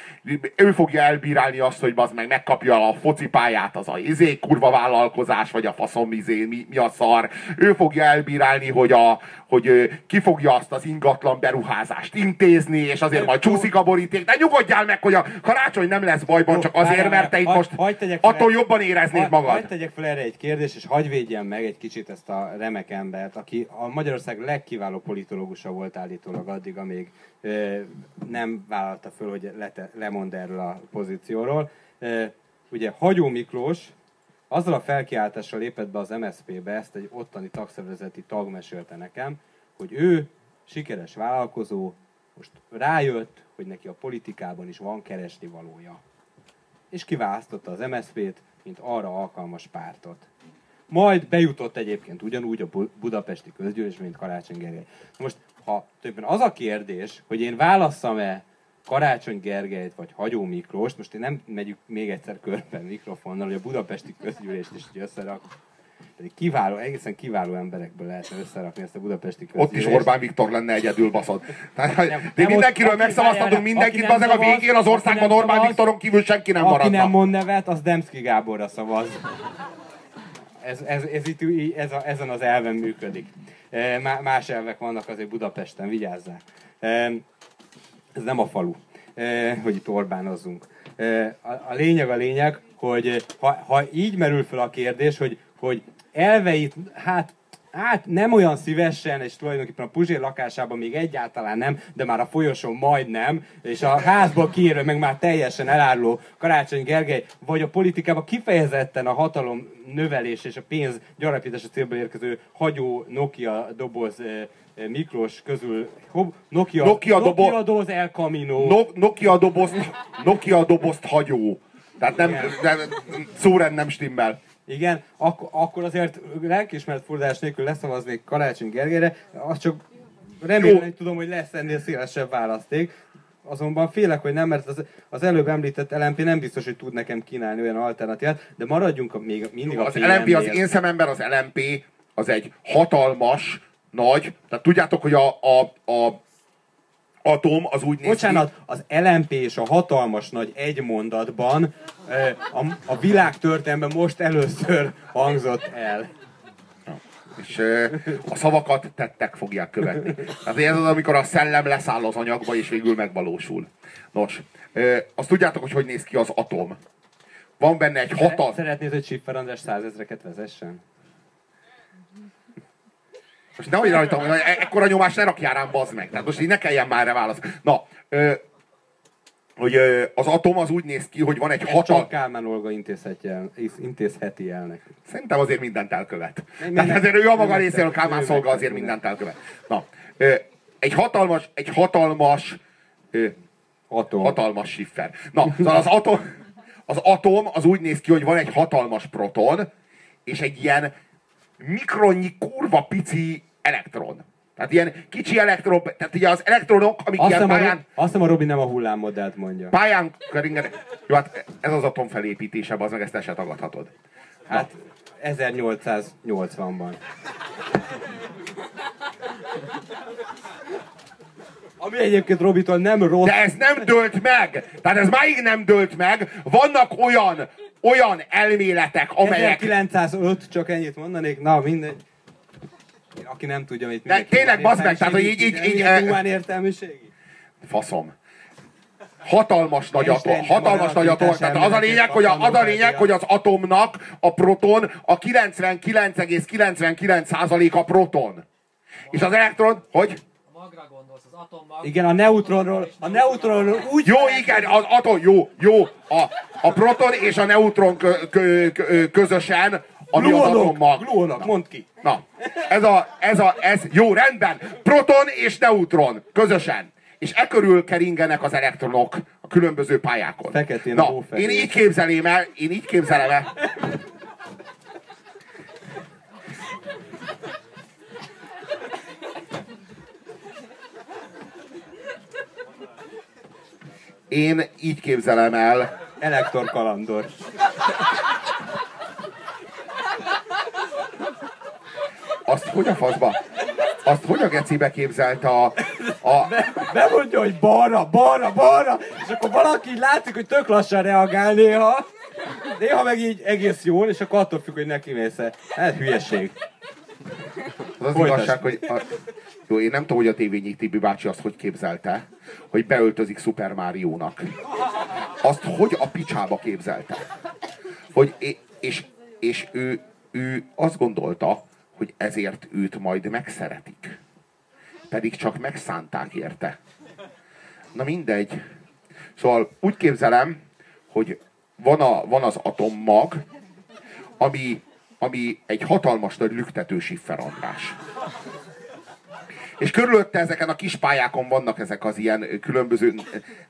ő fogja elbírálni azt, hogy az meg megkapja a focipályát, az a izé kurva vállalkozás, vagy a faszom izé, mi, mi a szar. Ő fogja elbírálni, hogy, a, hogy ki fogja azt az ingatlan beruházást intézni, és azért majd csúszik a boríték. De nyugodjál meg, hogy a karácsony nem lesz bajban, Jó, csak azért, várjál, mert te itt hagy- most hagy fel attól jobban éreznéd Hagy- magad. Hagy tegyek fel erre egy kérdést, és hagyj védjem meg egy kicsit ezt a remek embert, aki a Magyarország legkiváló politológusa volt állítólag addig, amíg ö, nem vállalta föl, hogy lete, lemond erről a pozícióról. Ö, ugye Hagyó Miklós azzal a felkiáltással lépett be az MSZP-be, ezt egy ottani tagszervezeti tag mesélte nekem, hogy ő sikeres vállalkozó, most rájött, hogy neki a politikában is van keresni valója és kiválasztotta az MSZP-t, mint arra alkalmas pártot. Majd bejutott egyébként ugyanúgy a Bu- budapesti közgyűlés, mint Karácsony Gergely. Most, ha többen az a kérdés, hogy én válasszam-e Karácsony Gergelyt vagy Hagyó Miklóst, most én nem megyük még egyszer körbe mikrofonnal, hogy a budapesti közgyűlést is így összerak. Pedig kiváló, egészen kiváló emberekből lehetne összerakni ezt a budapesti közgyűlést. Ott is Orbán Viktor lenne egyedül baszod. Nem, de nem mindenkiről aki- megszavaztatunk mindenkit, aki bazeg a végén az aki országban Orbán szavaz, Viktoron kívül senki nem Aki maradna. nem mond nevet, az Demszki Gáborra szavaz. ez, ez, ez, itt, ez a, ezen az elven működik. E, má- Más elvek vannak azért Budapesten, vigyázzál. E, Ez nem a falu, e, hogy itt Orbánozzunk. E, A, lényeg a lényeg, hogy ha, ha így merül fel a kérdés, hogy, hogy elveit, hát Hát nem olyan szívesen, és tulajdonképpen a Puzsér lakásában még egyáltalán nem, de már a folyosón majdnem, és a házból kiérő, meg már teljesen eláruló Karácsony Gergely, vagy a politikában kifejezetten a hatalom növelés és a pénz gyarapítása célból érkező hagyó Nokia doboz Miklós közül, Nokia, Nokia dobo- Nokia doboz El Camino. No, Nokia dobozt, Nokia dobozt hagyó. Tehát nem, nem szórend nem stimmel. Igen, ak- akkor azért lelkiismeret fordulás nélkül leszavaznék Karácsony Gergelyre, azt csak remélem, Jó. hogy tudom, hogy lesz ennél szélesebb választék. Azonban félek, hogy nem, mert az, az előbb említett LMP nem biztos, hogy tud nekem kínálni olyan alternatívát, de maradjunk a, még mindig a Az LMP, az én szememben az LMP az egy hatalmas, nagy, tehát tudjátok, hogy a, a, a atom az úgy néz Bocsánat, ki, az LMP és a hatalmas nagy egy mondatban a, a világ történelemben most először hangzott el. és a szavakat tettek fogják követni. Tehát ez az, amikor a szellem leszáll az anyagba, és végül megvalósul. Nos, azt tudjátok, hogy hogy néz ki az atom. Van benne egy hatal... Szeretnéd, hogy Siffer András százezreket vezessen? Most nehogy hogy e- ekkora nyomást ne rakjál rám, bazd meg. Tehát most így ne kelljen már erre válasz. Na, ö, hogy ö, az atom az úgy néz ki, hogy van egy hatal... csak Kálmán Olga intézheti el, intézheti el neki. Szerintem azért mindent elkövet. Nem, Tehát nem, ezért ő a maga részéről Kálmán szolga azért mindent elkövet. Na, ö, egy hatalmas, egy hatalmas, ö, Atom. hatalmas siffer. Na, szóval az atom, az atom az úgy néz ki, hogy van egy hatalmas proton, és egy ilyen mikronnyi kurva pici elektron. Tehát ilyen kicsi elektron, tehát ugye az elektronok, amik Azt ilyen a, pályán, Ro- azt hiszem a Robin nem a hullámmodellt mondja. pályán keringenek. Jó, hát ez az atom felépítése, az meg ezt el se tagadhatod. Hát 1880-ban. Ami egyébként Robitól nem rossz. De ez nem dölt meg! Tehát ez máig nem dölt meg. Vannak olyan, olyan elméletek, amelyek... 1905, csak ennyit mondanék, na mindegy. Aki nem tudja, mit De tényleg, bazd meg, tehát, hogy így- így- így, eh, Humán értelmiségi? Faszom. Hatalmas nagy atom, hatalmas nagy atom. Tehát az a lényeg, hogy, a, az a lényeg, hogy az atomnak a proton a 99,99% a proton. És az elektron, hogy? A magra gondolsz, az atommag. Igen, a neutronról, a neutronról úgy... Jó, igen, az atom, jó, jó. A, a proton és a neutron kö, kö, kö, közösen, ami az atommag. Gluonok, mondd ki. Na, ez a, ez a, ez, jó, rendben. Proton és neutron, közösen. És e körül keringenek az elektronok a különböző pályákon. Feketén a Na, hófehér. én így képzelém el, én így képzelem el. Én így képzelem el, Elektor kalandor. azt hogy a faszba? Azt hogy a gecibe képzelte a, a, Bemondja, hogy balra, balra, balra, és akkor valaki látszik, hogy tök lassan reagál néha. Néha meg így egész jól, és akkor attól függ, hogy neki mész -e. Hát hülyeség. Az az Folytasd. igazság, hogy... A, jó, én nem tudom, hogy a tévényi Tibi bácsi azt hogy képzelte, hogy beöltözik Super Mario-nak. Azt hogy a picsába képzelte. Hogy, és, és ő, ő azt gondolta, hogy ezért őt majd megszeretik. Pedig csak megszánták érte. Na mindegy. Szóval úgy képzelem, hogy van, a, van az atommag, ami, ami egy hatalmas nagy lüktető Siffer András. És körülötte ezeken a kis pályákon vannak ezek az ilyen különböző,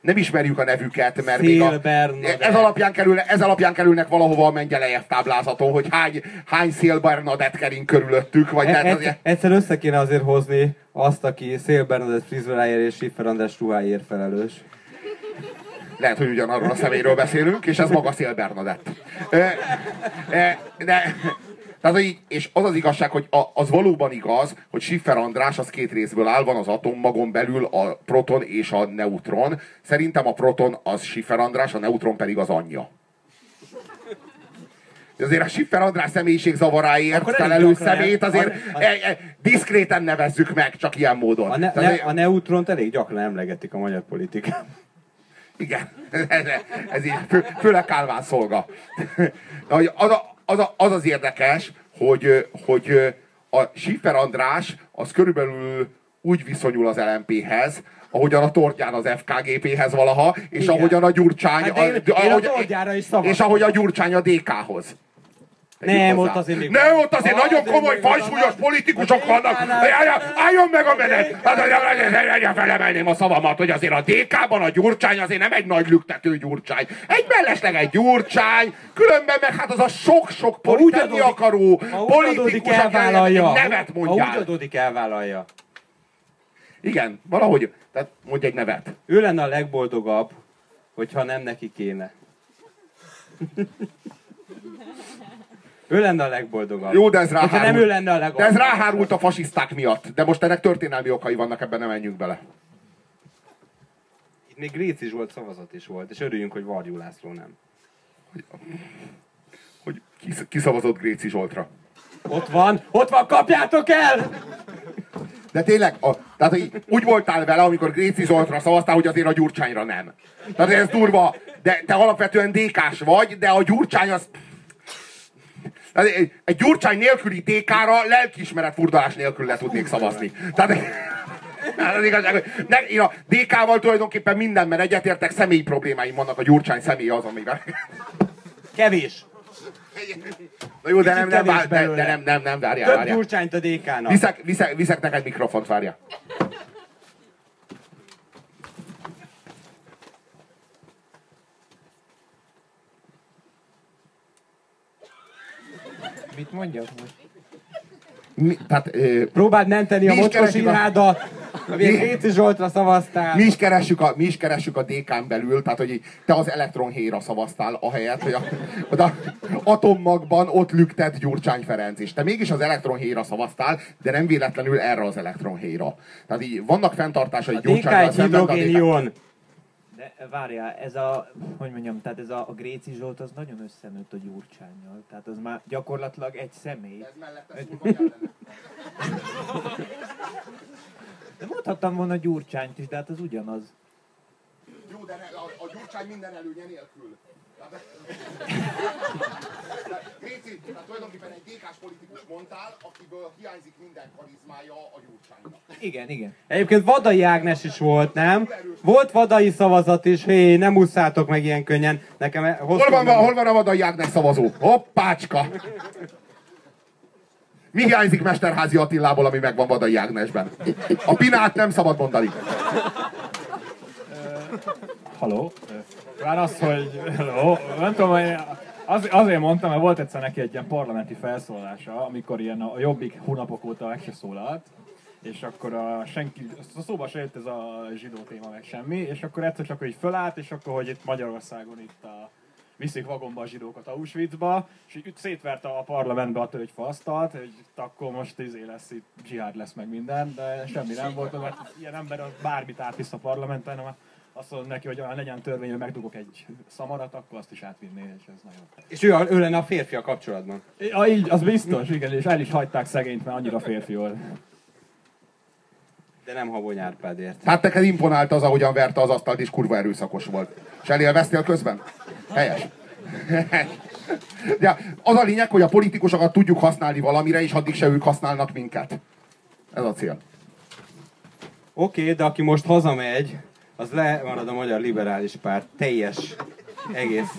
nem ismerjük a nevüket, mert még a, ez, alapján kerül, ez alapján kerülnek valahova a Mendelejev táblázaton, hogy hány, hány Szél Bernadett kering körülöttük, vagy tehát az, Egyszer, egyszer össze kéne azért hozni azt, aki Szél Bernadett frizzuráért és Schiffer András ruháért felelős. Lehet, hogy ugyanarról a személyről beszélünk, és ez maga Szél Bernadett. E, e, de, tehát, hogy és az az igazság, hogy a, az valóban igaz, hogy Schiffer András az két részből áll, van az atommagon belül a proton és a neutron. Szerintem a proton az Schiffer András, a neutron pedig az anyja. Azért a Schiffer András személyiség zavaráért felelős szemét azért a- a- e, e, diszkréten nevezzük meg, csak ilyen módon. A, ne, ne, a neutront elég gyakran emlegetik a magyar politikában. Igen, ez, ez így, fő, főleg Kálmán szolga. De hogy az, a, az, a, az az érdekes, hogy, hogy a Schiffer András az körülbelül úgy viszonyul az LMP-hez, ahogyan a Torgyán az FKGP-hez valaha, és Igen. ahogyan a Gyurcsány... Hát én- én a Tordjára is szavaztam. És ahogy a Gyurcsány a DK-hoz. Nem, hozzá. ott azért még- Nem, ott azért nagyon komoly, fajsúlyos politikusok vannak. Álljon- meg a menet! Hát, Felemelném a szavamat, hogy azért a DK-ban a gyurcsány azért nem egy nagy lüktető gyurcsány. Egy mellesleg egy gyurcsány, különben meg hát az a sok-sok politikai akaró politikus, elvállalja. nevet Ha úgy mondjál. adódik, elvállalja. Igen, valahogy. Tehát mondj egy nevet. Ő lenne a legboldogabb, hogyha nem neki kéne. Ő lenne a legboldogabb. Jó, de ez Hogyha ráhárult. nem ő lenne a De ez legboldogabb. ráhárult a fasiszták miatt. De most ennek történelmi okai vannak, ebben nem menjünk bele. Itt még Gréci Zsolt szavazat is volt, és örüljünk, hogy Varjú László nem. Hogy kisz- kiszavazott Gréci Zsoltra. Ott van, ott van, kapjátok el! De tényleg, a, tehát hogy úgy voltál vele, amikor Gréci Zoltra szavaztál, hogy azért a Gyurcsányra nem. Tehát ez durva, de te alapvetően DK-s vagy, de a Gyurcsány az... Egy, egy Gyurcsány nélküli DK-ra lelkiismeret furdalás nélkül le tudnék szavazni. Tehát, Hát az igazság, hogy ne, én a DK-val tulajdonképpen mindenben egyetértek, személyi problémáim vannak, a Gyurcsány személye az, amivel... Kevés. Na jó, de nem, nem, de, de nem, nem, nem, várjál, Több várjál. gyurcsányt a DK-nak. Viszek, viszek, viszek neked mikrofont, várjál. Mit mondjak? Mi, tehát, ö, Próbáld menteni a Mi is mocskos a- írhádat, amilyen Mi- Gréci Zsoltra szavaztál. mi is keressük a, mi is keressük a DK-n belül, tehát hogy te az elektronhéra szavaztál, ahelyett, hogy a, a atommagban ott lüktet Gyurcsány Ferenc, és te mégis az elektronhéra szavaztál, de nem véletlenül erre az elektronhéra. Tehát így vannak fenntartásai A DK egy a hidrogén-ion. De várjál, ez a, hogy mondjam, tehát ez a, a Gréci Zsolt az nagyon összenőtt a Gyurcsányjal. Tehát az már gyakorlatilag egy személy. De mondhattam volna Gyurcsányt is, de hát az ugyanaz. Jó, de ne, a, a Gyurcsány minden előnye nélkül. Tehát- Gréci, tehát tulajdonképpen egy DK-s politikus mondtál, akiből hiányzik minden karizmája a Gyurcsánynak. Igen, igen. Egyébként Vadai Ágnes is volt, nem? Volt Vadai szavazat is, hé, nem ússzátok meg ilyen könnyen. Nekem e- Hol van, hol van a Vadai Ágnes szavazó? Hoppácska! Mi hiányzik Mesterházi Attilából, ami megvan Vadai Ágnesben? A pinát nem szabad mondani. Haló? Már az, hogy... Hello? Nem tudom, hogy az, azért mondtam, mert volt egyszer neki egy ilyen parlamenti felszólása, amikor ilyen a jobbik hónapok óta meg se szólalt, és akkor a senki, szóba se jött ez a zsidó téma meg semmi, és akkor egyszer csak hogy fölállt, és akkor, hogy itt Magyarországon itt a viszik vagonba a zsidókat Auschwitzba, és így szétverte a parlamentbe a tölgyfasztalt, hogy akkor most izé lesz itt, zsihád lesz meg minden, de semmi nem volt, mert ilyen ember bármit átvisz a parlamenten, hanem azt mondom neki, hogy olyan legyen törvény, hogy megdugok egy szamarat, akkor azt is átvinné, és ez nagyon. És ő, a- ő lenne a férfi a kapcsolatban. Ja, így, az biztos, igen, és el is hagyták szegényt, mert annyira férfi volt. De nem Habony Árpádért. Hát neked imponált az, ahogyan verte az asztalt, és kurva erőszakos volt. És elélveztél közben? Helyes. De az a lényeg, hogy a politikusokat tudjuk használni valamire, és addig se ők használnak minket. Ez a cél. Oké, okay, de aki most hazamegy, az lemarad a Magyar Liberális Párt teljes, egész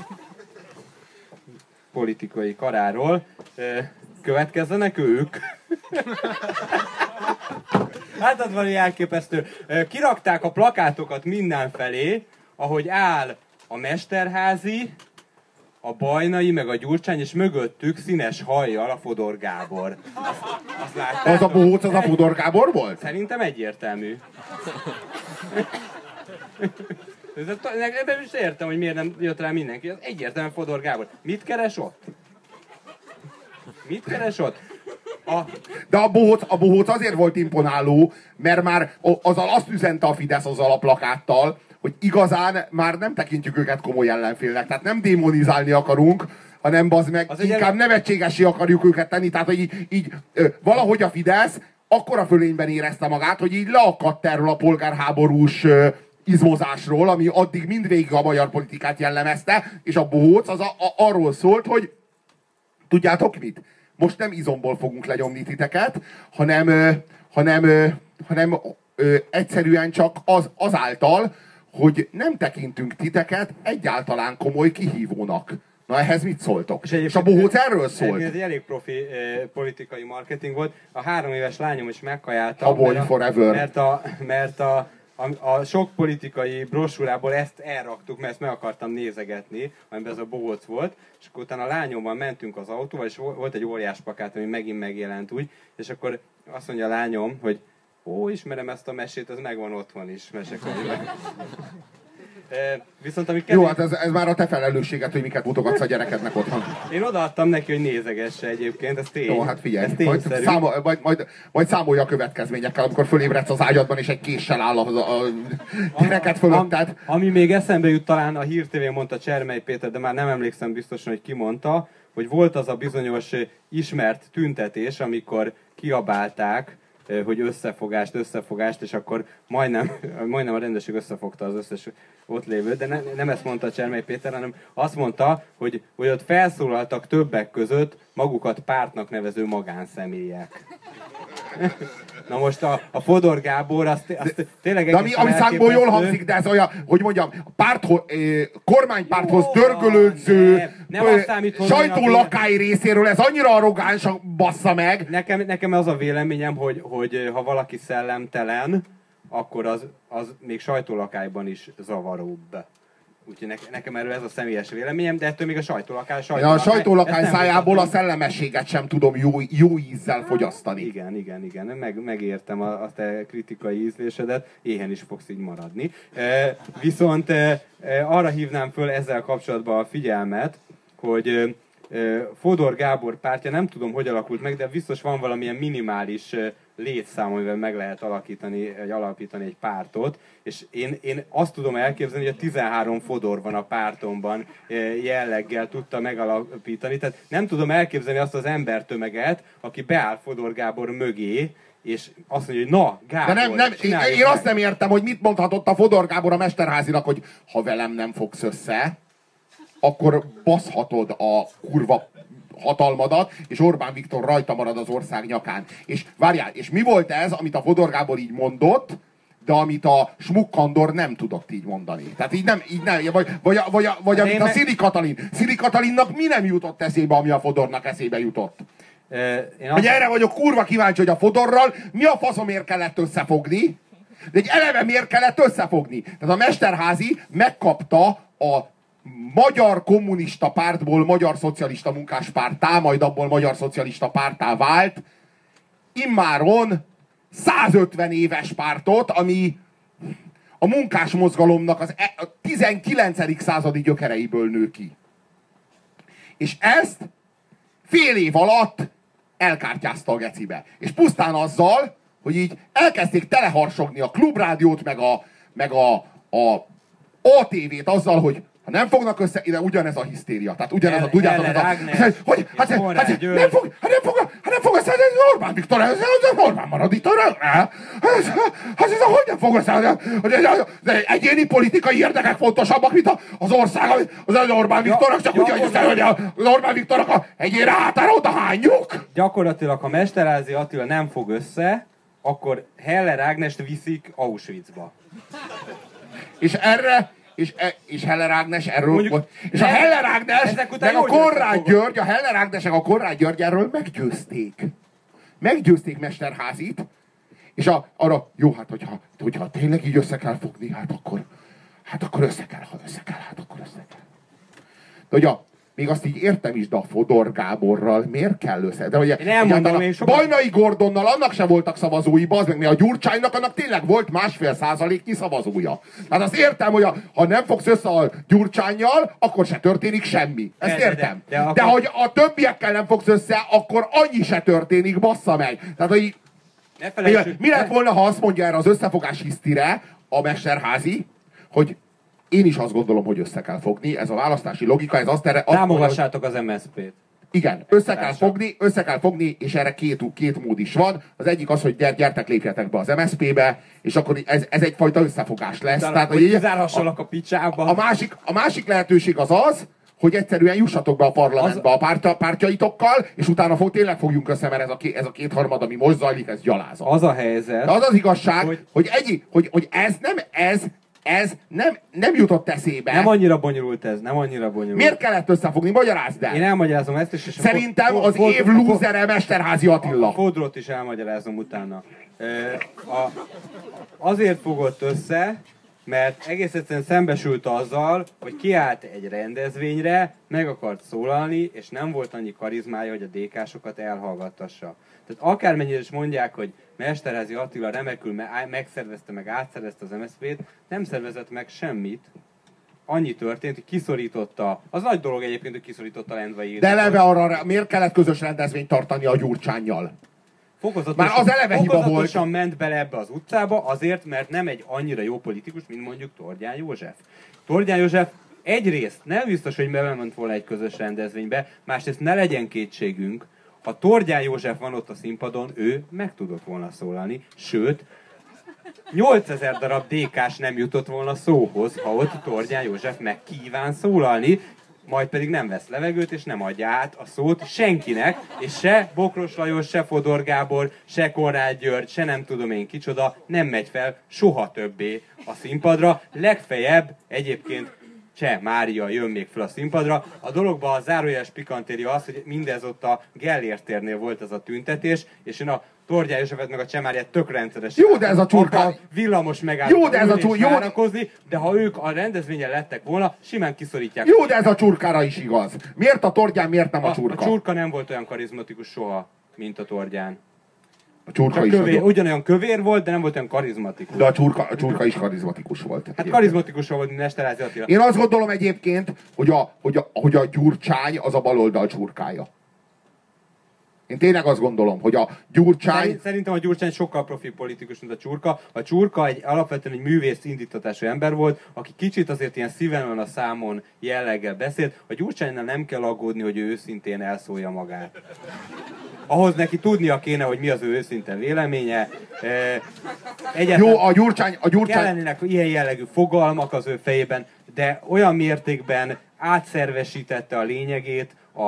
politikai karáról. Következzenek ők. Hát az valami elképesztő. Kirakták a plakátokat mindenfelé, ahogy áll a Mesterházi, a Bajnai, meg a Gyurcsány, és mögöttük színes hajjal a Fodor Gábor. Azt, azt? Az a bohóc, az a Fodor Gábor volt? Szerintem egyértelmű. Ebben is értem, hogy miért nem jött rá mindenki. Ez egyértelműen Fodor Gábor. Mit keres ott? Mit keres ott? A, De a bohóc, a bohóc azért volt imponáló, mert már azzal azt üzente a Fidesz azzal a plakáttal, hogy igazán már nem tekintjük őket komoly ellenfélnek. Tehát nem démonizálni akarunk, hanem bazd meg, Az egy inkább elő- nevetségesé akarjuk őket tenni, tehát hogy így, így valahogy a Fidesz akkora fölényben érezte magát, hogy így leakadt erről a polgárháborús izmozásról, ami addig mindvégig a magyar politikát jellemezte, és a bohóc az a, a, arról szólt, hogy tudjátok mit? Most nem izomból fogunk lenyomni titeket, hanem, hanem, hanem ö, egyszerűen csak az, azáltal, hogy nem tekintünk titeket egyáltalán komoly kihívónak. Na ehhez mit szóltok? És, és a bohóc erről szólt. Ez egy elég profi eh, politikai marketing volt. A három éves lányom is megkajálta. Habony mert a- forever. Mert a, mert a, a, a sok politikai brosúrából ezt elraktuk, mert ezt meg akartam nézegetni, amiben ez a bohóc volt, és akkor utána a lányommal mentünk az autóval, és vo- volt egy óriás plakát, ami megint megjelent úgy, és akkor azt mondja a lányom, hogy ó, ismerem ezt a mesét, ez megvan otthon is, mesekönyvben. Viszont ami Jó, hát ez, ez már a te felelősséged, hogy miket mutogatsz a gyerekednek otthon. Én odaadtam neki, hogy nézegesse egyébként, ez tény. Jó, hát figyelj, ez majd, számol, majd, majd, majd számolja a következményekkel, amikor fölébredsz az ágyadban, és egy késsel áll a, a gyereket fölötted. Am, ami még eszembe jut, talán a Hír TV mondta Csermely Péter, de már nem emlékszem biztosan, hogy ki mondta, hogy volt az a bizonyos ismert tüntetés, amikor kiabálták, hogy összefogást, összefogást, és akkor majdnem, majdnem a rendőrség összefogta az összes ott lévőt, de ne, nem ezt mondta Csermely Péter, hanem azt mondta, hogy, hogy ott felszólaltak többek között magukat pártnak nevező magánszemélyek. Na most a, a Fodor Gábor, azt, azt tényleg De ami, egészen ami számból jól hangzik, de ez olyan, hogy mondjam, párthoz, eh, kormánypárthoz Jó, dörgölődző nem, nem számít sajtólakály részéről, ez annyira arrogáns, bassza meg. Nekem, nekem az a véleményem, hogy, hogy ha valaki szellemtelen, akkor az, az még sajtólakályban is zavaróbb. Úgyhogy ne, nekem erről ez a személyes véleményem, de ettől még a sajtólakály, Ja, a sajtólakány szájából a szellemességet sem tudom jó, jó ízzel fogyasztani. Igen, igen, igen. Meg, megértem a, a te kritikai ízlésedet, éhen is fogsz így maradni. E, viszont e, arra hívnám föl ezzel kapcsolatban a figyelmet, hogy e, Fodor Gábor pártja nem tudom, hogy alakult meg, de biztos van valamilyen minimális létszám, amivel meg lehet alakítani, egy, alapítani egy pártot, és én, én azt tudom elképzelni, hogy a 13 Fodor van a pártomban e, jelleggel tudta megalapítani, tehát nem tudom elképzelni azt az embertömeget, aki beáll Fodor Gábor mögé, és azt mondja, hogy na, Gábor, De nem, nem, én, én meg. azt nem értem, hogy mit mondhatott a Fodor Gábor a Mesterházinak, hogy ha velem nem fogsz össze, akkor baszhatod a kurva hatalmadat, és Orbán Viktor rajta marad az ország nyakán. És várjál, és mi volt ez, amit a Fodor Gábor így mondott, de amit a Smukkandor nem tudott így mondani. Tehát így nem, így nem, vagy, vagy, vagy, vagy amit a Szili Katalin. Szili Katalinnak mi nem jutott eszébe, ami a Fodornak eszébe jutott? Én Hogy azt, erre vagyok kurva kíváncsi, hogy a Fodorral mi a faszomért kellett összefogni, de egy eleve miért kellett összefogni. Tehát a Mesterházi megkapta a magyar kommunista pártból magyar szocialista munkáspártá, majd abból magyar szocialista pártá vált, immáron 150 éves pártot, ami a munkás mozgalomnak az e- a 19. századi gyökereiből nő ki. És ezt fél év alatt elkártyázta a gecibe. És pusztán azzal, hogy így elkezdték teleharsogni a klubrádiót, meg a, meg a, a ATV-t azzal, hogy ha nem fognak össze, ide ugyanez a hisztéria. Tehát ugyanez a, Elle- tudjátok, ez a, Ágnes hogy hát, hát, hát, nem fog, hát nem fog, hát nem fog össze, ez Orbán Viktor, ez, ez Orbán marad itt, örök, hát, hát ez a, hogy nem fog össze, hogy az egyéni politikai érdekek fontosabbak, mint a- az ország, az, az Orbán Viktornak, csak úgy, hogy az Orbán Viktornak a egyére hátára oda hányjuk. gyakorlatilag, ha Mesterházi Attila nem fog össze, akkor Heller Ágnest viszik Auschwitzba. És erre, és, e, és Heller Ágnes erről Mondjuk-. És a nem, Heller Ágnes, meg a Konrád. György, a Heller Ágnesek a Konrád György erről meggyőzték. Meggyőzték Mesterházit, és a, arra, jó, hát hogyha, hogyha tényleg így össze kell fogni, hát akkor, hát akkor össze kell, ha össze kell, hát akkor össze kell. De hogy a, még azt így értem is, de a Fodor Gáborral miért kell össze? De hogy Én elmondom, én sokat- Bajnai Gordonnal annak se voltak szavazói, bazd meg, a Gyurcsánynak annak tényleg volt másfél százaléknyi szavazója. Hát azt értem, hogy a, ha nem fogsz össze a Gyurcsányjal, akkor se történik semmi. Ezt De- de- értem. de- De, de de, akkor- hogy a többiekkel nem fogsz össze, akkor annyi se történik, bassza meg. Tehát, hogy Ne felejtsük, mi lett volna, ha azt mondja erre az összefogás hisztire a Mesterházi, hogy én is azt gondolom, hogy össze kell fogni. Ez a választási logika, ez azt erre... azt Támogassátok az MSZP-t. igen, össze kell fogni, össze kell fogni, és erre két, két mód is van. Az egyik az, hogy gyere, gyertek, lépjetek be az MSZP-be, és akkor ez, ez egyfajta összefogás lesz. Tehát, hogy hogy kizárhassalak a picsába. a, másik, a másik lehetőség az az, hogy egyszerűen jussatok be a parlamentbe a pártja, pártjaitokkal, és utána fog, tényleg fogjunk össze, mert ez a, ké, ez a kétharmad, ami most zajlik, ez gyalázat. Az a helyzet, De az az igazság, hogy, Hogy- hogy, egy, hogy, hogy ez nem, ez, ez nem, nem jutott eszébe. nem annyira bonyolult ez, nem annyira bonyolult. Miért kellett összefogni? Magyarázd el! Én elmagyarázom ezt is, és a Szerintem az fo- év lúzere Mesterházi A Attila. fodrot is elmagyarázom utána. A, azért fogott össze, mert egész egyszerűen szembesült azzal, hogy kiállt egy rendezvényre, meg akart szólalni, és nem volt annyi karizmája, hogy a DK-sokat elhallgattassa. Tehát akármennyire is mondják, hogy Mesterházi Attila remekül me- megszervezte, meg átszervezte az MSZP-t, nem szervezett meg semmit, annyi történt, hogy kiszorította, az nagy dolog egyébként, hogy kiszorította Lendvai De eleve arra miért kellett közös rendezvényt tartani a Gyurcsányjal? Fokozatosan, Már az eleve hiba fokozatosan ment bele ebbe az utcába, azért, mert nem egy annyira jó politikus, mint mondjuk Tordján József. Tordján József egyrészt nem biztos, hogy belement volna egy közös rendezvénybe, másrészt ne legyen kétségünk, ha Tordján József van ott a színpadon, ő meg tudott volna szólalni, sőt, 8000 darab DK-s nem jutott volna szóhoz, ha ott Tordján József meg kíván szólalni, majd pedig nem vesz levegőt, és nem adja át a szót senkinek, és se Bokros Lajos, se Fodor Gábor, se Konrád György, se nem tudom én kicsoda, nem megy fel soha többé a színpadra. Legfeljebb egyébként Cseh Mária jön még fel a színpadra. A dologban a zárójeles pikantéria az, hogy mindez ott a Gellért térnél volt ez a tüntetés, és én a Tordján Józsefet meg a Cseh Máriát tök rendszeresen Jó, de ez a csurka- Villamos megáll. Jó, de ez a csur- jó, de- ha ők a rendezvényen lettek volna, simán kiszorítják. Jó, de ez a csurkára is igaz. Miért a Tordján, miért nem a a, a csurka? csurka nem volt olyan karizmatikus soha, mint a Tordján. A csurka is kövér, nagyon- ugyanolyan kövér volt, de nem volt olyan karizmatikus. De a csurka, a csurka is karizmatikus volt. Hát karizmatikus volt, mint Mesterházi Attila. Én azt gondolom egyébként, hogy a, hogy a, hogy a Gyurcsány az a baloldal csurkája. Én tényleg azt gondolom, hogy a Gyurcsány... Szerint- Szerintem a Gyurcsány sokkal profi politikus, mint a Csurka. A Csurka egy alapvetően egy művész indítatású ember volt, aki kicsit azért ilyen szíven van a számon jelleggel beszélt. A Gyurcsánynál nem kell aggódni, hogy ő őszintén elszólja magát. Ahhoz neki tudnia kéne, hogy mi az ő őszinte véleménye. Eh, Egyáltalán Jó, a Gyurcsány, a Gyurcsány... kellenének ilyen jellegű fogalmak az ő fejében, de olyan mértékben átszervesítette a lényegét a,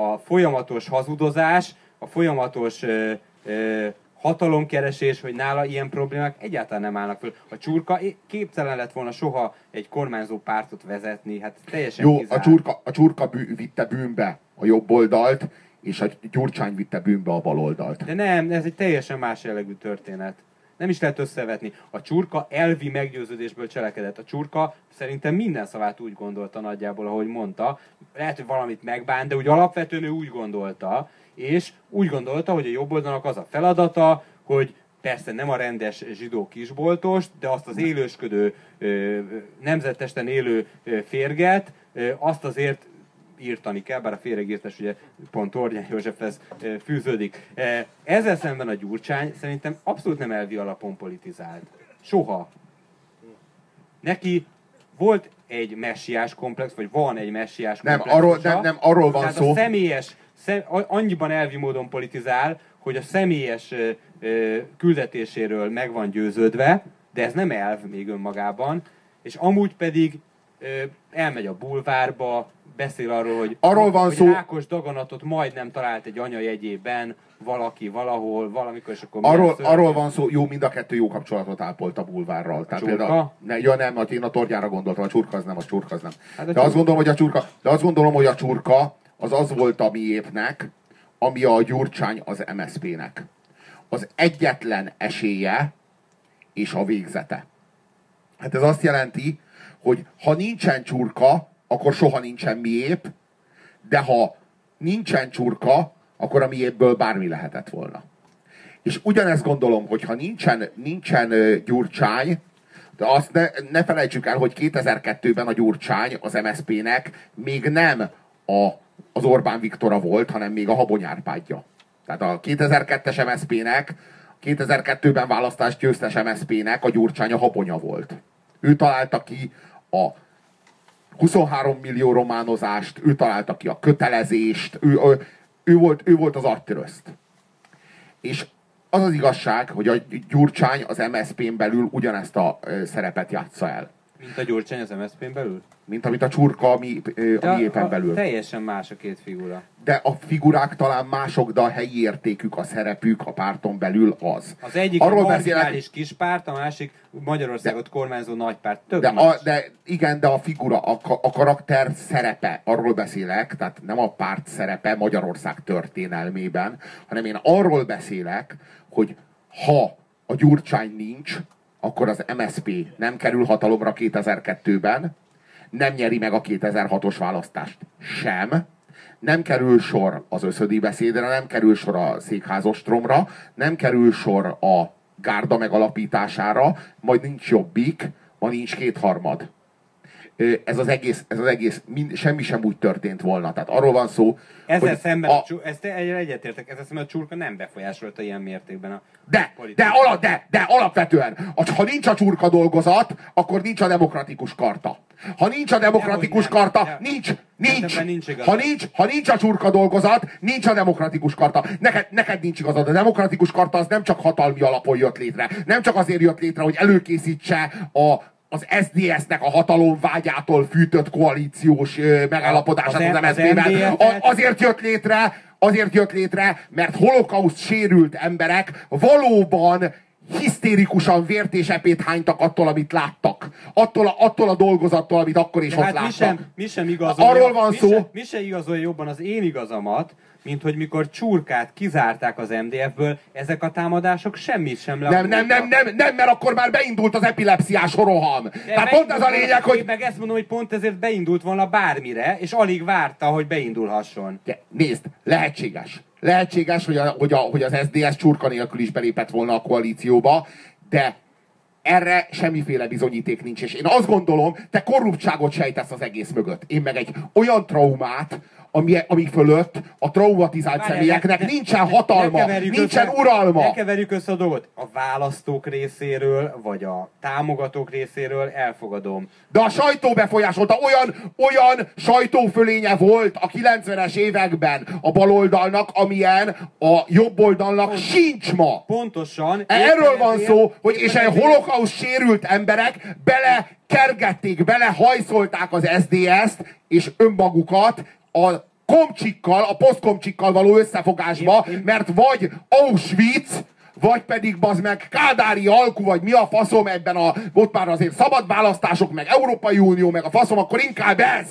a folyamatos hazudozás, a folyamatos ö, ö, hatalomkeresés, hogy nála ilyen problémák egyáltalán nem állnak föl. A csurka képtelen lett volna soha egy kormányzó pártot vezetni, hát teljesen Jó, a kizárt. csurka, a csurka bű, vitte bűnbe a jobb oldalt, és a Gyurcsány vitte bűnbe a bal oldalt. De nem, ez egy teljesen más jellegű történet. Nem is lehet összevetni. A csurka elvi meggyőződésből cselekedett. A csurka szerintem minden szavát úgy gondolta nagyjából, ahogy mondta. Lehet, hogy valamit megbánt, de úgy alapvetően ő úgy gondolta, és úgy gondolta, hogy a jobb oldalnak az a feladata, hogy persze nem a rendes zsidó kisboltost, de azt az élősködő, ö, nemzetesten élő férget, azt azért írtani kell, bár a féregírtás ugye pont Tordján Józsefhez fűződik. Ezzel szemben a Gyurcsány szerintem abszolút nem elvi alapon politizált. Soha. Neki volt egy messiás komplex, vagy van egy messiás Nem, komplexusa. arról- nem, nem, arról van Tehát szó. A személyes, szem, a- annyiban elvi módon politizál, hogy a személyes küldetéséről meg van győződve, de ez nem elv még önmagában, és amúgy pedig elmegy a bulvárba, beszél arról, hogy, Arról van hogy szó- Rákos daganatot majdnem talált egy anya jegyében, valaki, valahol, valamikor, és akkor Arról, arról van szó, jó, mind a kettő jó kapcsolatot ápolt a bulvárral. Tehát Csurka? például, ne, ja nem, hát én a torgyára gondoltam, a csurka az nem, a csurka az nem. Hát a de azt csurka. gondolom, hogy a csurka, de azt gondolom, hogy a csurka az az volt a miépnek, ami a gyurcsány az MSZP-nek. Az egyetlen esélye és a végzete. Hát ez azt jelenti, hogy ha nincsen csurka, akkor soha nincsen miép, de ha nincsen csurka, akkor a miépből bármi lehetett volna. És ugyanezt gondolom, hogy ha nincsen, nincsen gyurcsány, de azt ne, ne felejtsük el, hogy 2002-ben a gyurcsány az MSZP-nek még nem a, az Orbán Viktora volt, hanem még a Habony Árpádja. Tehát a 2002-es MSZP-nek, 2002-ben választást győztes MSZP-nek a gyurcsány a Habonya volt. Ő találta ki a 23 millió románozást, ő találta ki a kötelezést, ő, ő, ő, volt, ő volt az agytöröszt. És az az igazság, hogy a Gyurcsány az MSZP-n belül ugyanezt a szerepet játsza el. Mint a Gyurcsány az MSZP-n belül? Mint amit a csurka a mi, a mi éppen belül. Teljesen más a két figura. De a figurák talán mások, de a helyi értékük, a szerepük a párton belül az. Az egyik Arról Arról beszélek- marginális kispárt, a másik Magyarországot kormányzó nagypárt. Tök De, más. a, de igen, de a figura, a, a karakter szerepe, arról beszélek, tehát nem a párt szerepe Magyarország történelmében, hanem én arról beszélek, hogy ha a Gyurcsány nincs, akkor az MSP nem kerül hatalomra 2002-ben, nem nyeri meg a 2006-os választást sem, nem kerül sor az összödi beszédre, nem kerül sor a székházostromra, nem kerül sor a gárda megalapítására, majd nincs jobbik, ma nincs kétharmad. Ez az egész, ez az egész mind, semmi sem úgy történt volna. Tehát arról van szó, Ezzel hogy szemben, a, a... Ezt egyetértek, ezzel szemben a csurka nem befolyásolta ilyen mértékben a de, de, politikát. ala, de, de alapvetően, ha nincs a csurka dolgozat, akkor nincs a demokratikus karta. Ha nincs a demokratikus nem. karta, De- nincs, nincs. nincs igazad. Ha nincs, ha nincs a csurka dolgozat, nincs a demokratikus karta. Neked, neked nincs igazad. A demokratikus karta az nem csak hatalmi alapon jött létre. Nem csak azért jött létre, hogy előkészítse a, az SDS-nek a hatalom vágyától fűtött koalíciós megállapodását Az- az, MSZP-vel. Azért jött létre, azért jött létre, mert holokauszt sérült emberek valóban hisztérikusan vért és epét hánytak attól, amit láttak. Attól a, attól a dolgozattól, amit akkor is De ott hát mi láttak. sem, mi sem igazolja, Arról van mi szó- Sem, mi sem igazolja jobban az én igazamat, mint hogy mikor csurkát kizárták az MDF-ből, ezek a támadások semmit sem Nem, nem, nem, nem, nem, mert akkor már beindult az epilepsziás roham. Tehát pont ez a lényeg, hogy... Én meg ezt mondom, hogy pont ezért beindult volna bármire, és alig várta, hogy beindulhasson. De, nézd, lehetséges. Lehetséges, hogy, a, hogy, a, hogy az SDS csurka nélkül is belépett volna a koalícióba, de erre semmiféle bizonyíték nincs. És én azt gondolom, te korruptságot sejtesz az egész mögött. Én meg egy olyan traumát, ami, ami fölött a traumatizált Várjál, személyeknek ne- nincsen hatalma, ne nincsen össze- uralma. Ne keverjük össze a dolgot. A választók részéről, vagy a támogatók részéről elfogadom. De a sajtó befolyásolta, olyan, olyan sajtófölénye volt a 90-es években a baloldalnak, amilyen a jobboldalnak sincs ma. Pontosan. Erről van ezért- szó, hogy és egy holokauszt sérült emberek bele kergették, bele hajszolták az SDS-t és önmagukat a komcsikkal, a posztkomcsikkal való összefogásba, mert vagy Auschwitz, vagy pedig bazd meg Kádári alkú, vagy mi a faszom ebben a, ott már azért szabad választások, meg Európai Unió, meg a faszom, akkor inkább ez.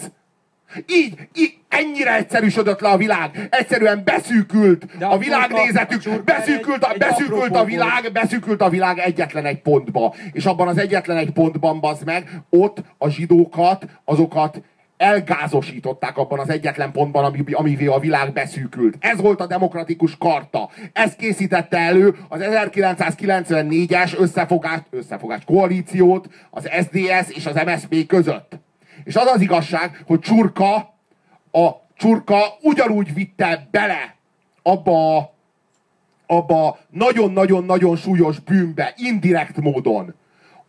Így, így, ennyire egyszerűsödött le a világ. Egyszerűen beszűkült De a a világnézetük, beszűkült a, beszűkült a világ, beszűkült a világ egyetlen egy pontba. És abban az egyetlen egy pontban, bazd meg, ott a zsidókat, azokat elgázosították abban az egyetlen pontban, ami, amivé a világ beszűkült. Ez volt a demokratikus karta. Ez készítette elő az 1994-es összefogás, összefogás koalíciót az SDS és az MSZP között. És az az igazság, hogy Csurka, a Csurka ugyanúgy vitte bele abba a abba nagyon-nagyon-nagyon súlyos bűnbe, indirekt módon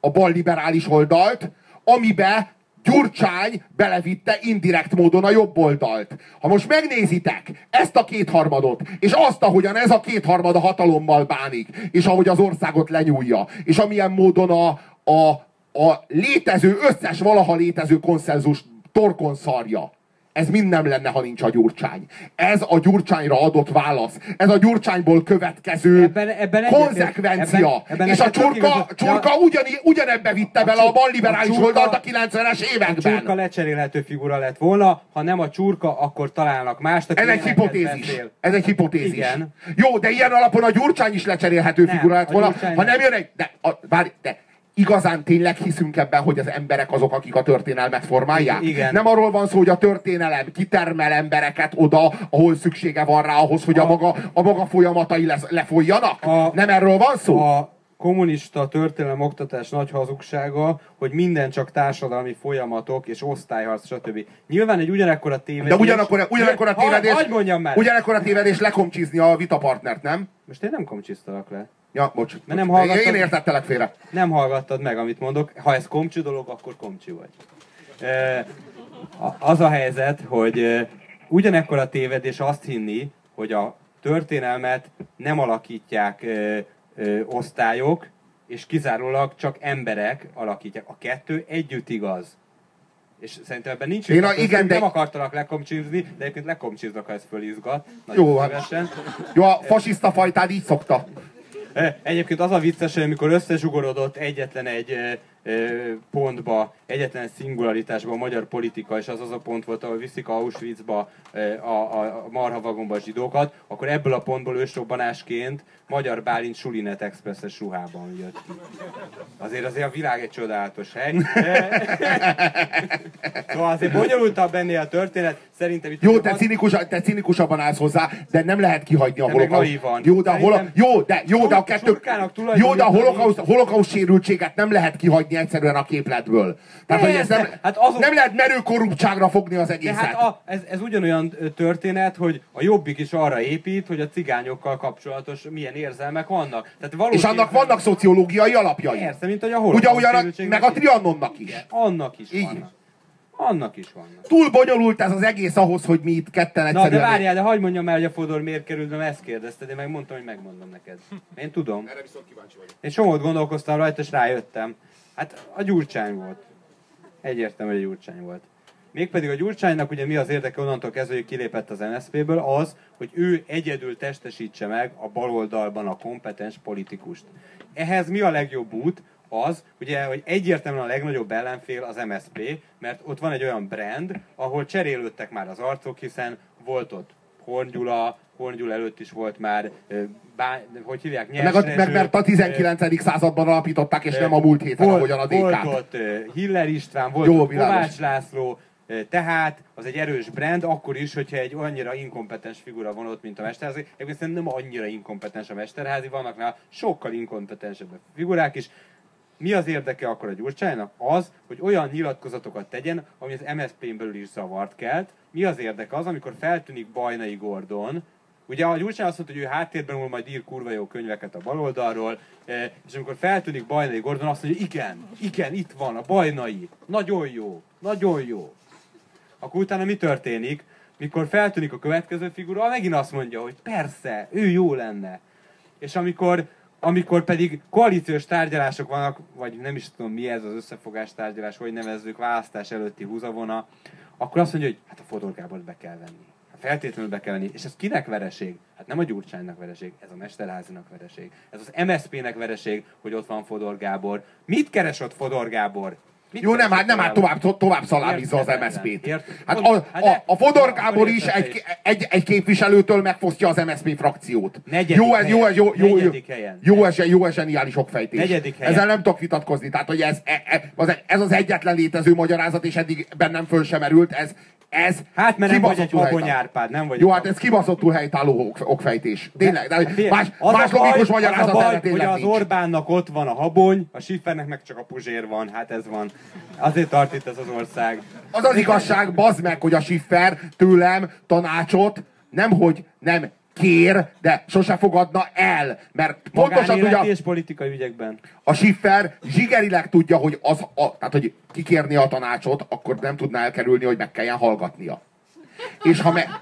a balliberális oldalt, amibe Gyurcsány belevitte indirekt módon a jobb oldalt. Ha most megnézitek ezt a kétharmadot, és azt, ahogyan ez a kétharmad a hatalommal bánik, és ahogy az országot lenyúlja, és amilyen módon a, a, a létező, összes valaha létező konszenzus torkon szarja, ez mind nem lenne, ha nincs a gyurcsány. Ez a gyurcsányra adott válasz. Ez a gyurcsányból következő Ebben- ebben konzekvencia. ebben- ebben és a csurka, csurka Ja. ugyani, ugyanebbe vitte bele a balliberális a csurka- oldalt a 90-es A években. csurka lecserélhető figura lett volna, ha nem a csurka, akkor találnak mást, Ez egy hipotézis. beszél. Ez egy hipotézis. Igen. Jó, de ilyen alapon a Gyurcsány is lecserélhető Nem, figura lett a volna. Gyurcsány Ha nem. jön egy... De, a, várj, de igazán tényleg hiszünk ebben, hogy az emberek azok, akik a történelmet formálják? Igen. Nem arról van szó, hogy a történelem kitermel embereket oda, ahol szüksége van rá ahhoz, hogy a, A- maga, a maga folyamatai lesz, lefolyjanak? A- nem erről van szó? A kommunista történelem oktatás nagy hazugsága, hogy minden csak társadalmi folyamatok és osztályharc, stb. Nyilván egy ugyanekkora tévedés... De ugyanakkor, ugyanakkor a Ha- tévedés... Hagyj mondjam már! Ugyanakkor a tévedés lekomcsizni a vitapartnert, nem? Most én nem komcsisztalak le. Ja, bocs. Mert nem bocs. hallgattad- Én értettelek félre. Nem hallgattad meg, amit mondok. Ha ez komcsi dolog, akkor komcsi vagy. E, Az a helyzet, hogy ugyanekkor a tévedés azt hinni, hogy a történelmet nem alakítják ö, ö, osztályok, és kizárólag csak emberek alakítják. A kettő együtt igaz. És szerintem ebben nincs Én a- vitatkozni, igen, de- nem akartalak lekomcsizni, de egyébként lekomcsiznak, ha ez fölizgat. Jó, szívesen. Jó, a fasiszta fajtád így szokta. Egyébként az a vicces, hogy amikor összezsugorodott egyetlen egy e, e, pontba, egyetlen egy szingularitásba a magyar politika, és az az a pont volt, ahol viszik Auschwitzba a, a, a marhavagomba zsidókat, akkor ebből a pontból ősrobbanásként Magyar Bálint Sulinet Expresses ruhában jött ki. Azért azért a világ egy csodálatos hely. szóval azért bonyolultabb ennél a történet. Szerintem itt Jó, te, az- cinikus, te cinikusabban állsz hozzá, de nem lehet kihagyni a holokauszt. Jó, de a, holo, jó, de, jó, de a kettő... Jó, de a holokauszt, holokauszt sérültséget nem lehet kihagyni egyszerűen a képletből. Tehát, hogy ez nem, hát azok- nem lehet merő korruptságra fogni az De egészet. hát a, ez, ez ugyanolyan történet, hogy a jobbik is arra épít, hogy a cigányokkal kapcsolatos milyen érzelmek vannak. Tehát valós És annak érzelmek- vannak szociológiai alapjai. Persze, mint hogy a Ugye holokauszt ugyan, sérültségnek meg a is. triannonnak is. Annak is Így. vannak. Annak is vannak. Túl bonyolult ez az egész ahhoz, hogy mi itt ketten Na, de egyszerűen... várjál, de hagyd mondjam el, hogy a Fodor miért került, mert ezt kérdezted, én megmondtam, hogy megmondom neked. Én tudom. Erre viszont kíváncsi vagyok. Én somót gondolkoztam rajta, és rájöttem. Hát a Gyurcsány volt. Egyértelmű, hogy a Gyurcsány volt. Mégpedig a Gyurcsánynak ugye mi az érdeke onnantól kezdve, hogy kilépett az MSZP-ből, az, hogy ő egyedül testesítse meg a baloldalban a kompetens politikust. Ehhez mi a legjobb út? Az, ugye, hogy egyértelműen a legnagyobb ellenfél az MSZP, mert ott van egy olyan brand, ahol cserélődtek már az arcok, hiszen volt ott Horn Gyula, Horn Gyula előtt is volt már, bá, hogy hívják, Nyers Meg, a, meg mert a 19. században alapították, és nem a múlt héten, volt, ahogyan a Volt DK-t. ott Hiller István, volt Jó, ott világos. Kovács László, tehát az egy erős brand, akkor is, hogyha egy annyira inkompetens figura van ott, mint a Mesterházi. Egyébként nem annyira inkompetens a Mesterházi, vannak nála sokkal inkompetensebb figurák is. Mi az érdeke akkor a Gyurcsánynak? Az, hogy olyan nyilatkozatokat tegyen, ami az MSZP-n belül is zavart kelt. Mi az érdeke? Az, amikor feltűnik Bajnai Gordon, Ugye a Gyurcsány azt mondta, hogy ő háttérben úr majd ír kurva jó könyveket a baloldalról, eh, és amikor feltűnik Bajnai Gordon, azt mondja, hogy igen, igen, itt van a Bajnai, nagyon jó, nagyon jó. Akkor utána mi történik? Mikor feltűnik a következő figura, megint azt mondja, hogy persze, ő jó lenne. És amikor, amikor pedig koalíciós tárgyalások vannak, vagy nem is tudom mi ez az összefogás tárgyalás, hogy nevezzük, választás előtti húzavona, akkor azt mondja, hogy hát a Fodor Gábort be kell venni. Hát feltétlenül be kell venni. És ez kinek vereség? Hát nem a Gyurcsánynak vereség, ez a Mesterházinak vereség. Ez az MSZP-nek vereség, hogy ott van Fodor Gábor. Mit keres ott Fodor Gábor? Jó, nem, hát nem, hát tovább, tovább szalámizza az. MSZP-t. Hát a, Hát a, a Fodor Gábor is egy, egy, egy képviselőtől megfosztja az MSZP frakciót. Jó, ez, jó, ez, jó, jó, jó, jó, ez, jó, ez zseniális okfejtés. Negyedik helyen. Ezzel nem tudok vitatkozni. Tehát, hogy ez, e- e- ez az egyetlen létező magyarázat, és eddig bennem föl sem merült. Ez, ez Hát, mert nem vagy egy kibaszottul habony helytálló. Árpád, nem vagy Jó, hát ez kibaszottul helytálló ok, okfejtés. Tényleg, de más, az más a baj, logikus az a magyarázat baj, hogy az nincs. Orbánnak ott van a habony, a Schiffernek meg csak a puzsér van, hát ez van. Azért tart itt ez az ország. Az az igazság, bazd meg, hogy a Schiffer tőlem tanácsot nemhogy nem kér, de sose fogadna el. Mert pontosan tudja, és politikai ügyekben. a Schiffer zsigerileg tudja, hogy az, a, tehát, hogy kikérni a tanácsot, akkor nem tudná elkerülni, hogy meg kelljen hallgatnia. És ha, me,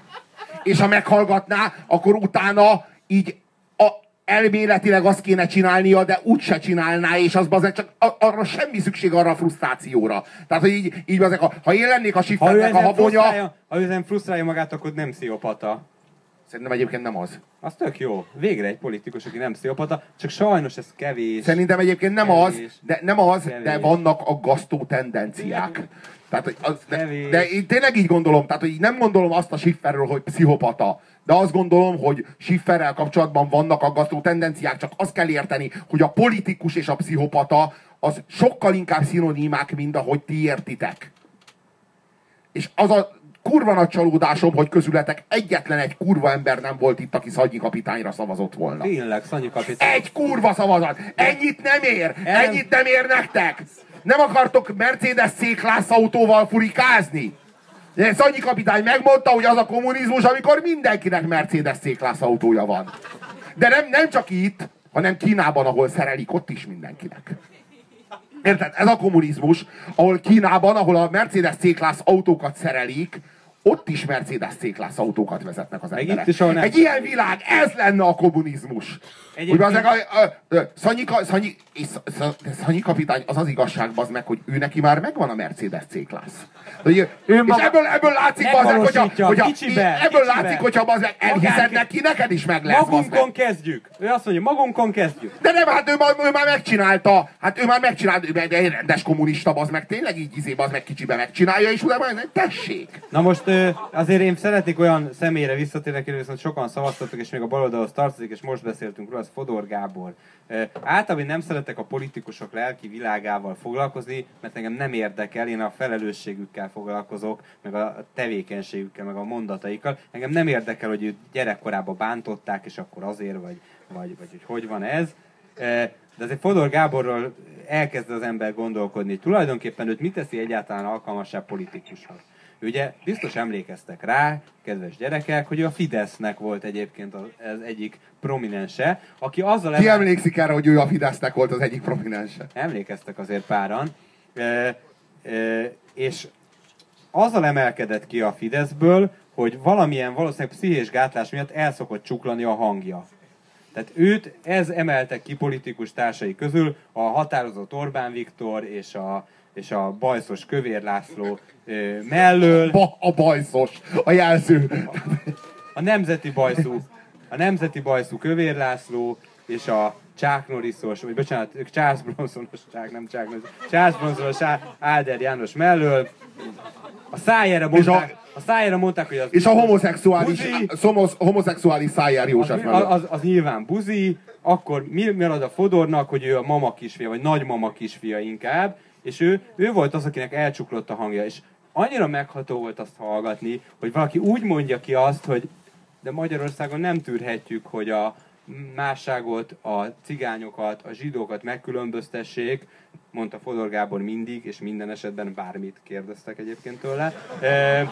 és ha meghallgatná, akkor utána így elméletileg azt kéne csinálnia, de úgyse csinálná, és az bazeg csak a, arra semmi szükség arra a frusztrációra. Tehát, hogy így, így bazeg, ha, ha én lennék a Ha ő, Schiffernek a habonya, ha ő ezen frusztrálja magát, akkor nem pszichopata. szerintem egyébként nem az. Az tök jó. Végre egy politikus, aki nem pszichopata, csak sajnos ez kevés. Szerintem egyébként nem az, Kevés. de, nem az, de Kevés. vannak aggasztó tendenciák. Tehát, az, de, de én tényleg így gondolom, tehát hogy így nem gondolom azt a Schifferről, hogy pszichopata. De azt gondolom, hogy Schifferrel kapcsolatban vannak aggasztó tendenciák, csak azt kell érteni, hogy a politikus és a pszichopata az sokkal inkább szinonimák, mint ahogy ti értitek. És az a kurva nagy csalódásom, hogy közületek egyetlen egy kurva ember nem volt itt, aki Szagyi kapitányra szavazott volna. Tényleg, Szanyi kapitány. Egy kurva szavazat! Ennyit nem ér! Ennyit nem ér nektek! Nem akartok Mercedes C-Class autóval furikázni? De Szanyi kapitány megmondta, hogy az a kommunizmus, amikor mindenkinek Mercedes C-Class autója van. De nem, nem csak itt, hanem Kínában, ahol szerelik, ott is mindenkinek. Érted? Ez a kommunizmus, ahol Kínában, ahol a Mercedes C-Class autókat szerelik, ott is Mercedes C-Class autókat vezetnek az emberek. Egy ilyen világ, ez lenne a kommunizmus. Egyébként- az a, a, a, Szanyi, Szanyi, és kapitány, az az igazság, az meg, hogy ő neki már megvan a Mercedes C-Class. Hogy, Ő és maga- ebből, ebből látszik, bazd meg, hogyha, hogyha, kicsibe, ebből kicsibe. látszik, hogyha bazd meg, elhiszed Magán- neki, neked is meg lesz, bazd meg. Magunkon kezdjük. Ő azt mondja, magunkon kezdjük. De nem, hát ő, már- ő már megcsinálta. Hát ő már megcsinálta, ő egy rendes kommunista, az meg tényleg így izé, az meg kicsibe megcsinálja, és utána majd tessék. Na most azért én szeretnék olyan személyre visszatérni, viszont sokan szavaztatok, és még a baloldalhoz tartozik, és most beszéltünk róla, az Fodor Gábor. Általában nem szeretek a politikusok lelki világával foglalkozni, mert engem nem érdekel, én a felelősségükkel foglalkozok, meg a tevékenységükkel, meg a mondataikkal. Engem nem érdekel, hogy őt gyerekkorában bántották, és akkor azért, vagy, vagy, vagy hogy hogy van ez. De azért Fodor Gáborról elkezd az ember gondolkodni. Tulajdonképpen őt mit teszi egyáltalán alkalmassá politikusnak? Ugye biztos emlékeztek rá, kedves gyerekek, hogy ő a Fidesznek volt egyébként az, egyik prominense, aki azzal Ki emlékszik erre, hogy ő a Fidesznek volt az egyik prominense? emlékeztek azért páran, e, e, és azzal emelkedett ki a Fideszből, hogy valamilyen valószínűleg pszichés gátlás miatt el szokott csuklani a hangja. Tehát őt ez emelte ki politikus társai közül a határozott Orbán Viktor és a, és a bajszos Kövér László mellől Ba, a bajszos, a jelző. a nemzeti bajszú, a nemzeti bajszú Kövér László és a Csák Norrisos, vagy bocsánat, ők Charles Bronsonos, Csák, nem Csák Norris, Charles Bronsonos Áder János mellől. A szájára mondták, a, szájára mondták, hogy az És a homoszexuális, Buzi. szomos, homoszexuális Szájár az, József mellett. az, az, nyilván buzi, akkor mi marad a Fodornak, hogy ő a mama kisfia, vagy nagymama kisfia inkább, és ő, ő volt az, akinek elcsuklott a hangja, és annyira megható volt azt hallgatni, hogy valaki úgy mondja ki azt, hogy de Magyarországon nem tűrhetjük, hogy a másságot, a cigányokat, a zsidókat megkülönböztessék, mondta Fodor Gábor mindig, és minden esetben bármit kérdeztek egyébként tőle, e,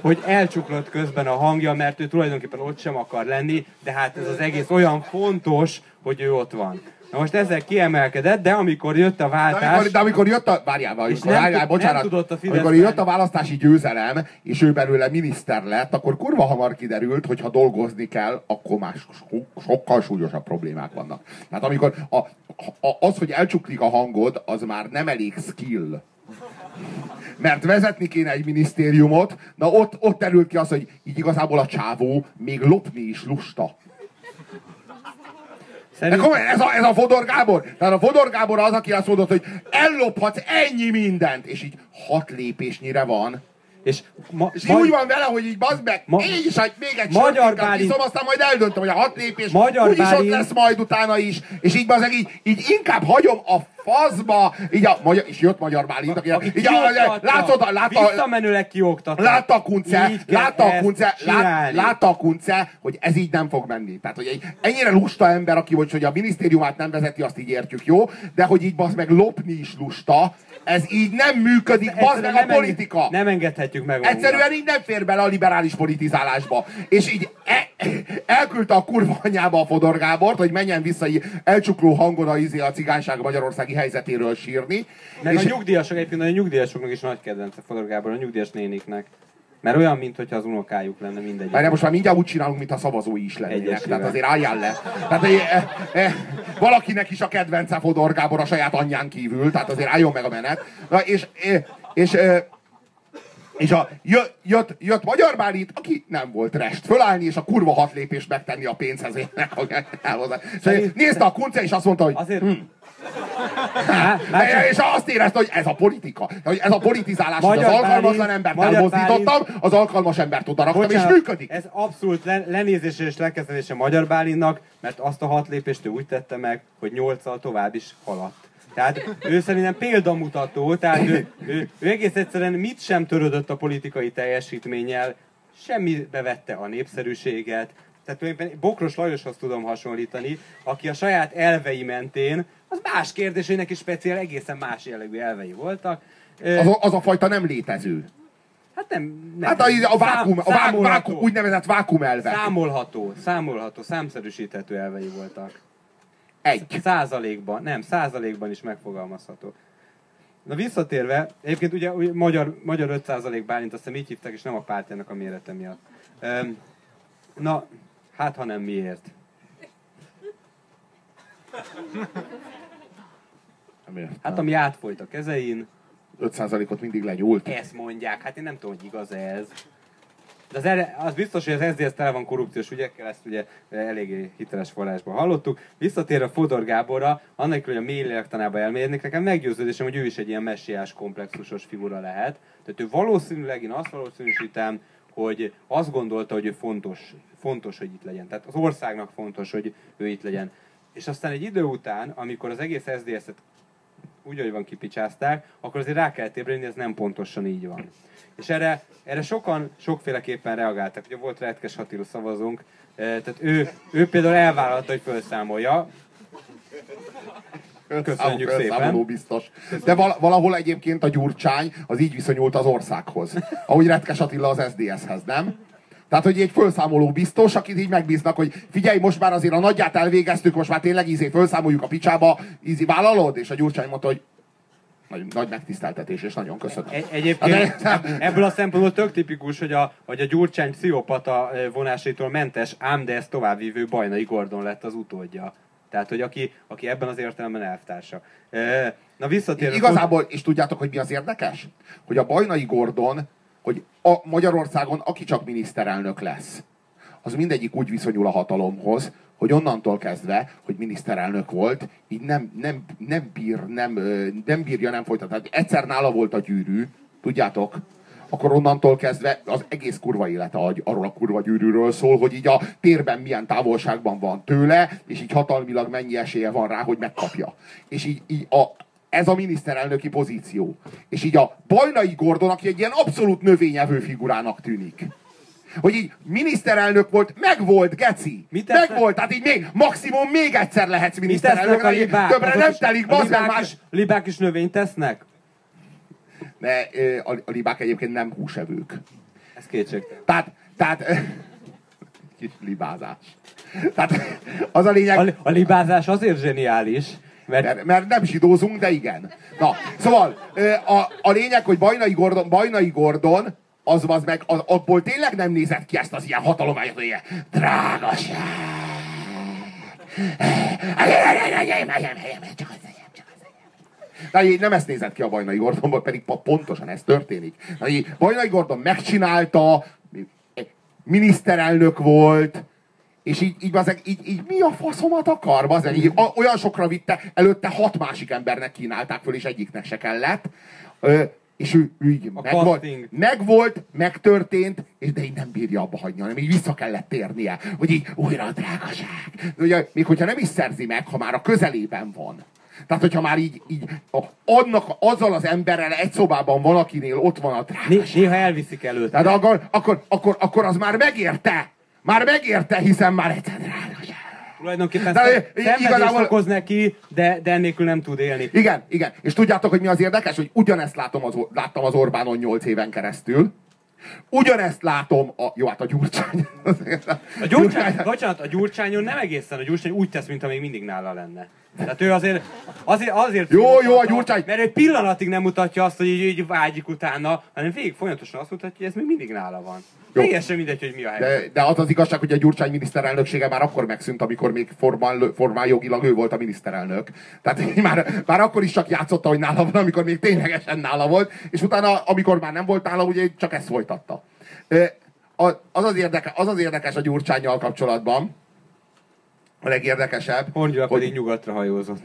hogy elcsuklott közben a hangja, mert ő tulajdonképpen ott sem akar lenni, de hát ez az egész olyan fontos, hogy ő ott van. Na most ezzel kiemelkedett, de amikor jött a De váltás... amikor, de amikor jött a, várjál, amikor, nem várjál, tud- bocsánat, nem tudott a Fidesz amikor jött a választási győzelem, és ő belőle miniszter lett, akkor kurva hamar kiderült, hogy ha dolgozni kell, akkor már so, sokkal súlyosabb problémák vannak. Tehát amikor a, a, az, hogy elcsuklik a hangod, az már nem elég skill. Mert vezetni kéne egy minisztériumot, na ott, ott terült ki az, hogy így igazából a csávó még lopni is lusta. Szerint, komolyan, ez a, ez a Fodor Gábor? Tehát a Fodor Gábor az, aki azt mondott, hogy ellophatsz ennyi mindent, és így hat lépésnyire van. és ma, És így úgy van vele, hogy így bazd meg, Ma- így is, hogy még egy Magyar Bálint- kiszom, aztán majd eldöntöm, hogy a hat lépés Magyar úgyis ott Bálint- lesz majd utána is, és így bazd meg, így, így inkább hagyom a faszba, így a magyar, és jött Magyar Bálint, aki, aki így a, látszott, látta, visszamenőleg kioktatta. Látta a kunce, látta a kunce, lát, látta a kunce, hogy ez így nem fog menni. Tehát, hogy egy ennyire lusta ember, aki vagy, hogy a minisztériumát nem vezeti, azt így értjük, jó? De hogy így bazd meg lopni is lusta, ez így nem működik, bazd Egyszerűen meg a politika. Nem engedhetjük meg. Egyszerűen így nem fér bele a liberális politizálásba. És így e, elküldte a kurva anyába a Fodor Gábort, hogy menjen vissza így elcsukló hangon a, izé, a cigányság magyarországi helyzetéről sírni. Meg és a nyugdíjasok, egyébként a nyugdíjasoknak is nagy kedvence Fodor Gábor, a nyugdíjas néniknek. Mert olyan, mintha az unokájuk lenne mindegy. Várjál, most már mindjárt úgy csinálunk, mint a szavazói is lennének. Egyesével. Tehát azért álljál le. Tehát e, e, valakinek is a kedvence Fodor Gábor a saját anyján kívül, tehát azért álljon meg a menet. Na, és, e, és, e, és a, jött, jött, jött Magyar Bálint, aki nem volt rest fölállni, és a kurva hat lépést megtenni a pénzhez. elhozni. És nézte a kunce, és azt mondta, hogy Azért... Hm. Már csak- és azt érezte, hogy ez a politika. Hogy ez a politizálás, hogy az Magyar alkalmatlan embert Magyar elmozdítottam, az alkalmas embert oda raktam, és Bocsánat, működik. Ez abszolút len- lenézésre és lekezelése Magyar Bálinnak, mert azt a hat lépést ő úgy tette meg, hogy nyolccal tovább is haladt. Tehát ő szerintem példamutató, tehát ő, ő, ő egész egyszerűen mit sem törődött a politikai teljesítménnyel, semmibe vette a népszerűséget, tehát tulajdonképpen Bokros Lajoshoz tudom hasonlítani, aki a saját elvei mentén, az más kérdés, hogy neki speciál egészen más jellegű elvei voltak. Az a, az a fajta nem létező. Hát nem, nem. Hát a, a vákum, a vákum, vákum, úgynevezett vákum elve. Számolható, számolható, számszerűsíthető elvei voltak. Egy. Százalékban, nem, százalékban is megfogalmazható. Na visszatérve, egyébként ugye ugye magyar, magyar 5 százalék Bálint, azt hiszem így hívták, és nem a pártjának a mérete miatt. Öm, na, hát ha nem miért. Értem. Hát ami átfolyt a kezein, 5%-ot mindig lenyúlt. ezt mondják, hát én nem tudom, hogy igaz ez. De az, erre, az biztos, hogy az SZDSZ tele van korrupciós ügyekkel, ezt ugye eléggé hiteles forrásban hallottuk. Visszatérve Fodor Gáborra, annak, hogy a mély lélektanába elmérnék, nekem meggyőződésem, hogy ő is egy ilyen messiás komplexusos figura lehet. Tehát ő valószínűleg, én azt valószínűsítem, hogy azt gondolta, hogy ő fontos, fontos, hogy itt legyen. Tehát az országnak fontos, hogy ő itt legyen. És aztán egy idő után, amikor az egész SZDSZ-et úgy, hogy van kipicsázták, akkor azért rá kell ébredni, ez nem pontosan így van. És erre, erre sokan sokféleképpen reagáltak. Ugye volt Retkes Attila szavazónk, eh, tehát ő, ő például elvállalta, hogy felszámolja. Köszönjük szépen. biztos. De val- valahol egyébként a Gyurcsány az így viszonyult az országhoz. Ahogy Retkes Attila az SZDSZ-hez, nem? Tehát, hogy egy felszámoló biztos, akit így megbíznak, hogy figyelj, most már azért a nagyját elvégeztük, most már tényleg ízé felszámoljuk a picsába, ízi vállalod? És a Gyurcsány mondta, hogy nagy, nagy megtiszteltetés, és nagyon köszönöm. Egy, egyébként ebből a szempontból tök tipikus, hogy a, hogy a Gyurcsány pszichopata eh, vonásaitól mentes, ám de ezt továbbvívő Bajnai Gordon lett az utódja. Tehát, hogy aki, aki ebben az értelemben elvtársa. Eh, Na visszatérve... Igazából, és tudjátok, hogy mi az érdekes? Hogy a Bajnai Gordon, hogy a Magyarországon aki csak miniszterelnök lesz, az mindegyik úgy viszonyul a hatalomhoz, hogy onnantól kezdve, hogy miniszterelnök volt, így nem, nem, nem, bír, nem, nem bírja nem folytatni. Egyszer nála volt a gyűrű, tudjátok? akkor onnantól kezdve az egész kurva élete agy- arról a kurva gyűrűről szól, hogy így a térben milyen távolságban van tőle, és így hatalmilag mennyi esélye van rá, hogy megkapja. És így, így a, ez a miniszterelnöki pozíció. És így a Bajnai Gordon, aki egy ilyen abszolút növényevő figurának tűnik. Hogy így miniszterelnök volt, meg volt, geci. Mit meg tesznek- volt, tehát így még, maximum még egyszer lehetsz Mit miniszterelnök. a libák? Többre Azok nem telik, bazd meg libák is, libák is növényt tesznek? Ö, a, a libák egyébként nem húsevők. Ez kétségtelen. Tehát, tehát kis libázás. Tehát az a lényeg, A, a libázás azért zseniális, mert mert, mert nem zsidózunk, de igen. Na, szóval a, a lényeg, hogy Bajnai Gordon, Bajnai Gordon az, az meg, az, abból tényleg nem nézett ki ezt az ilyen hatalományot, hogy ilyen drágaság. Csak az. Na, nem ezt nézett ki a Bajnai Gordonból, pedig pontosan ez történik. Na, Bajnai Gordon megcsinálta, miniszterelnök volt, és így, így, bazeg, így, így mi a faszomat akar? Bazeg, így, olyan sokra vitte, előtte hat másik embernek kínálták föl, és egyiknek se kellett. Ö, és ő, ő így A meg volt, casting. meg volt, megtörtént, és de így nem bírja abba hagyni, hanem így vissza kellett térnie, hogy így újra a drágaság. De ugye, még hogyha nem is szerzi meg, ha már a közelében van. Tehát, hogyha már így, így annak, azzal az emberrel egy szobában van, akinél ott van a drágaság. né- néha elviszik előtt. Tehát akkor, akkor, akkor, akkor az már megérte. Már megérte, hiszen már egyszer drágaság. Tulajdonképpen De, igazából- okoz neki, de, de ennélkül nem tud élni. Igen, igen. És tudjátok, hogy mi az érdekes? Hogy ugyanezt látom az, láttam az Orbánon 8 éven keresztül. Ugyanezt látom a... Jó, hát a Gyurcsány. A gyurcsány, bocsánat, a gyurcsányon nem egészen, a gyurcsány úgy tesz, mintha még mindig nála lenne. Tehát ő azért, azért, azért Jó, jó, a Gyurcsány- Mert egy pillanatig nem mutatja azt, hogy így, így vágyik utána, hanem végig folyamatosan azt mutatja, hogy ez még mindig nála van. Jó. Teljesen mindegy, hogy mi a helyzet. De, de az az igazság, hogy a Gyurcsány miniszterelnöksége már akkor megszűnt, amikor még formál, formál jogilag ő volt a miniszterelnök. Tehát már, már akkor is csak játszotta, hogy nála van, amikor még ténylegesen nála volt, és utána, amikor már nem volt nála, ugye csak ezt folytatta. Az az, érdeke, az az érdekes a Gyurcsányjal kapcsolatban, a legérdekesebb, Hongyula hogy pedig nyugatra hajózott.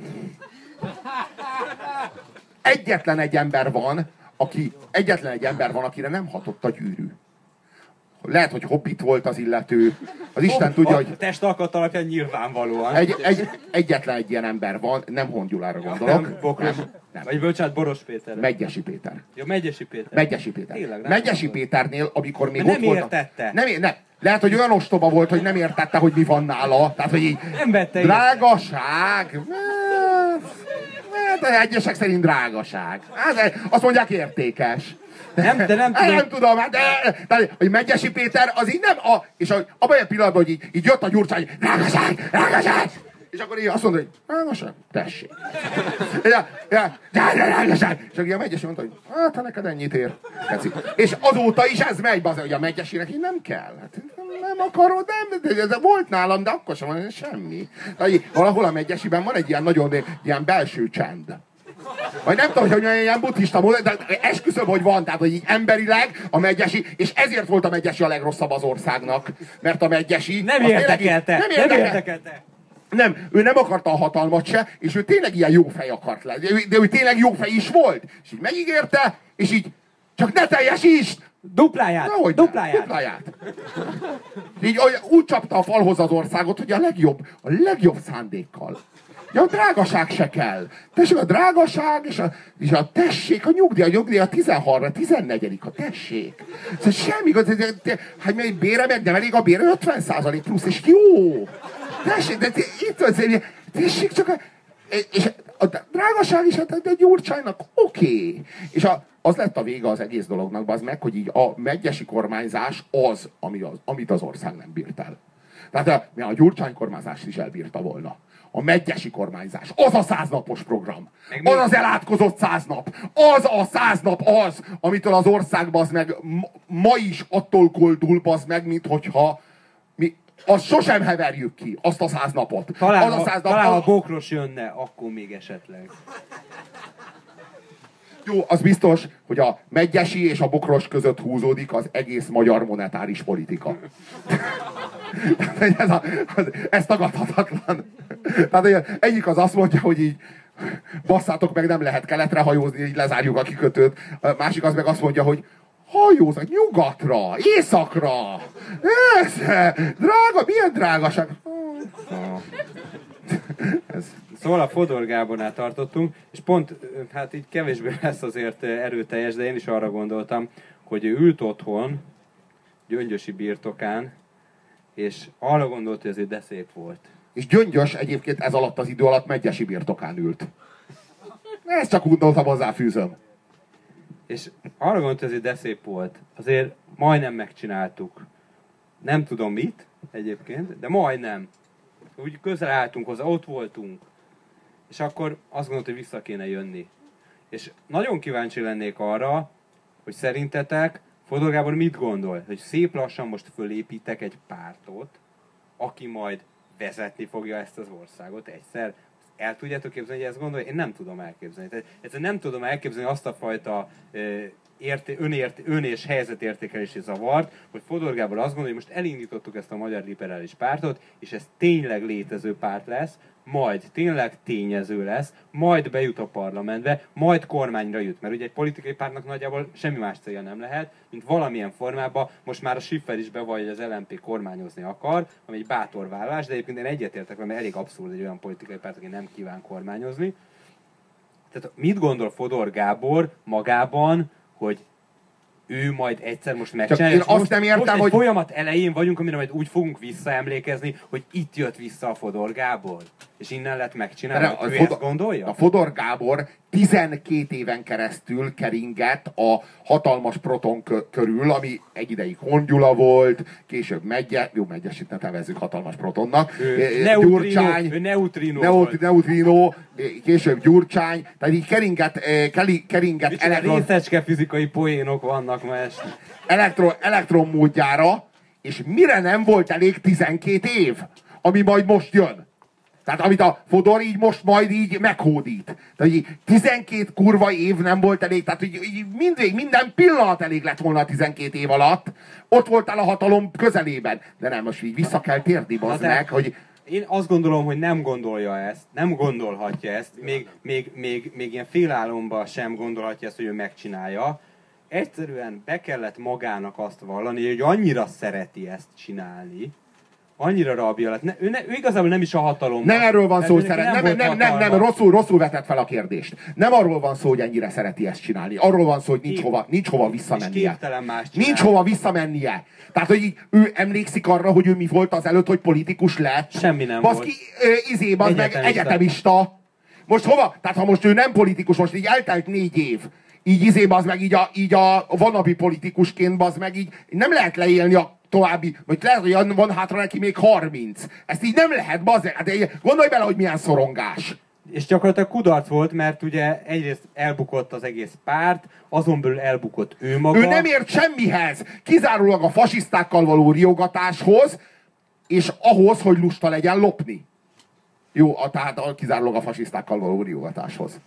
egyetlen egy ember van, aki, egyetlen egy ember van, akire nem hatott a gyűrű. Lehet, hogy hobbit volt az illető. Az Isten tudja, hogy A test alkat alapján nyilvánvalóan. Egy, egy, egyetlen egy ilyen ember van, nem Hongyulára gondolok. nem, Bokros. nem, nem. Vagy bocsánat, Boros Péter. Megyesi Péter. Jó, Megyesi Péter. Megyesi Péter. Tényleg, nem Megyesi tudom. Péternél, amikor még De ott nem volt... értette. Nem, nem. Lehet, hogy olyan ostoba volt, hogy nem értette, hogy mi van nála. Tehát, hogy így... Nem vette. Drágaság. Hát, hát, egyesek szerint drágaság. Hát, azt mondják értékes. Nem, de nem tudom. nem tudom, hát de, de, hogy Megyesi Péter az így nem, a, és a, abban a pillanatban, hogy így, így jött a gyurcsány, drágaság, drágaság, És akkor így azt mondta, hogy Drágaság, tessék. Ja, ja, ja, drágaság. És akkor a megyesi mondta, hogy hát ha neked ennyit ér. Tetszik. És azóta is ez megy, bazen, hogy a megyesinek így nem kell. Hát, nem akarod, nem, de ez volt nálam, de akkor sem van semmi. De így, valahol a megyesiben van egy ilyen nagyon ilyen belső csend. Vagy nem tudom, hogy olyan ilyen buddhista módon, de esküszöm, hogy van, tehát hogy így emberileg a megyesi, és ezért volt a megyesi a legrosszabb az országnak. Mert a megyesi... Nem tényleg így- érdekelte, Nem nem érdekelte. érdekelte. Nem, ő nem akarta a hatalmat se, és ő tényleg ilyen jó fej akart lenni. De ő- tényleg jó fej is volt. És így megígérte, és így csak ne teljesítsd! Dupláját, Nehogy ne, dupláját. dupláját. Így úgy csapta a falhoz az országot, hogy a legjobb, a legjobb szándékkal. Ja, a drágaság se kell. Tessék, a drágaság, és a, és a tessék, a nyugdíj, a nyugdíj a 13, 14, a tessék. Szóval semmi, de, de, hát mi bére meg nem elég a bére 50% plusz, és jó. Tessék, de itt az, tessék csak a, és a drágaság is, hát egy Gyurcsánynak oké. Okay. És a, az lett a vége az egész dolognak, az meg, hogy így a megyesi kormányzás az, ami az, amit az ország nem bírt el. Tehát a, a Gyurcsány kormányzást is elbírta volna. A megyesi kormányzás, az a száznapos program. Meg Az az elátkozott száz nap. Az a száz nap az, amitől az ország az meg ma, is attól koldul az meg, mint hogyha mi azt sosem heverjük ki, azt a száz napot. Talán, az a száz nap, talán ha az- Bokros jönne, akkor még esetleg. Jó, az biztos, hogy a megyesi és a bokros között húzódik az egész magyar monetáris politika. Ez, a, ez tagadhatatlan. Tehát egyik az azt mondja, hogy így basszátok meg, nem lehet keletre hajózni, így lezárjuk a kikötőt. A másik az meg azt mondja, hogy hajózat nyugatra, északra. Ez, drága, milyen drágaság. Ez, Szóval a Fodor Gábornál tartottunk, és pont, hát így kevésbé lesz azért erőteljes, de én is arra gondoltam, hogy ő ült otthon, gyöngyösi birtokán, és arra gondolt, hogy azért de szép volt. És Gyöngyös egyébként ez alatt az idő alatt megyesi birtokán ült. Ezt csak gondoltam, hozzáfűzöm. És arra gondolt, hogy azért de szép volt. Azért majdnem megcsináltuk. Nem tudom mit egyébként, de majdnem. Úgy közel álltunk hozzá, ott voltunk. És akkor azt gondolt, hogy vissza kéne jönni. És nagyon kíváncsi lennék arra, hogy szerintetek Fodor Gábor mit gondol? Hogy szép lassan most fölépítek egy pártot, aki majd vezetni fogja ezt az országot egyszer. El tudjátok képzelni, hogy ezt gondolja? Én nem tudom elképzelni. Tehát egyszerűen nem tudom elképzelni azt a fajta érté, önért, ön és helyzetértékelési zavart, hogy Fodor Gábor azt gondolja, hogy most elindítottuk ezt a Magyar Liberális Pártot, és ez tényleg létező párt lesz, majd tényleg tényező lesz, majd bejut a parlamentbe, majd kormányra jut. Mert ugye egy politikai pártnak nagyjából semmi más célja nem lehet, mint valamilyen formában, most már a Schiffer is bevallja, hogy az LMP kormányozni akar, ami egy bátor vállalás, de egyébként én egyetértek mert elég abszurd egy olyan politikai párt, aki nem kíván kormányozni. Tehát mit gondol Fodor Gábor magában, hogy ő majd egyszer most megcsinálja. én azt most, nem értem, most hogy- folyamat elején vagyunk, amire majd úgy fogunk visszaemlékezni, hogy itt jött vissza a Fodor Gábor. És innen lett megcsinálni. De Ő Fodor- ezt gondolja? A Fodor Gábor 12 éven keresztül keringett a hatalmas proton kö- körül, ami egy ideig Hongyula volt, később Megye, jó, Megyesit ne hatalmas protonnak, Ő neutrino, Gyurcsány, ő neutrino Neut, neutrino, később Gyurcsány, tehát így keringett, keli- keringett elektron, részecske fizikai poénok vannak ma este. elektron, elektron módjára, és mire nem volt elég 12 év, ami majd most jön. Tehát amit a Fodor így most majd így meghódít. Tehát így 12 kurva év nem volt elég, tehát így, így mindig, minden pillanat elég lett volna a 12 év alatt. Ott voltál a hatalom közelében. De nem, most így vissza kell térni, bazd meg, hogy Én azt gondolom, hogy nem gondolja ezt, nem gondolhatja ezt, még, még, még, még ilyen félálomban sem gondolhatja ezt, hogy ő megcsinálja. Egyszerűen be kellett magának azt vallani, hogy annyira szereti ezt csinálni, annyira rabja lett. Ne, ő, ne, ő igazából nem is a hatalom. nem erről van szó, hogy szeret, nem, nem, nem, nem, nem, rosszul, rosszul vetett fel a kérdést. Nem arról van szó, hogy ennyire szereti ezt csinálni. Arról van szó, hogy nincs Ki- hova, nincs hova visszamennie. más csinálni. Nincs hova visszamennie. Tehát, hogy így, ő emlékszik arra, hogy ő mi volt az előtt, hogy politikus lett. Semmi nem Baszki, volt. ö, izé, bazd meg, Egyetemista. egyetemista. Most hova? Tehát ha most ő nem politikus, most így eltelt négy év, így izé, az meg így a, így a vanabi politikusként, az meg így nem lehet leélni a további, vagy lehet, hogy van hátra neki még 30. Ezt így nem lehet, bazdmeg. Hát gondolj bele, hogy milyen szorongás. És gyakorlatilag kudarc volt, mert ugye egyrészt elbukott az egész párt, azon belül elbukott ő maga. Ő nem ért semmihez, kizárólag a fasisztákkal való riogatáshoz, és ahhoz, hogy lusta legyen lopni. Jó, a, tehát a, kizárólag a fasisztákkal való riogatáshoz.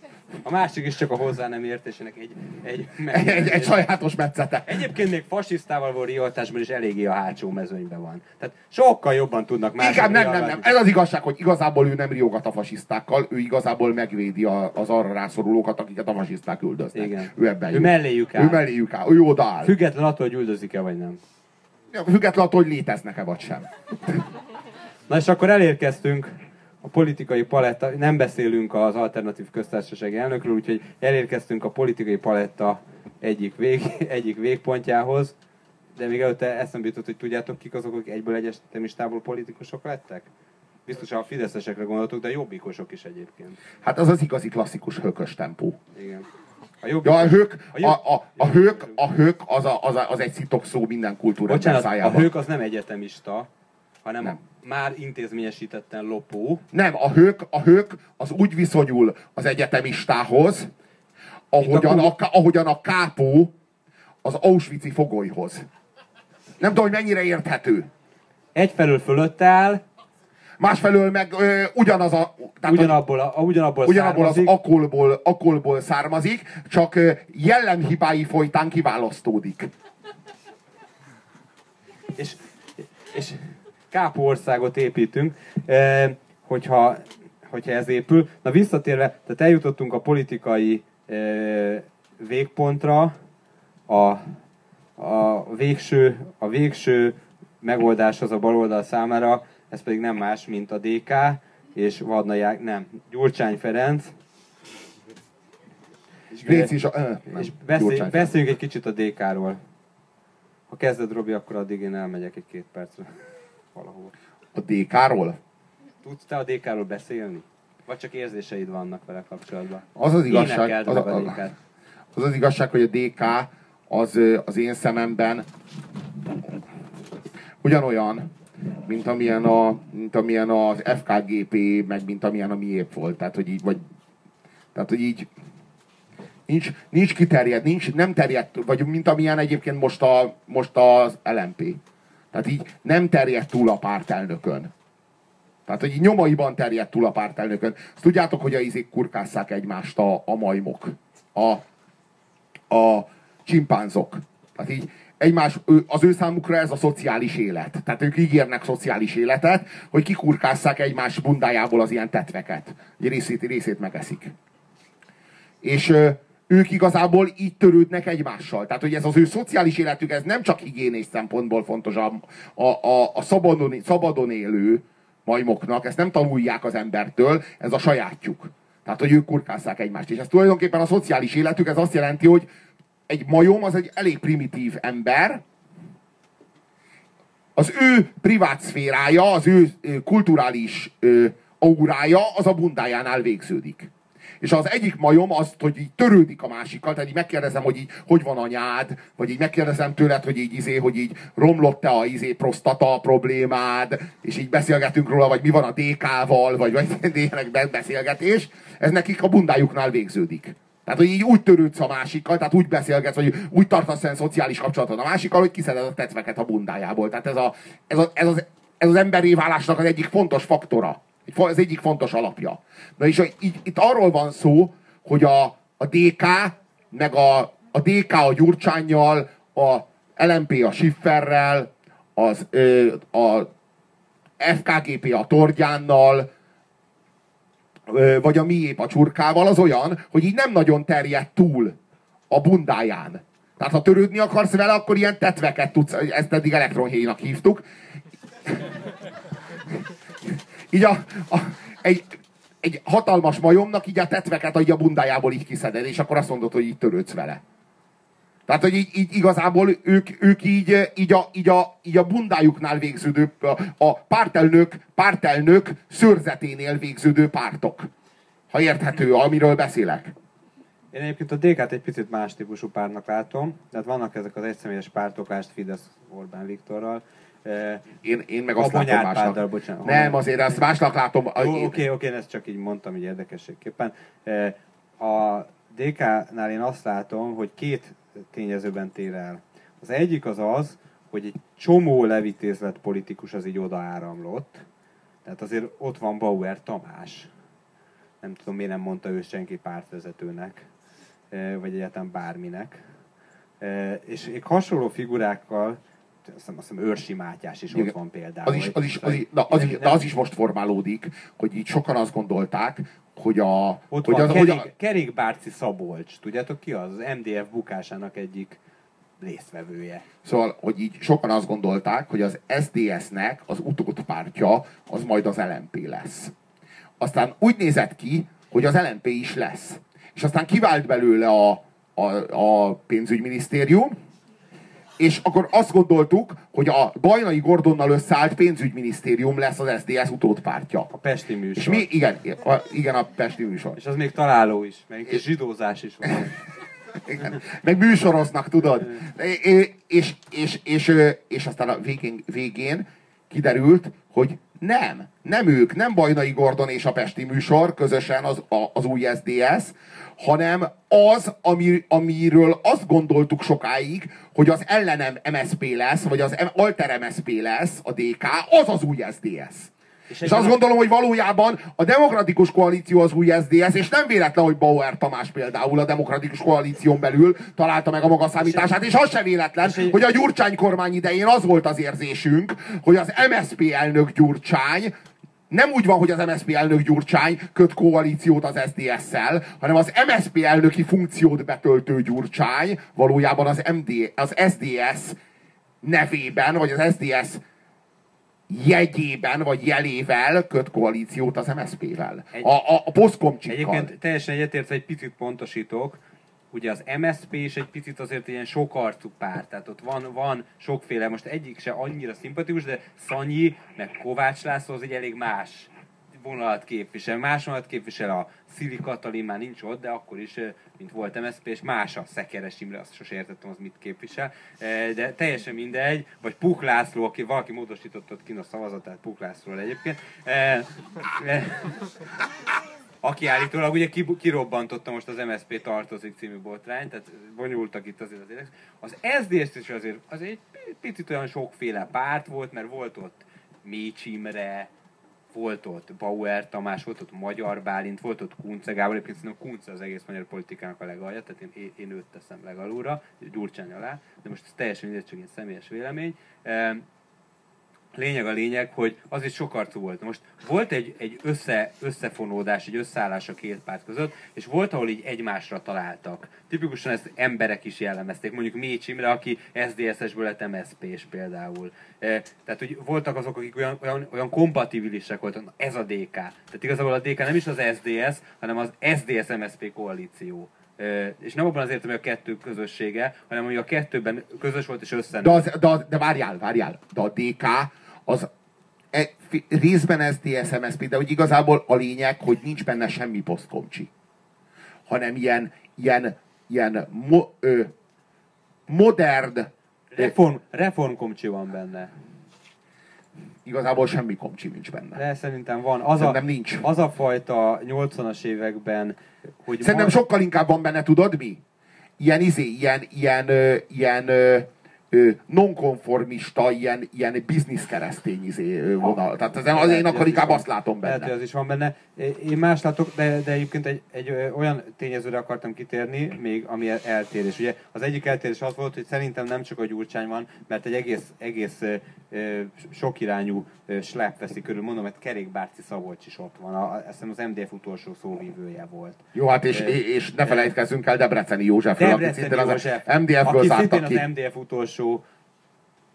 A másik is csak a hozzá nem értésének egy, egy, Egy, egy, egy sajátos metszete. Egyébként még fasisztával való rioltásban is eléggé a hátsó mezőnyben van. Tehát sokkal jobban tudnak mások Inkább nem, nem, nem. Ez az igazság, hogy igazából ő nem riogat a fasisztákkal, ő igazából megvédi a, az arra rászorulókat, akiket a fasiszták üldöznek. Igen. Ő ebben Ő jó. melléjük áll. Ő melléjük áll. Ő odaáll. Független attól, hogy üldözik-e vagy nem. Független attól, hogy léteznek-e vagy sem. Na és akkor elérkeztünk a politikai paletta, nem beszélünk az alternatív köztársaság elnökről, úgyhogy elérkeztünk a politikai paletta egyik, vég, egyik végpontjához, de még előtte eszembe jutott, hogy tudjátok kik azok, akik egyből egyetemistából politikusok lettek? Biztosan a fideszesekre gondoltok, de jobbikosok is egyébként. Hát az az igazi klasszikus hökös tempó. Igen. A jobb... Ja, a hők, A a, jobb- a, a hők, a hők az, a, az, a, az egy szitok szó minden kultúra Bocsánat, a szájában. hők az nem egyetemista, hanem Nem. már intézményesítetten lopó. Nem, a hők, a hők az úgy viszonyul az egyetemistához, ahogyan a ahogyan a kápó az Auschwitz-i fogolyhoz. Nem tudom, hogy mennyire érthető. Egyfelől fölött áll, Másfelől meg ö, ugyanaz a... Tehát ugyanabból, a, a, ugyanabból, ugyanabból az származik, akolból, akolból származik, csak ö, jellemhibái folytán kiválasztódik. és, és kápó országot építünk, e, hogyha, hogyha ez épül. Na visszatérve, tehát eljutottunk a politikai e, végpontra, a, a, végső, a végső megoldás az a baloldal számára, ez pedig nem más, mint a DK, és Vadnaják, nem, Gyurcsány Ferenc, Gréci is a... Nem, és beszélj, beszéljünk egy kicsit a DK-ról. Ha kezded, Robi, akkor addig én elmegyek egy két percre. Valahol. A DK-ról? Tudsz te a DK-ról beszélni? Vagy csak érzéseid vannak vele kapcsolatban? Az az igazság, az, meg a a, DK-t. az az igazság, hogy a DK az az én szememben ugyanolyan, mint amilyen, a, mint amilyen az FKGP, meg mint amilyen a miép volt. Tehát, hogy így, vagy, tehát, hogy így nincs, nincs kiterjed, nincs, nem terjedt, vagy mint amilyen egyébként most, a, most az LMP. Tehát így nem terjed túl a pártelnökön. Tehát, hogy így nyomaiban terjedt túl a pártelnökön. Azt tudjátok, hogy a izék kurkásszák egymást a, a majmok, a, a csimpánzok. Tehát így egymás, az ő számukra ez a szociális élet. Tehát ők ígérnek szociális életet, hogy kikurkásszák egymás bundájából az ilyen tetveket. Egy részét, részét megeszik. És ők igazából így törődnek egymással. Tehát, hogy ez az ő szociális életük, ez nem csak higiénés szempontból fontos a, a, a, szabadon, szabadon élő majmoknak, ezt nem tanulják az embertől, ez a sajátjuk. Tehát, hogy ők kurkásszák egymást. És ez tulajdonképpen a szociális életük, ez azt jelenti, hogy egy majom az egy elég primitív ember, az ő privát szférája, az ő kulturális aurája, az a bundájánál végződik. És az egyik majom azt, hogy így törődik a másikkal, tehát így megkérdezem, hogy így hogy van anyád, vagy így megkérdezem tőled, hogy így izé, hogy így romlott-e a izé prostata problémád, és így beszélgetünk róla, vagy mi van a DK-val, vagy, vagy ilyenek be- beszélgetés, ez nekik a bundájuknál végződik. Tehát, hogy így úgy törődsz a másikkal, tehát úgy beszélgetsz, vagy úgy tartasz olyan szociális kapcsolatot a másikkal, hogy kiszeded a tetveket a bundájából. Tehát ez, a, ez, a, ez, az, ez az emberi válásnak az egyik fontos faktora. Az egyik fontos alapja. Na és így, itt arról van szó, hogy a, a DK, meg a, a DK a Gyurcsányjal, a LMP a Schifferrel, az, ö, a FKGP a Tordjánnal, ö, vagy a miép a csurkával, az olyan, hogy így nem nagyon terjed túl a bundáján. Tehát ha törődni akarsz vele, akkor ilyen tetveket tudsz, ezt eddig elektronhéjnak hívtuk. Így a, a, egy, egy hatalmas majomnak így a tetveket így a bundájából így kiszeded, és akkor azt mondod, hogy így törődsz vele. Tehát, hogy így, így igazából ők, ők így, így, a, így, a, így a bundájuknál végződő, a, pártelnök, pártelnök szőrzeténél végződő pártok. Ha érthető, amiről beszélek. Én egyébként a DK-t egy picit más típusú pártnak látom, tehát vannak ezek az egyszemélyes pártok, lásd Fidesz Orbán Viktorral. Én, én meg azt látom Bonyár másnak. Bocsánat. Nem, azért ezt másnak látom. Oké, oké, én ezt csak így mondtam, így érdekességképpen. A DK-nál én azt látom, hogy két tényezőben tér el. Az egyik az az, hogy egy csomó levitézlet politikus az így odaáramlott. Tehát azért ott van Bauer Tamás. Nem tudom, miért nem mondta ő senki pártvezetőnek, vagy egyáltalán bárminek. És még hasonló figurákkal, azt hiszem, Őrsi Mátyás is Igen. ott van például. Az is, az is, az is, na, az is, de az is most formálódik, hogy így sokan azt gondolták, hogy a... Ott hogy van az, hogy Kerék, a, Kerékbárci Szabolcs. Tudjátok ki az? Az MDF bukásának egyik résztvevője. Szóval, hogy így sokan azt gondolták, hogy az SDS-nek az utódpártja az majd az LMP lesz. Aztán úgy nézett ki, hogy az LMP is lesz. És aztán kivált belőle a, a, a pénzügyminisztérium, és akkor azt gondoltuk, hogy a Bajnai Gordonnal összeállt pénzügyminisztérium lesz az SDS utódpártja. A Pesti műsor. És mi, igen, a, igen, a Pesti műsor. És az még találó is, meg és zsidózás is van. Igen. Meg műsoroznak, tudod? És, és, és, ö, és aztán a végén, végén kiderült, hogy nem, nem ők, nem Bajnai Gordon és a Pesti műsor közösen az, a, az új SDS, hanem az, ami, amiről azt gondoltuk sokáig, hogy az ellenem MSP lesz, vagy az alter MSP lesz, a DK, az az új SDS. És, és azt gondolom, hogy valójában a demokratikus koalíció az új SDS, és nem véletlen, hogy Bauer Tamás például a demokratikus koalíción belül találta meg a maga számítását, és az sem véletlen, hogy a Gyurcsány kormány idején az volt az érzésünk, hogy az MSP elnök Gyurcsány nem úgy van, hogy az MSP elnök Gyurcsány köt koalíciót az SDS-szel, hanem az MSP elnöki funkciót betöltő Gyurcsány valójában az, MD, az SDS nevében, vagy az SDS jegyében, vagy jelével köt koalíciót az MSZP-vel. A, a, a poszkomcsikkal. Egyébként teljesen egyetértve egy picit pontosítok, ugye az MSP is egy picit azért ilyen sokarcú párt, tehát ott van, van sokféle, most egyik se annyira szimpatikus, de Szanyi, meg Kovács László az egy elég más vonalat képvisel. Más vonalat képvisel a Szili Katalin, már nincs ott, de akkor is, mint volt MSZP, és más a Szekeres Imre, azt sose értettem, az mit képvisel. De teljesen mindegy, vagy Puk László, aki valaki módosított ott kint a szavazatát Puk Lászlóról egyébként. Aki állítólag ugye ki- kirobbantotta most az MSZP tartozik című botrány, tehát bonyolultak itt azért az érdek. Az SZDSZ is azért, az egy picit olyan sokféle párt volt, mert volt ott Mécs Imre, volt ott Bauer Tamás, volt ott Magyar Bálint, volt ott Kunce Gábor, egyébként szerintem Kunce az egész magyar politikának a legalja, tehát én, én, őt teszem legalúra, Gyurcsány alá, de most ez teljesen mindegy, csak egy személyes vélemény. Lényeg a lényeg, hogy az is sokarcú volt. Most volt egy, egy össze, összefonódás, egy összeállás a két párt között, és volt, ahol így egymásra találtak. Tipikusan ezt emberek is jellemezték, mondjuk Mécs Imre, aki SZDSZ-esből lett MSZP-s például. E, tehát, hogy voltak azok, akik olyan, olyan, olyan kompatibilisek voltak, Na, ez a DK. Tehát igazából a DK nem is az SDS, hanem az SDS-MSZP koalíció. E, és nem abban az értem, hogy a kettő közössége, hanem hogy a kettőben közös volt és összenőtt. De, az, de, de várjál, várjál. De a DK az e, részben SDS, MSZP, de hogy igazából a lényeg, hogy nincs benne semmi posztkomcsi. Hanem ilyen, ilyen, ilyen mo, ö, modern, Reform, reformkomcsi van benne. igazából semmi komcsi nincs benne. De szerintem van. Az a, Szerintem nincs. az a fajta 80-as években, hogy Szerintem ma- sokkal inkább van benne, tudod mi? Ilyen izé, ilyen, ilyen, ö, ilyen ö, nonkonformista, ilyen, ilyen biznisz keresztény izé, vonal. Tehát ezen az, én hogy akkor az inkább azt látom Lehet, hogy benne. az is van benne. Én más látok, de, de egyébként egy, egy olyan tényezőre akartam kitérni, még ami el- eltérés. Ugye az egyik eltérés az volt, hogy szerintem nem csak a gyurcsány van, mert egy egész, egész sokirányú ö, slep veszi körül, mondom, mert Kerékbárci Szabolcs is ott van. A, azt hiszem az MDF utolsó szóvívője volt. Jó, hát és, és ne felejtkezzünk el Debreceni Józsefről, aki Debreceni szintén az József, MDF-ből aki szintén az MDF utolsó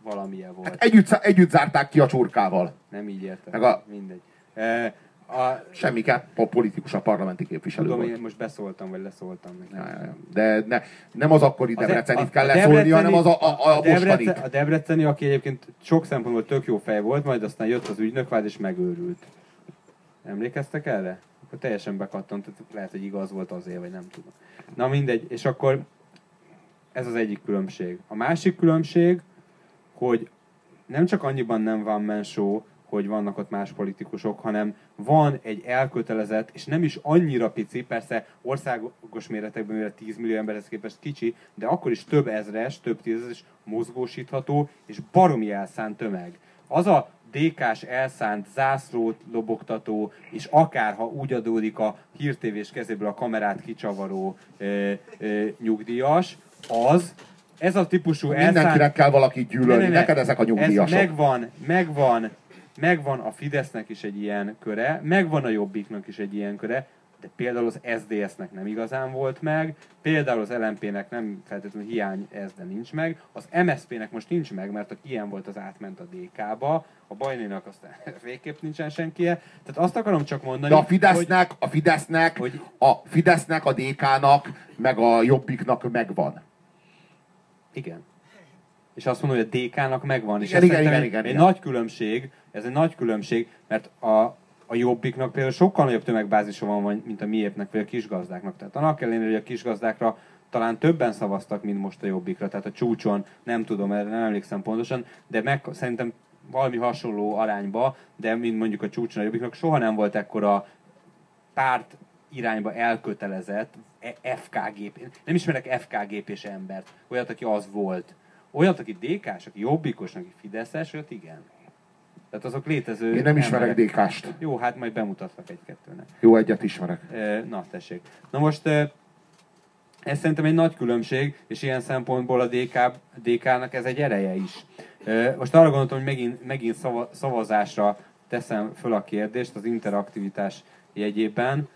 valamilyen volt. Hát együtt, együtt zárták ki a csurkával. Nem így értem. Meg a- Mindegy. E, a, Semmi kell, a politikus, a parlamenti képviselő tudom, volt. én most beszóltam, vagy leszóltam. Neki. ja, ja. De ne, nem az akkori Debrecenit kell leszólni, hanem az a, a, a, a, Debrecen, a Debreceni, aki egyébként sok szempontból tök jó fej volt, majd aztán jött az ügynökvád és megőrült. Emlékeztek erre? akkor teljesen bekattant, tehát lehet, hogy igaz volt azért, vagy nem tudom. Na mindegy, és akkor ez az egyik különbség. A másik különbség, hogy nem csak annyiban nem van mensó, hogy vannak ott más politikusok, hanem van egy elkötelezett, és nem is annyira pici, persze országos méretekben, mire 10 millió emberhez képest kicsi, de akkor is több ezres, több tízezres mozgósítható, és baromi elszánt tömeg. Az a DK-s elszánt, zászlót lobogtató, és akár ha úgy adódik a hírtévés kezéből a kamerát kicsavaró ö, ö, nyugdíjas, az, ez a típusú elszánt... Mindenkinek kell valakit gyűlölni, Ne, ne, ne. neked ezek a nyugdíjasok. Ez megvan, megvan, megvan a Fidesznek is egy ilyen köre, megvan a Jobbiknak is egy ilyen köre, de például az SDS-nek nem igazán volt meg, például az LMP-nek nem feltétlenül hiány ez, de nincs meg, az MSZP-nek most nincs meg, mert aki ilyen volt, az átment a DK-ba, a Bajnénak aztán végképp nincsen senkie. Tehát azt akarom csak mondani, De a Fidesznek, a Fidesznek, hogy- a Fidesznek, a DK-nak, meg a Jobbiknak megvan. Igen. És azt mondom, hogy a DK-nak megvan. és Igen, ez igen, igen, egy, igen, egy igen. nagy különbség, ez egy nagy különbség, mert a, a jobbiknak például sokkal nagyobb tömegbázisa van, mint a miépnek, vagy a kisgazdáknak. Tehát annak ellenére, hogy a kisgazdákra talán többen szavaztak, mint most a jobbikra, tehát a csúcson, nem tudom, erre nem emlékszem pontosan, de meg, szerintem valami hasonló arányba, de mint mondjuk a csúcson a jobbiknak soha nem volt ekkora párt irányba elkötelezett e- FKG, nem ismerek FKG-s embert, olyat, aki az volt. Olyat, aki DK-s, aki jobbikos, aki Fideszes, olyat igen. Tehát azok létező Én nem ismerek emberek. DK-st. Jó, hát majd bemutatlak egy-kettőnek. Jó, egyet ismerek. Na, tessék. Na most ez szerintem egy nagy különbség, és ilyen szempontból a DK, DK-nak ez egy ereje is. Most arra gondoltam, hogy megint, megint szava, szavazásra teszem föl a kérdést az interaktivitás jegyében.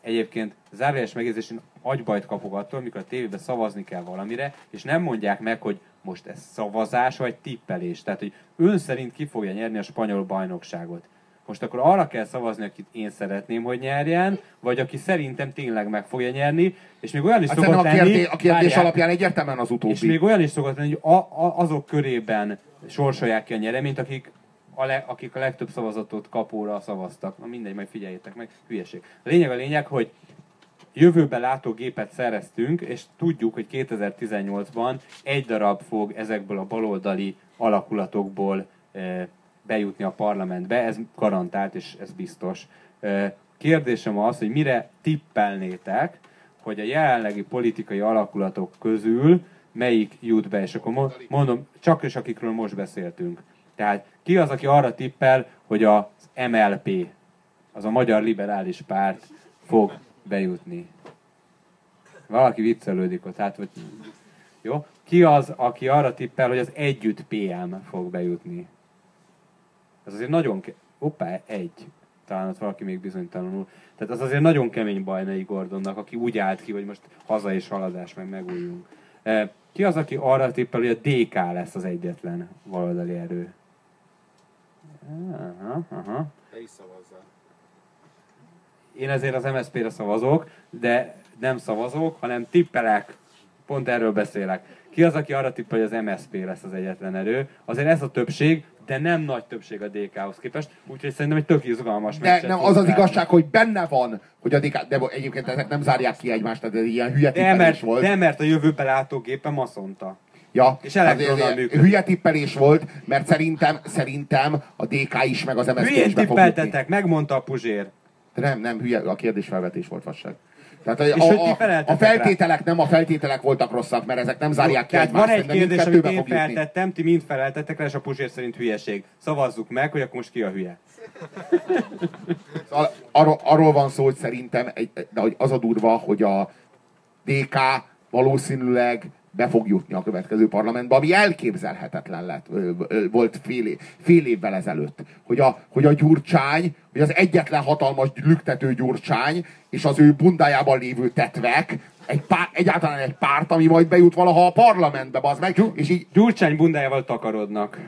Egyébként zárójeles megjegyzés, én agybajt kapok attól, amikor a tévében szavazni kell valamire, és nem mondják meg, hogy most ez szavazás vagy tippelés. Tehát, hogy ön szerint ki fogja nyerni a spanyol bajnokságot. Most akkor arra kell szavazni, akit én szeretném, hogy nyerjen, vagy aki szerintem tényleg meg fogja nyerni, és még olyan is Hát szokott szerintem a lenni, kérdés, a kérdés várjál, alapján egyértelműen az utóbbi. és még olyan is szokott lenni, hogy a, a, azok körében sorsolják ki a nyereményt, akik a, le, akik a legtöbb szavazatot kapóra szavaztak. Na mindegy, majd figyeljétek meg, hülyeség. A lényeg a lényeg, hogy jövőbe látó gépet szereztünk, és tudjuk, hogy 2018-ban egy darab fog ezekből a baloldali alakulatokból eh, bejutni a parlamentbe, ez garantált, és ez biztos. Kérdésem az, hogy mire tippelnétek, hogy a jelenlegi politikai alakulatok közül melyik jut be, és akkor mo- mondom, csak is akikről most beszéltünk. Tehát ki az, aki arra tippel, hogy az MLP, az a Magyar Liberális Párt fog bejutni? Valaki viccelődik ott, hát vagy... Jó? Ki az, aki arra tippel, hogy az Együtt PM fog bejutni? Ez azért nagyon... Ke- Hoppá, egy. Talán ott valaki még bizonytalanul. Tehát az azért nagyon kemény Bajnai Gordonnak, aki úgy állt ki, hogy most haza és haladás, meg megújjunk. Eh, Ki az, aki arra tippel, hogy a DK lesz az egyetlen baloldali erő? Aha, aha. Te is szavazzál. Én ezért az MSZP-re szavazok, de nem szavazok, hanem tippelek. Pont erről beszélek. Ki az, aki arra tippel, hogy az MSZP lesz az egyetlen erő? Azért ez a többség, de nem nagy többség a DK-hoz képest, úgyhogy szerintem egy tök izgalmas De nem, az az igazság, hogy benne van, hogy a DK, de egyébként ezek nem zárják ki egymást, tehát ez ilyen hülye De mert, volt. de mert a jövőbe látó gépen azt mondta. Ja, És elektronnal működik. Hülye tippelés volt, mert szerintem, szerintem a DK is, meg az MSZP is be fog tippeltetek, megmondta a Puzsér. De nem, nem, hülye, a kérdésfelvetés volt vasság. Tehát És a, a, a feltételek nem a feltételek voltak rosszak, mert ezek nem zárják ki Tehát van egy kérdés, amit én feltettem, ti mind feleltettek rá, és a Puzsér szerint hülyeség. Szavazzuk meg, hogy akkor most ki a hülye. Szóval Arról, arról van szó, hogy szerintem egy, de hogy az a durva, hogy a DK valószínűleg be fog jutni a következő parlamentbe, ami elképzelhetetlen lett, volt fél, év, fél évvel ezelőtt. Hogy a, hogy a Gyurcsány, hogy az egyetlen hatalmas lüktető Gyurcsány, és az ő bundájában lévő tetvek, egy pár, egyáltalán egy párt, ami majd bejut valaha a parlamentbe, bazd meg, és így Gyurcsány bundájával takarodnak.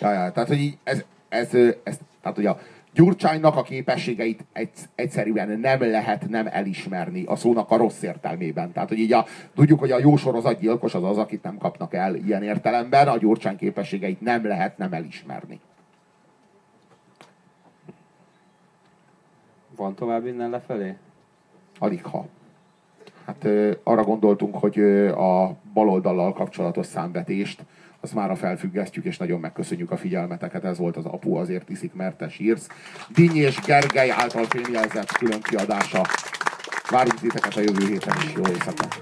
Ja, ja, tehát, hogy így ez, ez, ez, tehát, hogy a Gyurcsánynak a képességeit egy, egyszerűen nem lehet nem elismerni a szónak a rossz értelmében. Tehát, hogy így a, tudjuk, hogy a jó sorozatgyilkos az az, akit nem kapnak el ilyen értelemben, a Gyurcsány képességeit nem lehet nem elismerni. Van tovább innen lefelé? Alig ha. Hát ö, arra gondoltunk, hogy ö, a baloldallal kapcsolatos számvetést azt már felfüggesztjük, és nagyon megköszönjük a figyelmeteket. Ez volt az Apu azért iszik, mert te sírsz. Dinny és Gergely által fémjelzett külön kiadása. Várunk titeket a jövő héten is. Jó éjszakát!